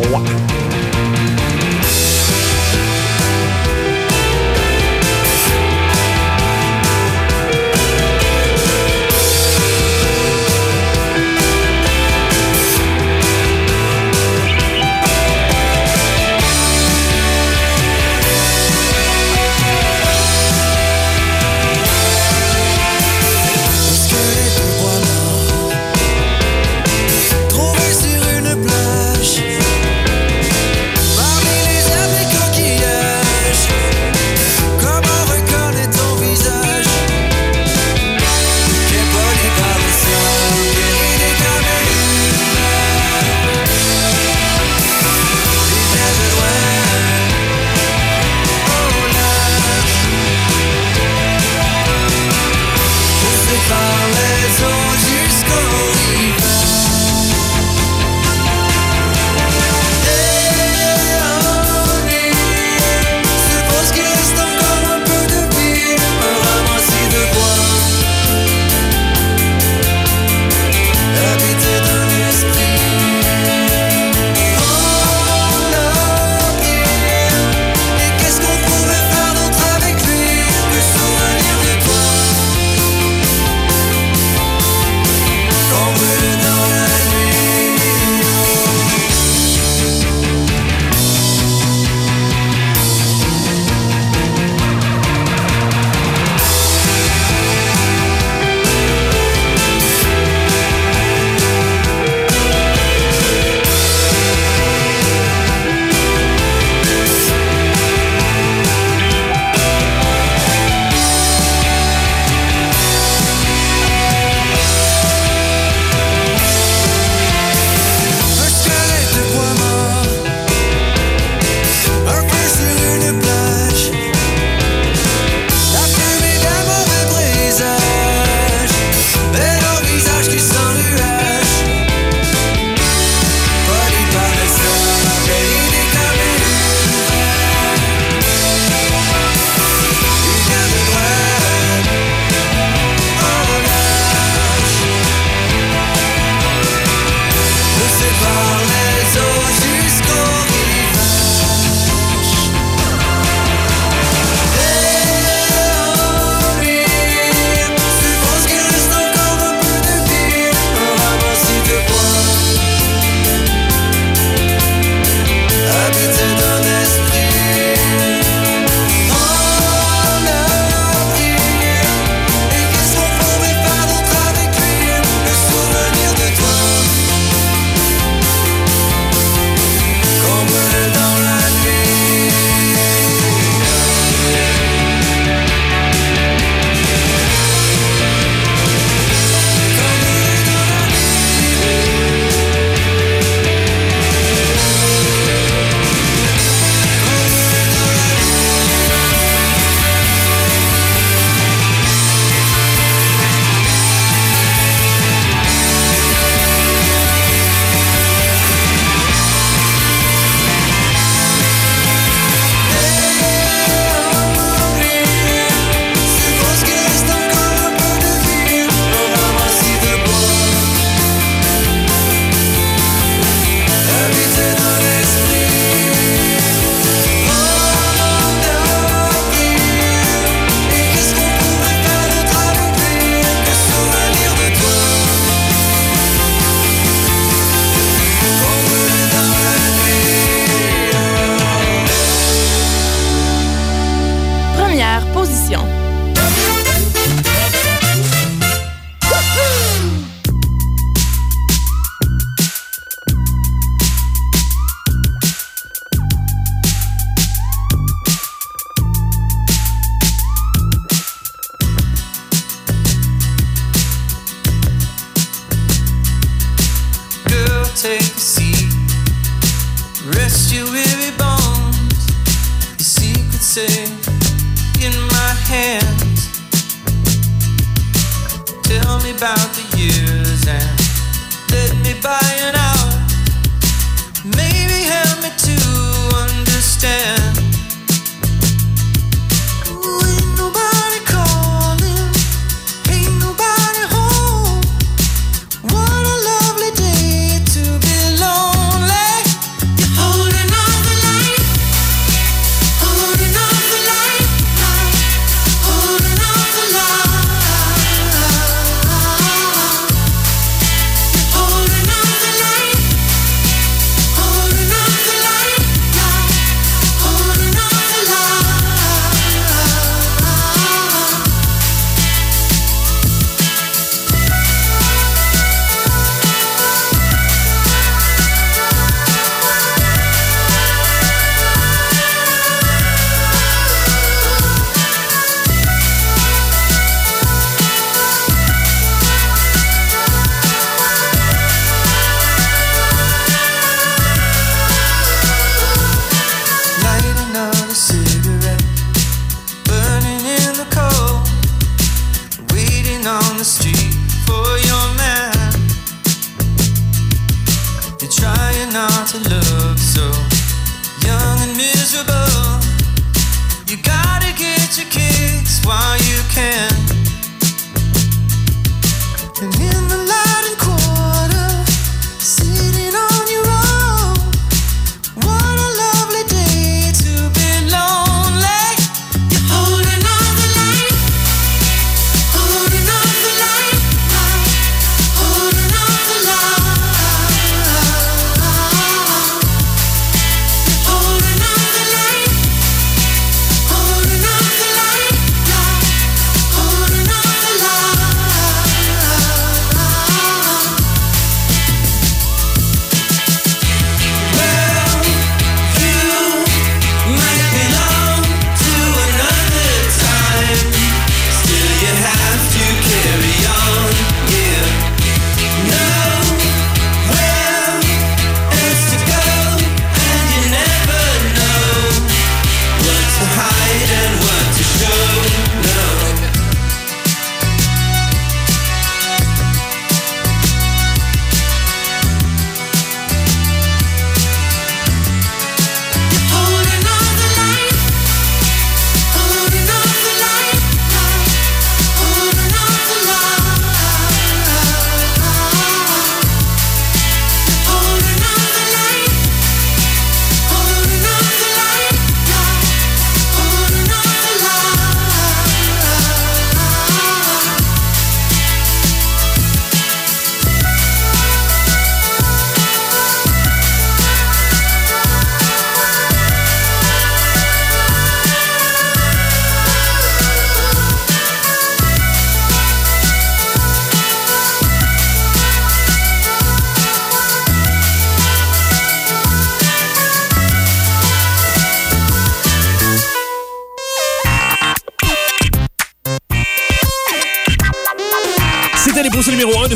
Ouah.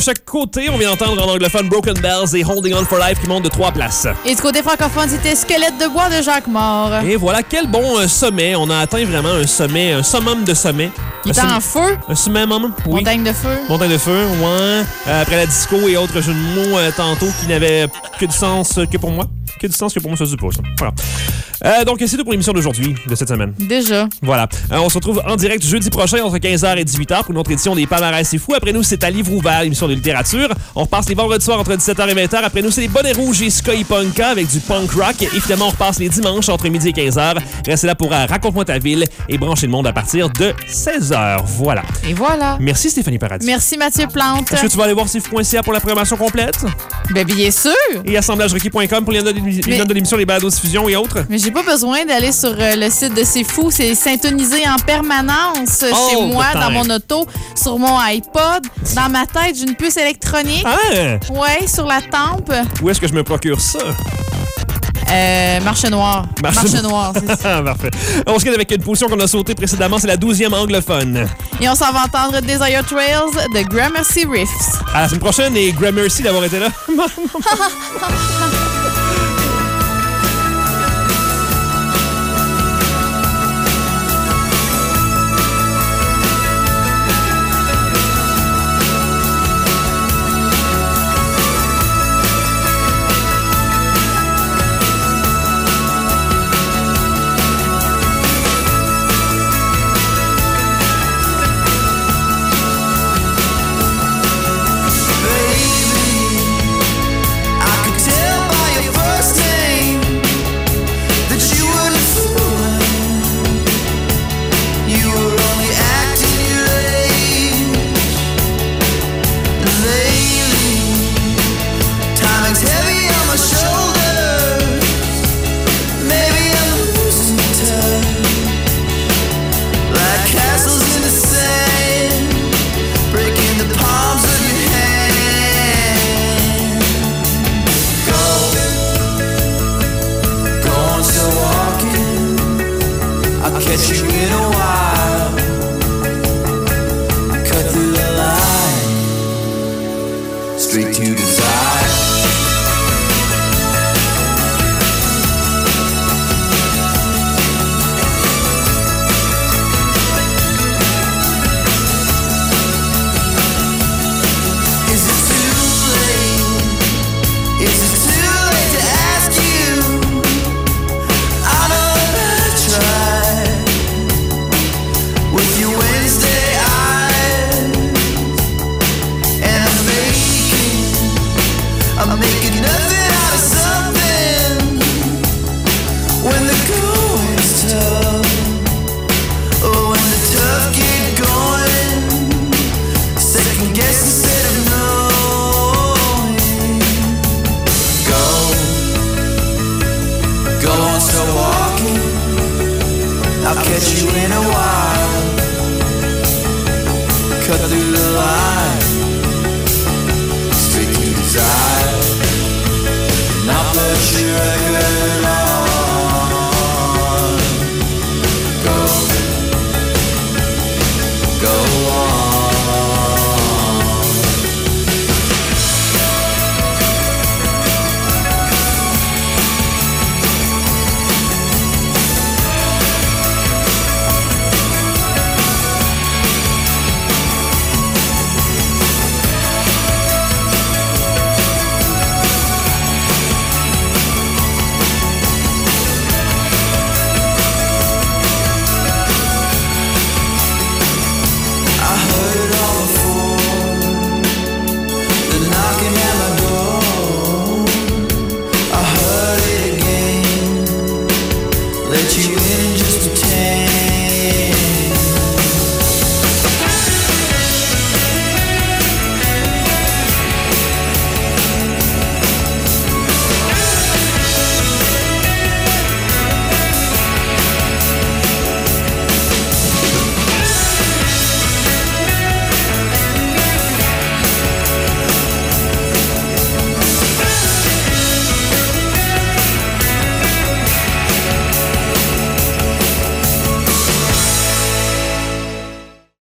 Chaque côté. On vient d'entendre en anglophone Broken Bells et Holding On for Life qui montent de 3 places. Et du côté francophone, c'était Squelette de bois de Jacques Mort. Et voilà, quel bon euh, sommet. On a atteint vraiment un sommet, un summum de sommet. Il Un est en feu? Un summum, oui. Montagne de feu? Montagne de feu, ouais. Euh, après la disco et autres jeux de mots euh, tantôt qui n'avaient que du sens que pour moi. Que du sens que pour moi, ça se dit pas, ça. Voilà. Euh, donc, c'est tout pour l'émission d'aujourd'hui, de cette semaine. Déjà. Voilà. Euh, on se retrouve en direct jeudi prochain entre 15h et 18h pour une autre édition des Palmarès C'est Fou. Après nous, c'est à Livre ouvert, l'émission de littérature. On repasse les vendredis soirs entre 17h et 20h. Après nous, c'est les Bonnets Rouges et Sky Punka avec du punk rock. Et finalement, on repasse les dimanches entre midi et 15h. Restez là pour euh, Raconte-moi ta ville et branchez le monde à partir de 16h. Voilà. Et voilà. Merci Stéphanie Paradis. Merci Mathieu Plante. Est-ce que tu vas aller voir fou.ca pour la programmation complète? Ben bien sûr. Et assemblagerequis.com pour les les Mais- notes de l'émission, les balados diffusion et autres. Mais j'ai pas besoin d'aller sur euh, le site de C'est Fou. C'est syntonisé en permanence euh, Oh, chez moi, dans mon auto, sur mon iPod. Dans ma tête, j'ai une puce électronique. Ah! Ouais, sur la tempe. Où est-ce que je me procure ça? Euh, marche noire. Marche, noire, c'est ça. [LAUGHS] Parfait. On se quitte avec une position qu'on a sautée précédemment, c'est la 12e anglophone. Et on s'en va entendre Desire Trails de Gramercy Riffs. À la semaine prochaine et Graham merci d'avoir été là. [LAUGHS] [LAUGHS]